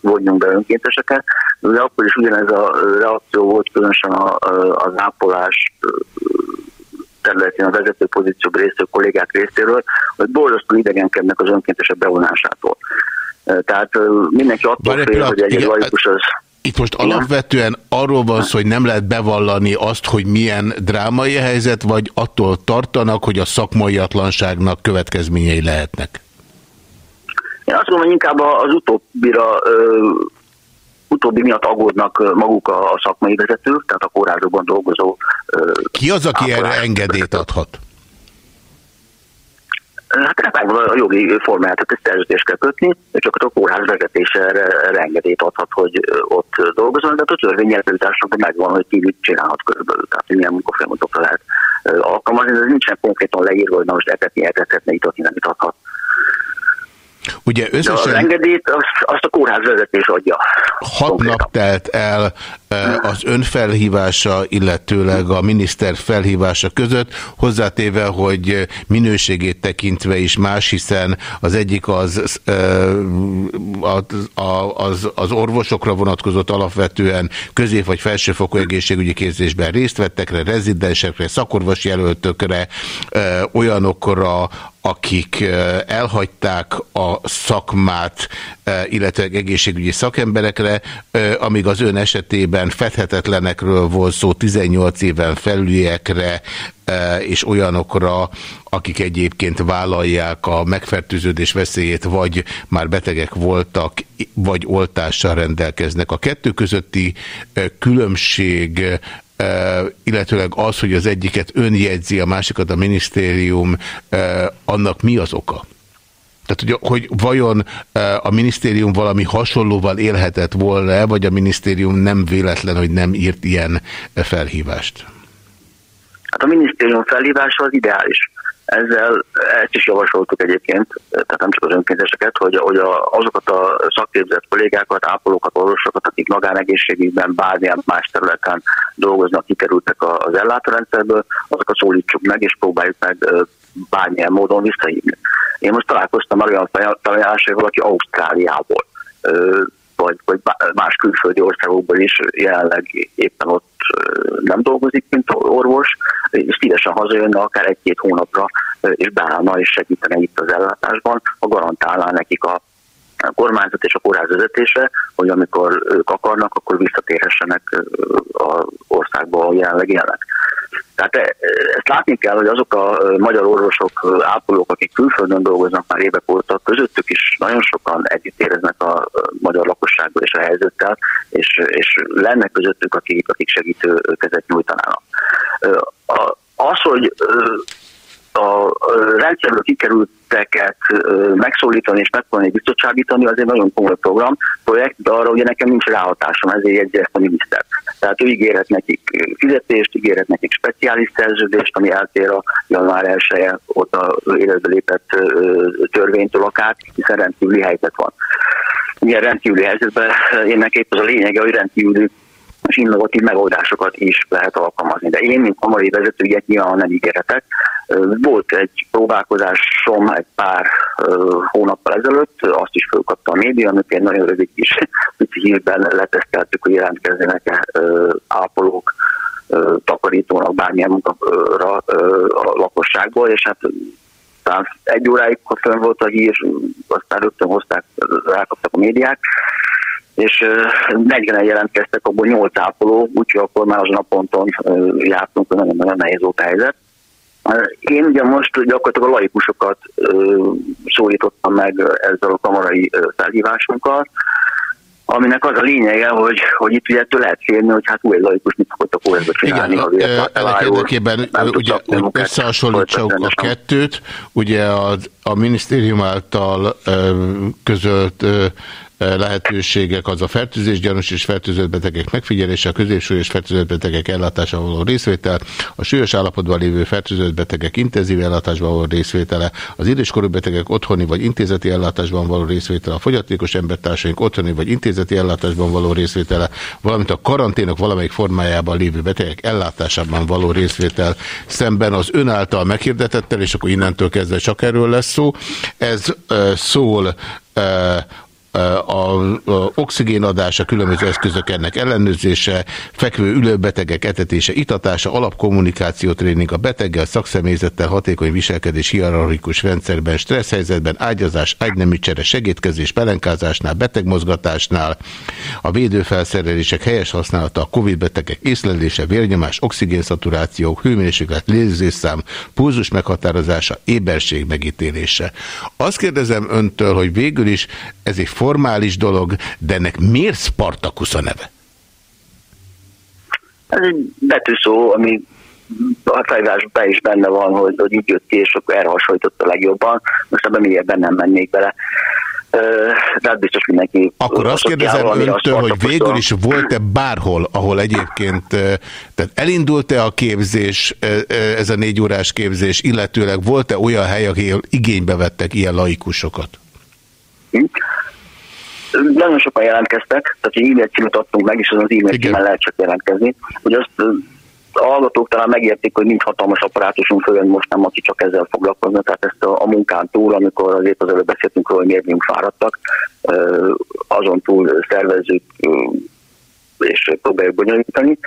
vonjunk be önkénteseket, de akkor is ugyanez a reakció volt különösen az ápolás területén a vezető pozíciók részéről, kollégák részéről, hogy borzasztó idegenkednek az önkéntesek bevonásától. Tehát mindenki attól fél, hogy egy laikus az... Itt most Igen? alapvetően arról van szó, hogy nem lehet bevallani azt, hogy milyen drámai helyzet, vagy attól tartanak, hogy a szakmaiatlanságnak következményei lehetnek? Én azt mondom, hogy inkább az utóbbira utóbbi miatt aggódnak maguk a, a szakmai vezetők, tehát a kórházokban dolgozó. Ki az, aki erre engedélyt adhat? Hát megvan a jogi formáját, tehát ezt szerződést kell kötni, csak a kórház vezetése erre adhat, hogy ott dolgozom, de a törvényjelentőtásnak megvan, hogy ki mit csinálhat körülbelül, tehát milyen munkafolyamatokra lehet alkalmazni, de nincsen konkrétan leírva, hogy na most etetni, etethetne, itatni, nem itathat. Ugye összesen... De az engedélyt azt, azt a kórház vezetés adja. Hat konkrétan. nap telt el az önfelhívása, illetőleg a miniszter felhívása között, hozzátéve, hogy minőségét tekintve is más, hiszen az egyik az, az, az orvosokra vonatkozott alapvetően közép- vagy felsőfokú egészségügyi képzésben részt vettekre, rezidensekre, szakorvos jelöltökre, olyanokra, akik elhagyták a szakmát, illetve egészségügyi szakemberekre, amíg az ön esetében fedhetetlenekről volt szó 18 éven felüliekre, és olyanokra, akik egyébként vállalják a megfertőződés veszélyét, vagy már betegek voltak, vagy oltással rendelkeznek. A kettő közötti különbség illetőleg az, hogy az egyiket önjegyzi, a másikat a minisztérium, annak mi az oka? Tehát, hogy, hogy vajon a minisztérium valami hasonlóval élhetett volna, vagy a minisztérium nem véletlen, hogy nem írt ilyen felhívást? Hát a minisztérium felhívása az ideális. Ezzel ezt is javasoltuk egyébként, tehát nem csak az önkénteseket, hogy, hogy a, azokat a szakképzett kollégákat, ápolókat, orvosokat, akik magánegészségügyben bármilyen más területen dolgoznak, kikerültek az ellátórendszerből, azokat szólítsuk meg, és próbáljuk meg bármilyen módon visszahívni. Én most találkoztam olyan felajánlásával, aki Ausztráliából vagy, vagy más külföldi országokból is jelenleg éppen ott nem dolgozik, mint orvos, és szívesen hazajönne akár egy-két hónapra, és beállna és segítene itt az ellátásban, ha garantálná nekik a kormányzat és a kórház vezetése, hogy amikor ők akarnak, akkor visszatérhessenek az országba, ahol jelenleg élnek. Tehát ezt látni kell, hogy azok a magyar orvosok, ápolók, akik külföldön dolgoznak már évek óta, közöttük is nagyon sokan együtt éreznek a magyar lakossággal és a helyzettel, és, és lenne közöttük, akik, akik segítő kezet nyújtanának. Az, hogy a rendszerből kikerülteket megszólítani és megpróbálni biztosságítani, az egy nagyon komoly program, projekt, de arra ugye nekem nincs ráhatásom, ezért jegyzi ezt a miniszter. Tehát ő ígérhet nekik fizetést, ígérhet nekik speciális szerződést, ami eltér a január 1 -e óta életbe lépett törvénytől akár, hiszen rendkívüli helyzet van. Milyen rendkívüli helyzetben ennek épp az a lényege, hogy rendkívüli és innovatív megoldásokat is lehet alkalmazni. De én, mint kamarai vezető, ilyet nyilván nem ígéretek. Volt egy próbálkozásom egy pár hónappal ezelőtt, azt is fölkapta a média, amikor egy nagyon rövid kis hírben leteszteltük, hogy jelentkeznének-e ápolók, takarítónak bármilyen munkara a lakosságból, és hát talán egy óráig fönn volt a hír, aztán rögtön hozták, rákaptak a médiák, és 40-en jelentkeztek, abból 8 ápoló, úgyhogy akkor már azon a ponton jártunk, hogy nagyon-nagyon nehéz volt a helyzet. Én ugye most gyakorlatilag a laikusokat szólítottam meg ezzel a kamarai felhívásunkkal, aminek az a lényege, hogy, hogy itt ugye ettől lehet félni, hogy hát új laikus mit fogott a kórházba csinálni. Igen, azért, ennek érdekében ugye összehasonlítsuk a kettőt, ugye a, a minisztérium által közölt lehetőségek az a fertőzés, gyanús és fertőzött betegek megfigyelése, a középsúlyos fertőzött betegek ellátása való részvétel, a súlyos állapotban lévő fertőzött betegek intenzív ellátásban való részvétele, az időskorú betegek otthoni vagy intézeti ellátásban való részvétele, a fogyatékos embertársaink otthoni vagy intézeti ellátásban való részvétele, valamint a karanténok valamelyik formájában lévő betegek ellátásában való részvétel szemben az ön által meghirdetettel, és akkor innentől kezdve csak erről lesz szó. Ez uh, szól uh, a, a oxigénadása, különböző eszközök ennek ellenőrzése, fekvő ülőbetegek etetése, itatása, alapkommunikáció tréning a beteggel, szakszemélyzettel, hatékony viselkedés hierarchikus rendszerben, stressz helyzetben, ágyazás, ágyneműcsere, segítkezés, pelenkázásnál, betegmozgatásnál, a védőfelszerelések helyes használata, a COVID betegek észlelése, vérnyomás, oxigénszaturáció, hőmérséklet, lézésszám, pulzus meghatározása, éberség megítélése. Azt kérdezem öntől, hogy végül is ez egy formális dolog, de ennek miért Spartacus a neve? Ez egy betűszó, ami a felírásban is benne van, hogy, hogy így jött ki, és akkor erre hasonlított a legjobban. Most ebben mélyebben nem mennék bele. De hát biztos mindenki... Akkor azt kérdezem öntől, hogy végül is volt-e bárhol, ahol egyébként, tehát elindult-e a képzés, ez a négy órás képzés, illetőleg volt-e olyan hely, ahol igénybe vettek ilyen laikusokat? Nagyon sokan jelentkeztek, tehát egy e-mail címet adtunk meg, és azon az e-mail címen lehet csak jelentkezni. Hogy azt a hallgatók talán megértik, hogy nincs hatalmas apparátusunk, főleg most nem, aki csak ezzel foglalkozna, tehát ezt a, a munkán túl, amikor azért az előbb beszéltünk róla, hogy miért fáradtak, azon túl szervezzük és próbáljuk bonyolítani.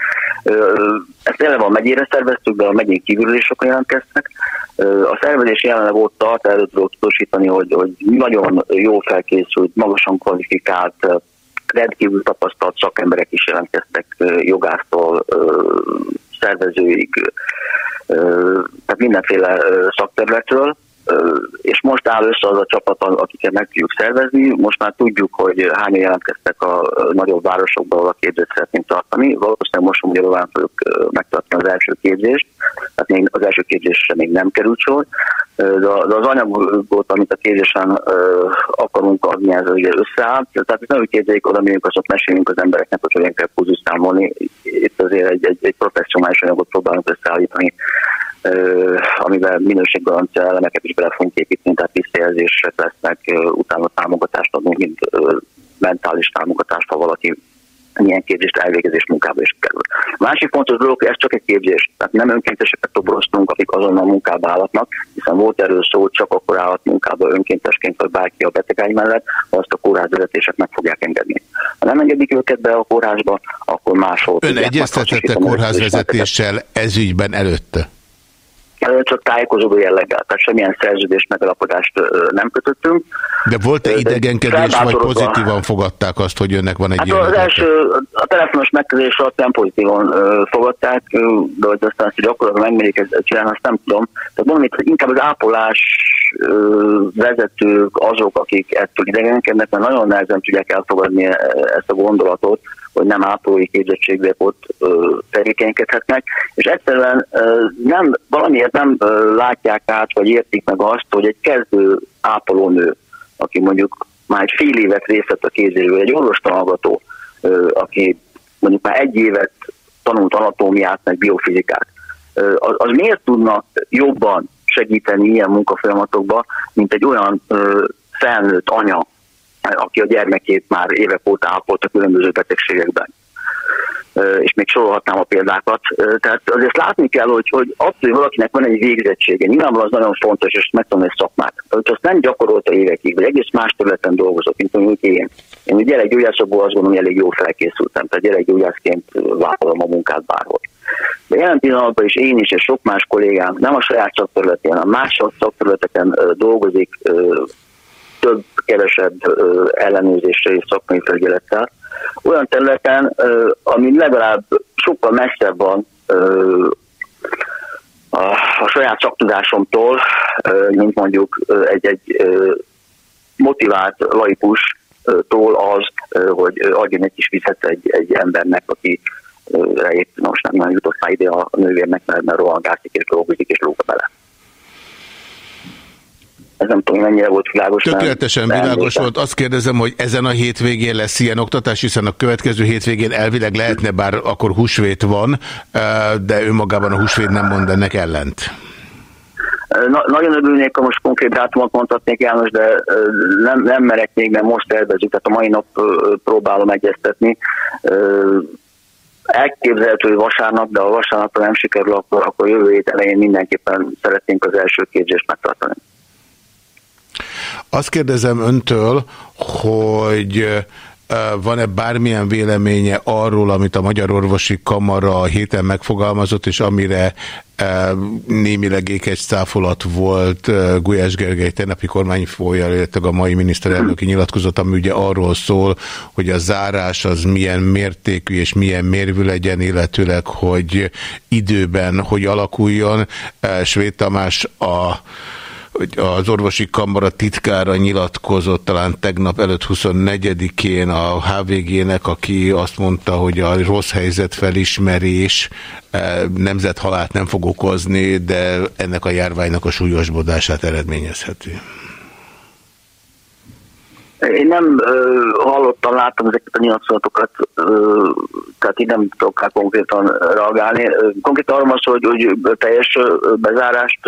Ezt eleve a megyére szerveztük, de a megyén kívül is sokan jelentkeztek. A szervezés jelenleg ott tart, erről tudok tudósítani, hogy, hogy nagyon jó felkészült, magasan kvalifikált, rendkívül tapasztalt szakemberek is jelentkeztek jogásztól, szervezőig, tehát mindenféle szakterületről és most áll össze az a csapat, akiket meg tudjuk szervezni. Most már tudjuk, hogy hányan jelentkeztek a nagyobb városokban, ahol a képzést szeretnénk tartani. Valószínűleg most Magyarországon fogjuk megtartani az első képzést, tehát még az első képzésre még nem került sor. De az anyagot, amit a képzésen akarunk adni, ez ugye összeáll. Tehát nem úgy képzeljük oda, megyünk, azt mesélünk az embereknek, hogy hogyan kell számolni. Itt azért egy, egy, egy professzionális anyagot próbálunk összeállítani amivel minőséggarancia elemeket is bele fogunk építeni, tehát visszajelzések lesznek, utána támogatást adunk, mint mentális támogatást, ha valaki milyen képzést elvégezés munkába is kerül. A másik fontos dolog, ez csak egy képzés. Tehát nem önkénteseket toboroztunk, akik azonnal munkába állhatnak, hiszen volt erről szó, csak akkor állhat munkába önkéntesként, vagy bárki a betegány mellett, ha azt a kórházvezetések meg fogják engedni. Ha nem engedik őket be a kórházba, akkor máshol. Ön egyeztetette kórházvezetéssel ezügyben előtte? Csak tájékozódó jelleggel, tehát semmilyen szerződést, megalapodást nem kötöttünk. De volt-e idegenkedés, vagy pozitívan fogadták azt, hogy önnek van egy hát ilyen Az első, a telefonos megkezdés alatt nem pozitívan fogadták, de hogy aztán hogy akkor megmérik ezt csinálni, azt nem tudom. Tehát mondom, hogy inkább az ápolás vezetők azok, akik ettől idegenkednek, mert nagyon nehezen tudják elfogadni ezt a gondolatot, hogy nem ápolói képzettségbe ott tevékenykedhetnek, és egyszerűen nem, valamiért nem látják át, vagy értik meg azt, hogy egy kezdő ápolónő, aki mondjuk már egy fél évet részt vett a képzésből, egy orvostanulgató, aki mondjuk már egy évet tanult anatómiát, meg biofizikát, az, az miért tudna jobban segíteni ilyen munkafolyamatokba, mint egy olyan felnőtt anya, aki a gyermekét már évek óta ápolt a különböző betegségekben. És még sorolhatnám a példákat. Tehát azért látni kell, hogy, hogy attól, hogy valakinek van egy végzettsége, nyilvánvalóan az nagyon fontos, és megtanulni egy szakmát. Hogy azt nem gyakorolta évekig, vagy egész más területen dolgozott, mint mondjuk én. Én egy gyerekgyógyászokból azt gondolom, hogy elég jól felkészültem, tehát gyerekgyógyászként vállalom a munkát bárhol. De jelen pillanatban is én is, és sok más kollégám nem a saját szakterületén, hanem más szakterületeken dolgozik, több-kevesebb ellenőrzésre és szakmai felügyelettel. Olyan területen, ami legalább sokkal messzebb van a saját szaktudásomtól, mint mondjuk egy-egy motivált laikustól az, hogy adjon egy kis vizet egy, egy embernek, aki épp most nem jutott már ide a nővérnek, mert, mert rohangászik és dolgozik és lóga bele. Ez nem tudom, mennyire volt világos. Tökéletesen világos volt. Azt kérdezem, hogy ezen a hétvégén lesz ilyen oktatás, hiszen a következő hétvégén elvileg lehetne, bár akkor húsvét van, de önmagában a húsvét nem mond ennek ellent. Na, nagyon örülnék, ha most konkrét dátumot mondhatnék János, de nem, nem merek még, mert most tervezünk, tehát a mai nap próbálom egyeztetni. Elképzelhető, hogy vasárnap, de ha vasárnapra nem sikerül, akkor, akkor jövő hét elején mindenképpen szeretnénk az első képzést megtartani. Azt kérdezem öntől, hogy van-e bármilyen véleménye arról, amit a Magyar Orvosi Kamara a héten megfogalmazott, és amire némileg ékes száfolat volt Gulyás Gergely tegnapi kormányfója, illetve a mai miniszterelnöki nyilatkozat, ami ugye arról szól, hogy a zárás az milyen mértékű és milyen mérvű legyen, illetőleg, hogy időben hogy alakuljon. Svéd Tamás a hogy az orvosi kamara titkára nyilatkozott talán tegnap előtt 24-én a HVG-nek, aki azt mondta, hogy a rossz helyzet felismerés eh, nemzethalált nem fog okozni, de ennek a járványnak a súlyosbodását eredményezheti. Én nem ö, hallottam, láttam ezeket a nyilatkozatokat, tehát így nem tudok rá konkrétan reagálni. Konkrétan arról szó, hogy, hogy teljes bezárást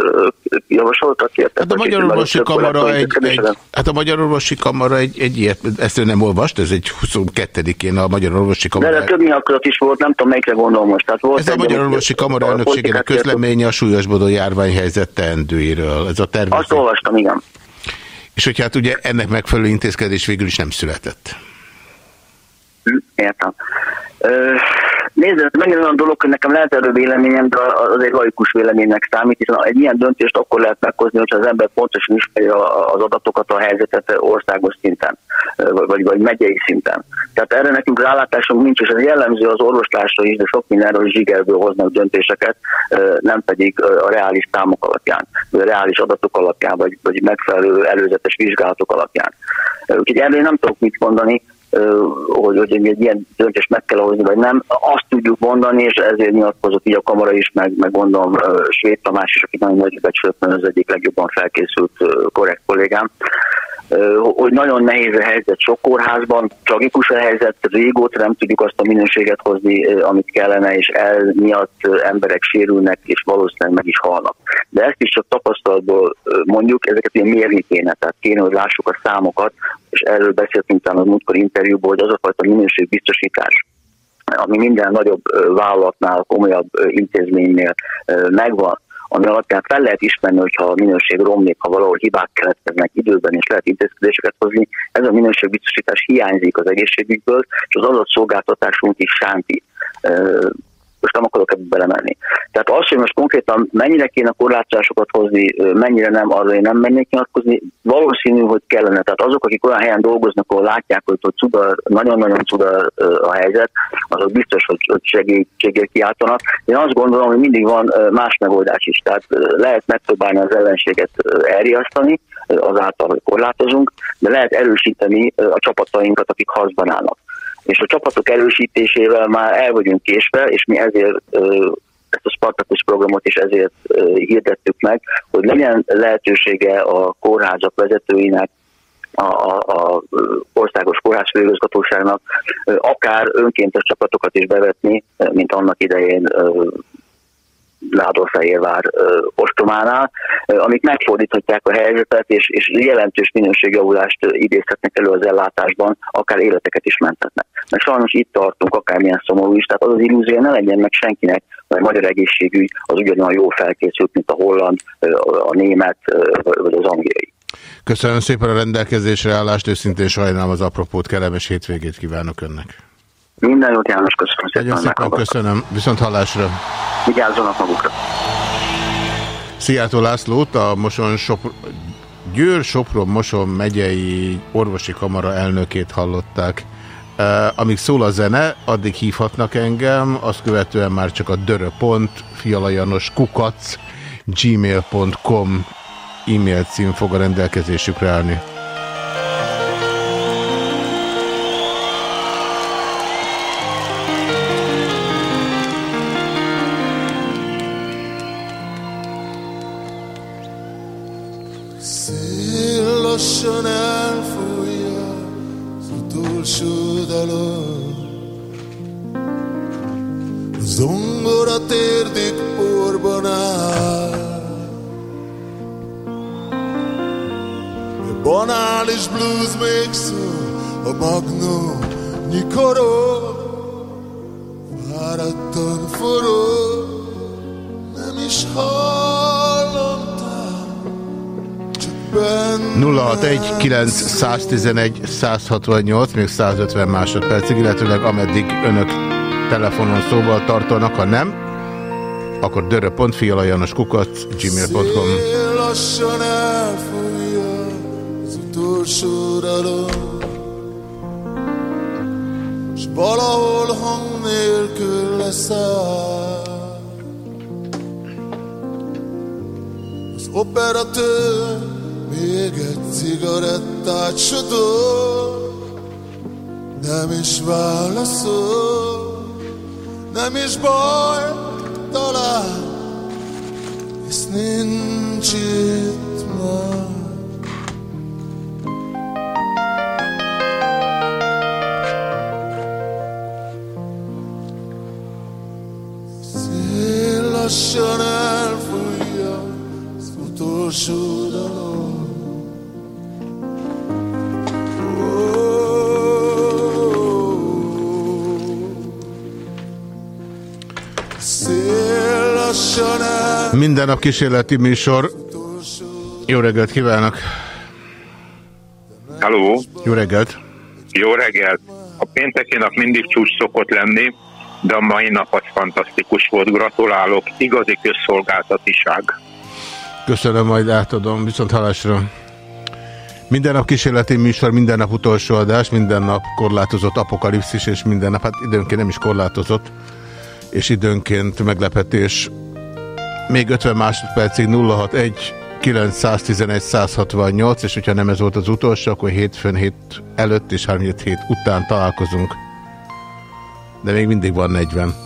javasoltak ki. Hát a Magyar Orvosi Kamara egy, egy, hát a Magyar Orvosi Kamara egy, egy ilyet, ezt ő nem olvast, ez egy 22-én a Magyar Orvosi Kamara. De, de több nyilatkozat is volt, nem tudom melyikre gondolom most. Tehát volt ez a Magyar Orvosi Kamara elnökségének közleménye a súlyosbodó járványhelyzet teendőiről. Ez a tervezet. Azt olvastam, igen. És hogy hát ugye ennek megfelelő intézkedés végül is nem született. Értem. Nézd, megint olyan dolog, hogy nekem lehet erről véleményem, de az egy laikus véleménynek számít, hiszen egy ilyen döntést akkor lehet meghozni, hogyha az ember pontosan ismeri az adatokat, a helyzetet országos szinten, vagy, vagy megyei szinten. Tehát erre nekünk rálátásunk nincs, és ez jellemző az orvoslásra is, de sok mindenről zsigerből hoznak döntéseket, nem pedig a reális számok alapján, vagy a reális adatok alapján, vagy, vagy megfelelő előzetes vizsgálatok alapján. Úgyhogy erről nem tudok mit mondani, hogy, hogy egy ilyen döntést meg kell hozni, vagy nem. Azt tudjuk mondani, és ezért nyilatkozott így a kamara is, meg, meg gondolom Svéd Tamás is, aki nagyon nagy becsületben az egyik legjobban felkészült korrekt kollégám, hogy nagyon nehéz a helyzet sok kórházban, tragikus a helyzet, régóta nem tudjuk azt a minőséget hozni, amit kellene, és el miatt emberek sérülnek, és valószínűleg meg is halnak. De ezt is csak tapasztalatból mondjuk, ezeket ilyen mérni kéne, tehát kéne, hogy lássuk a számokat, és erről beszéltünk talán az múltkor interjúból, hogy az a fajta minőségbiztosítás, ami minden nagyobb vállalatnál, komolyabb intézménynél megvan, ami alapján fel lehet ismerni, hogyha a minőség romlik, ha valahol hibák keletkeznek időben, és lehet intézkedéseket hozni. Ez a minőségbiztosítás hiányzik az egészségügyből, és az adott szolgáltatásunk is sánti most nem akarok ebbe belemenni. Tehát az, hogy most konkrétan mennyire kéne korlátozásokat hozni, mennyire nem, arra én nem mennék nyilatkozni, valószínű, hogy kellene. Tehát azok, akik olyan helyen dolgoznak, ahol látják, hogy cudar, nagyon-nagyon cudar a helyzet, azok biztos, hogy segítséggel kiáltanak. Én azt gondolom, hogy mindig van más megoldás is. Tehát lehet megpróbálni az ellenséget elriasztani, azáltal, hogy korlátozunk, de lehet erősíteni a csapatainkat, akik harcban állnak. És a csapatok erősítésével már el vagyunk késve, és mi ezért ezt a Spartacus programot is ezért hirdettük meg, hogy legyen lehetősége a kórházak vezetőinek, a, a, a országos kórházfőigazgatóságnak akár önkéntes csapatokat is bevetni, mint annak idején Ládorfehérvár ostománál, amik megfordíthatják a helyzetet, és, és jelentős minőségjavulást idézhetnek elő az ellátásban, akár életeket is mentetnek. Mert sajnos itt tartunk, akármilyen szomorú is, tehát az az illúzió ne legyen meg senkinek, hogy a magyar egészségügy az ugyanolyan jól felkészült, mint a holland, a német vagy az angliai. Köszönöm szépen a rendelkezésre állást, őszintén sajnálom az apropót, kellemes hétvégét kívánok önnek. Minden jót, János, köszönöm szépen. Nagyon szépen köszönöm. Viszont hallásra. Vigyázzanak magukra. Szijjártó Lászlót, a Moson Sopr Győr Sopron Moson megyei orvosi kamara elnökét hallották. Uh, amíg szól a zene, addig hívhatnak engem, azt követően már csak a dörö.pont, fialajanos kukac, gmail.com e-mail cím fog a rendelkezésükre állni. lassan elfújja az utolsó dalom. A zongora térdik porban áll, a banális blues még szól a magnó nyikoró, fáradtan forog, nem is hallom és 111 168, még 150 másodpercig, illetőleg ameddig önök telefonon szóval tartanak, ha nem, akkor dörö.fialajanoskukat gmail.com lassan elfújja valahol hang nélkül leszáll. Az operatőr még egy cigarettát se nem is válaszol, nem is baj, talán, hisz nincs itt már. Szél lassan Minden nap kísérleti műsor. Jó reggelt kívánok! Halló! Jó reggelt! Jó reggelt! A pénteki nap mindig csúcs szokott lenni, de a mai nap az fantasztikus volt. Gratulálok! Igazi közszolgáltatiság! Köszönöm, majd átadom. Viszont halásra! Minden nap kísérleti műsor, minden nap utolsó adás, minden nap korlátozott apokalipszis, és minden nap, hát időnként nem is korlátozott, és időnként meglepetés még 50 másodpercig 061 911 168, és hogyha nem ez volt az utolsó, akkor hétfőn hét előtt és 37 hét után találkozunk. De még mindig van 40.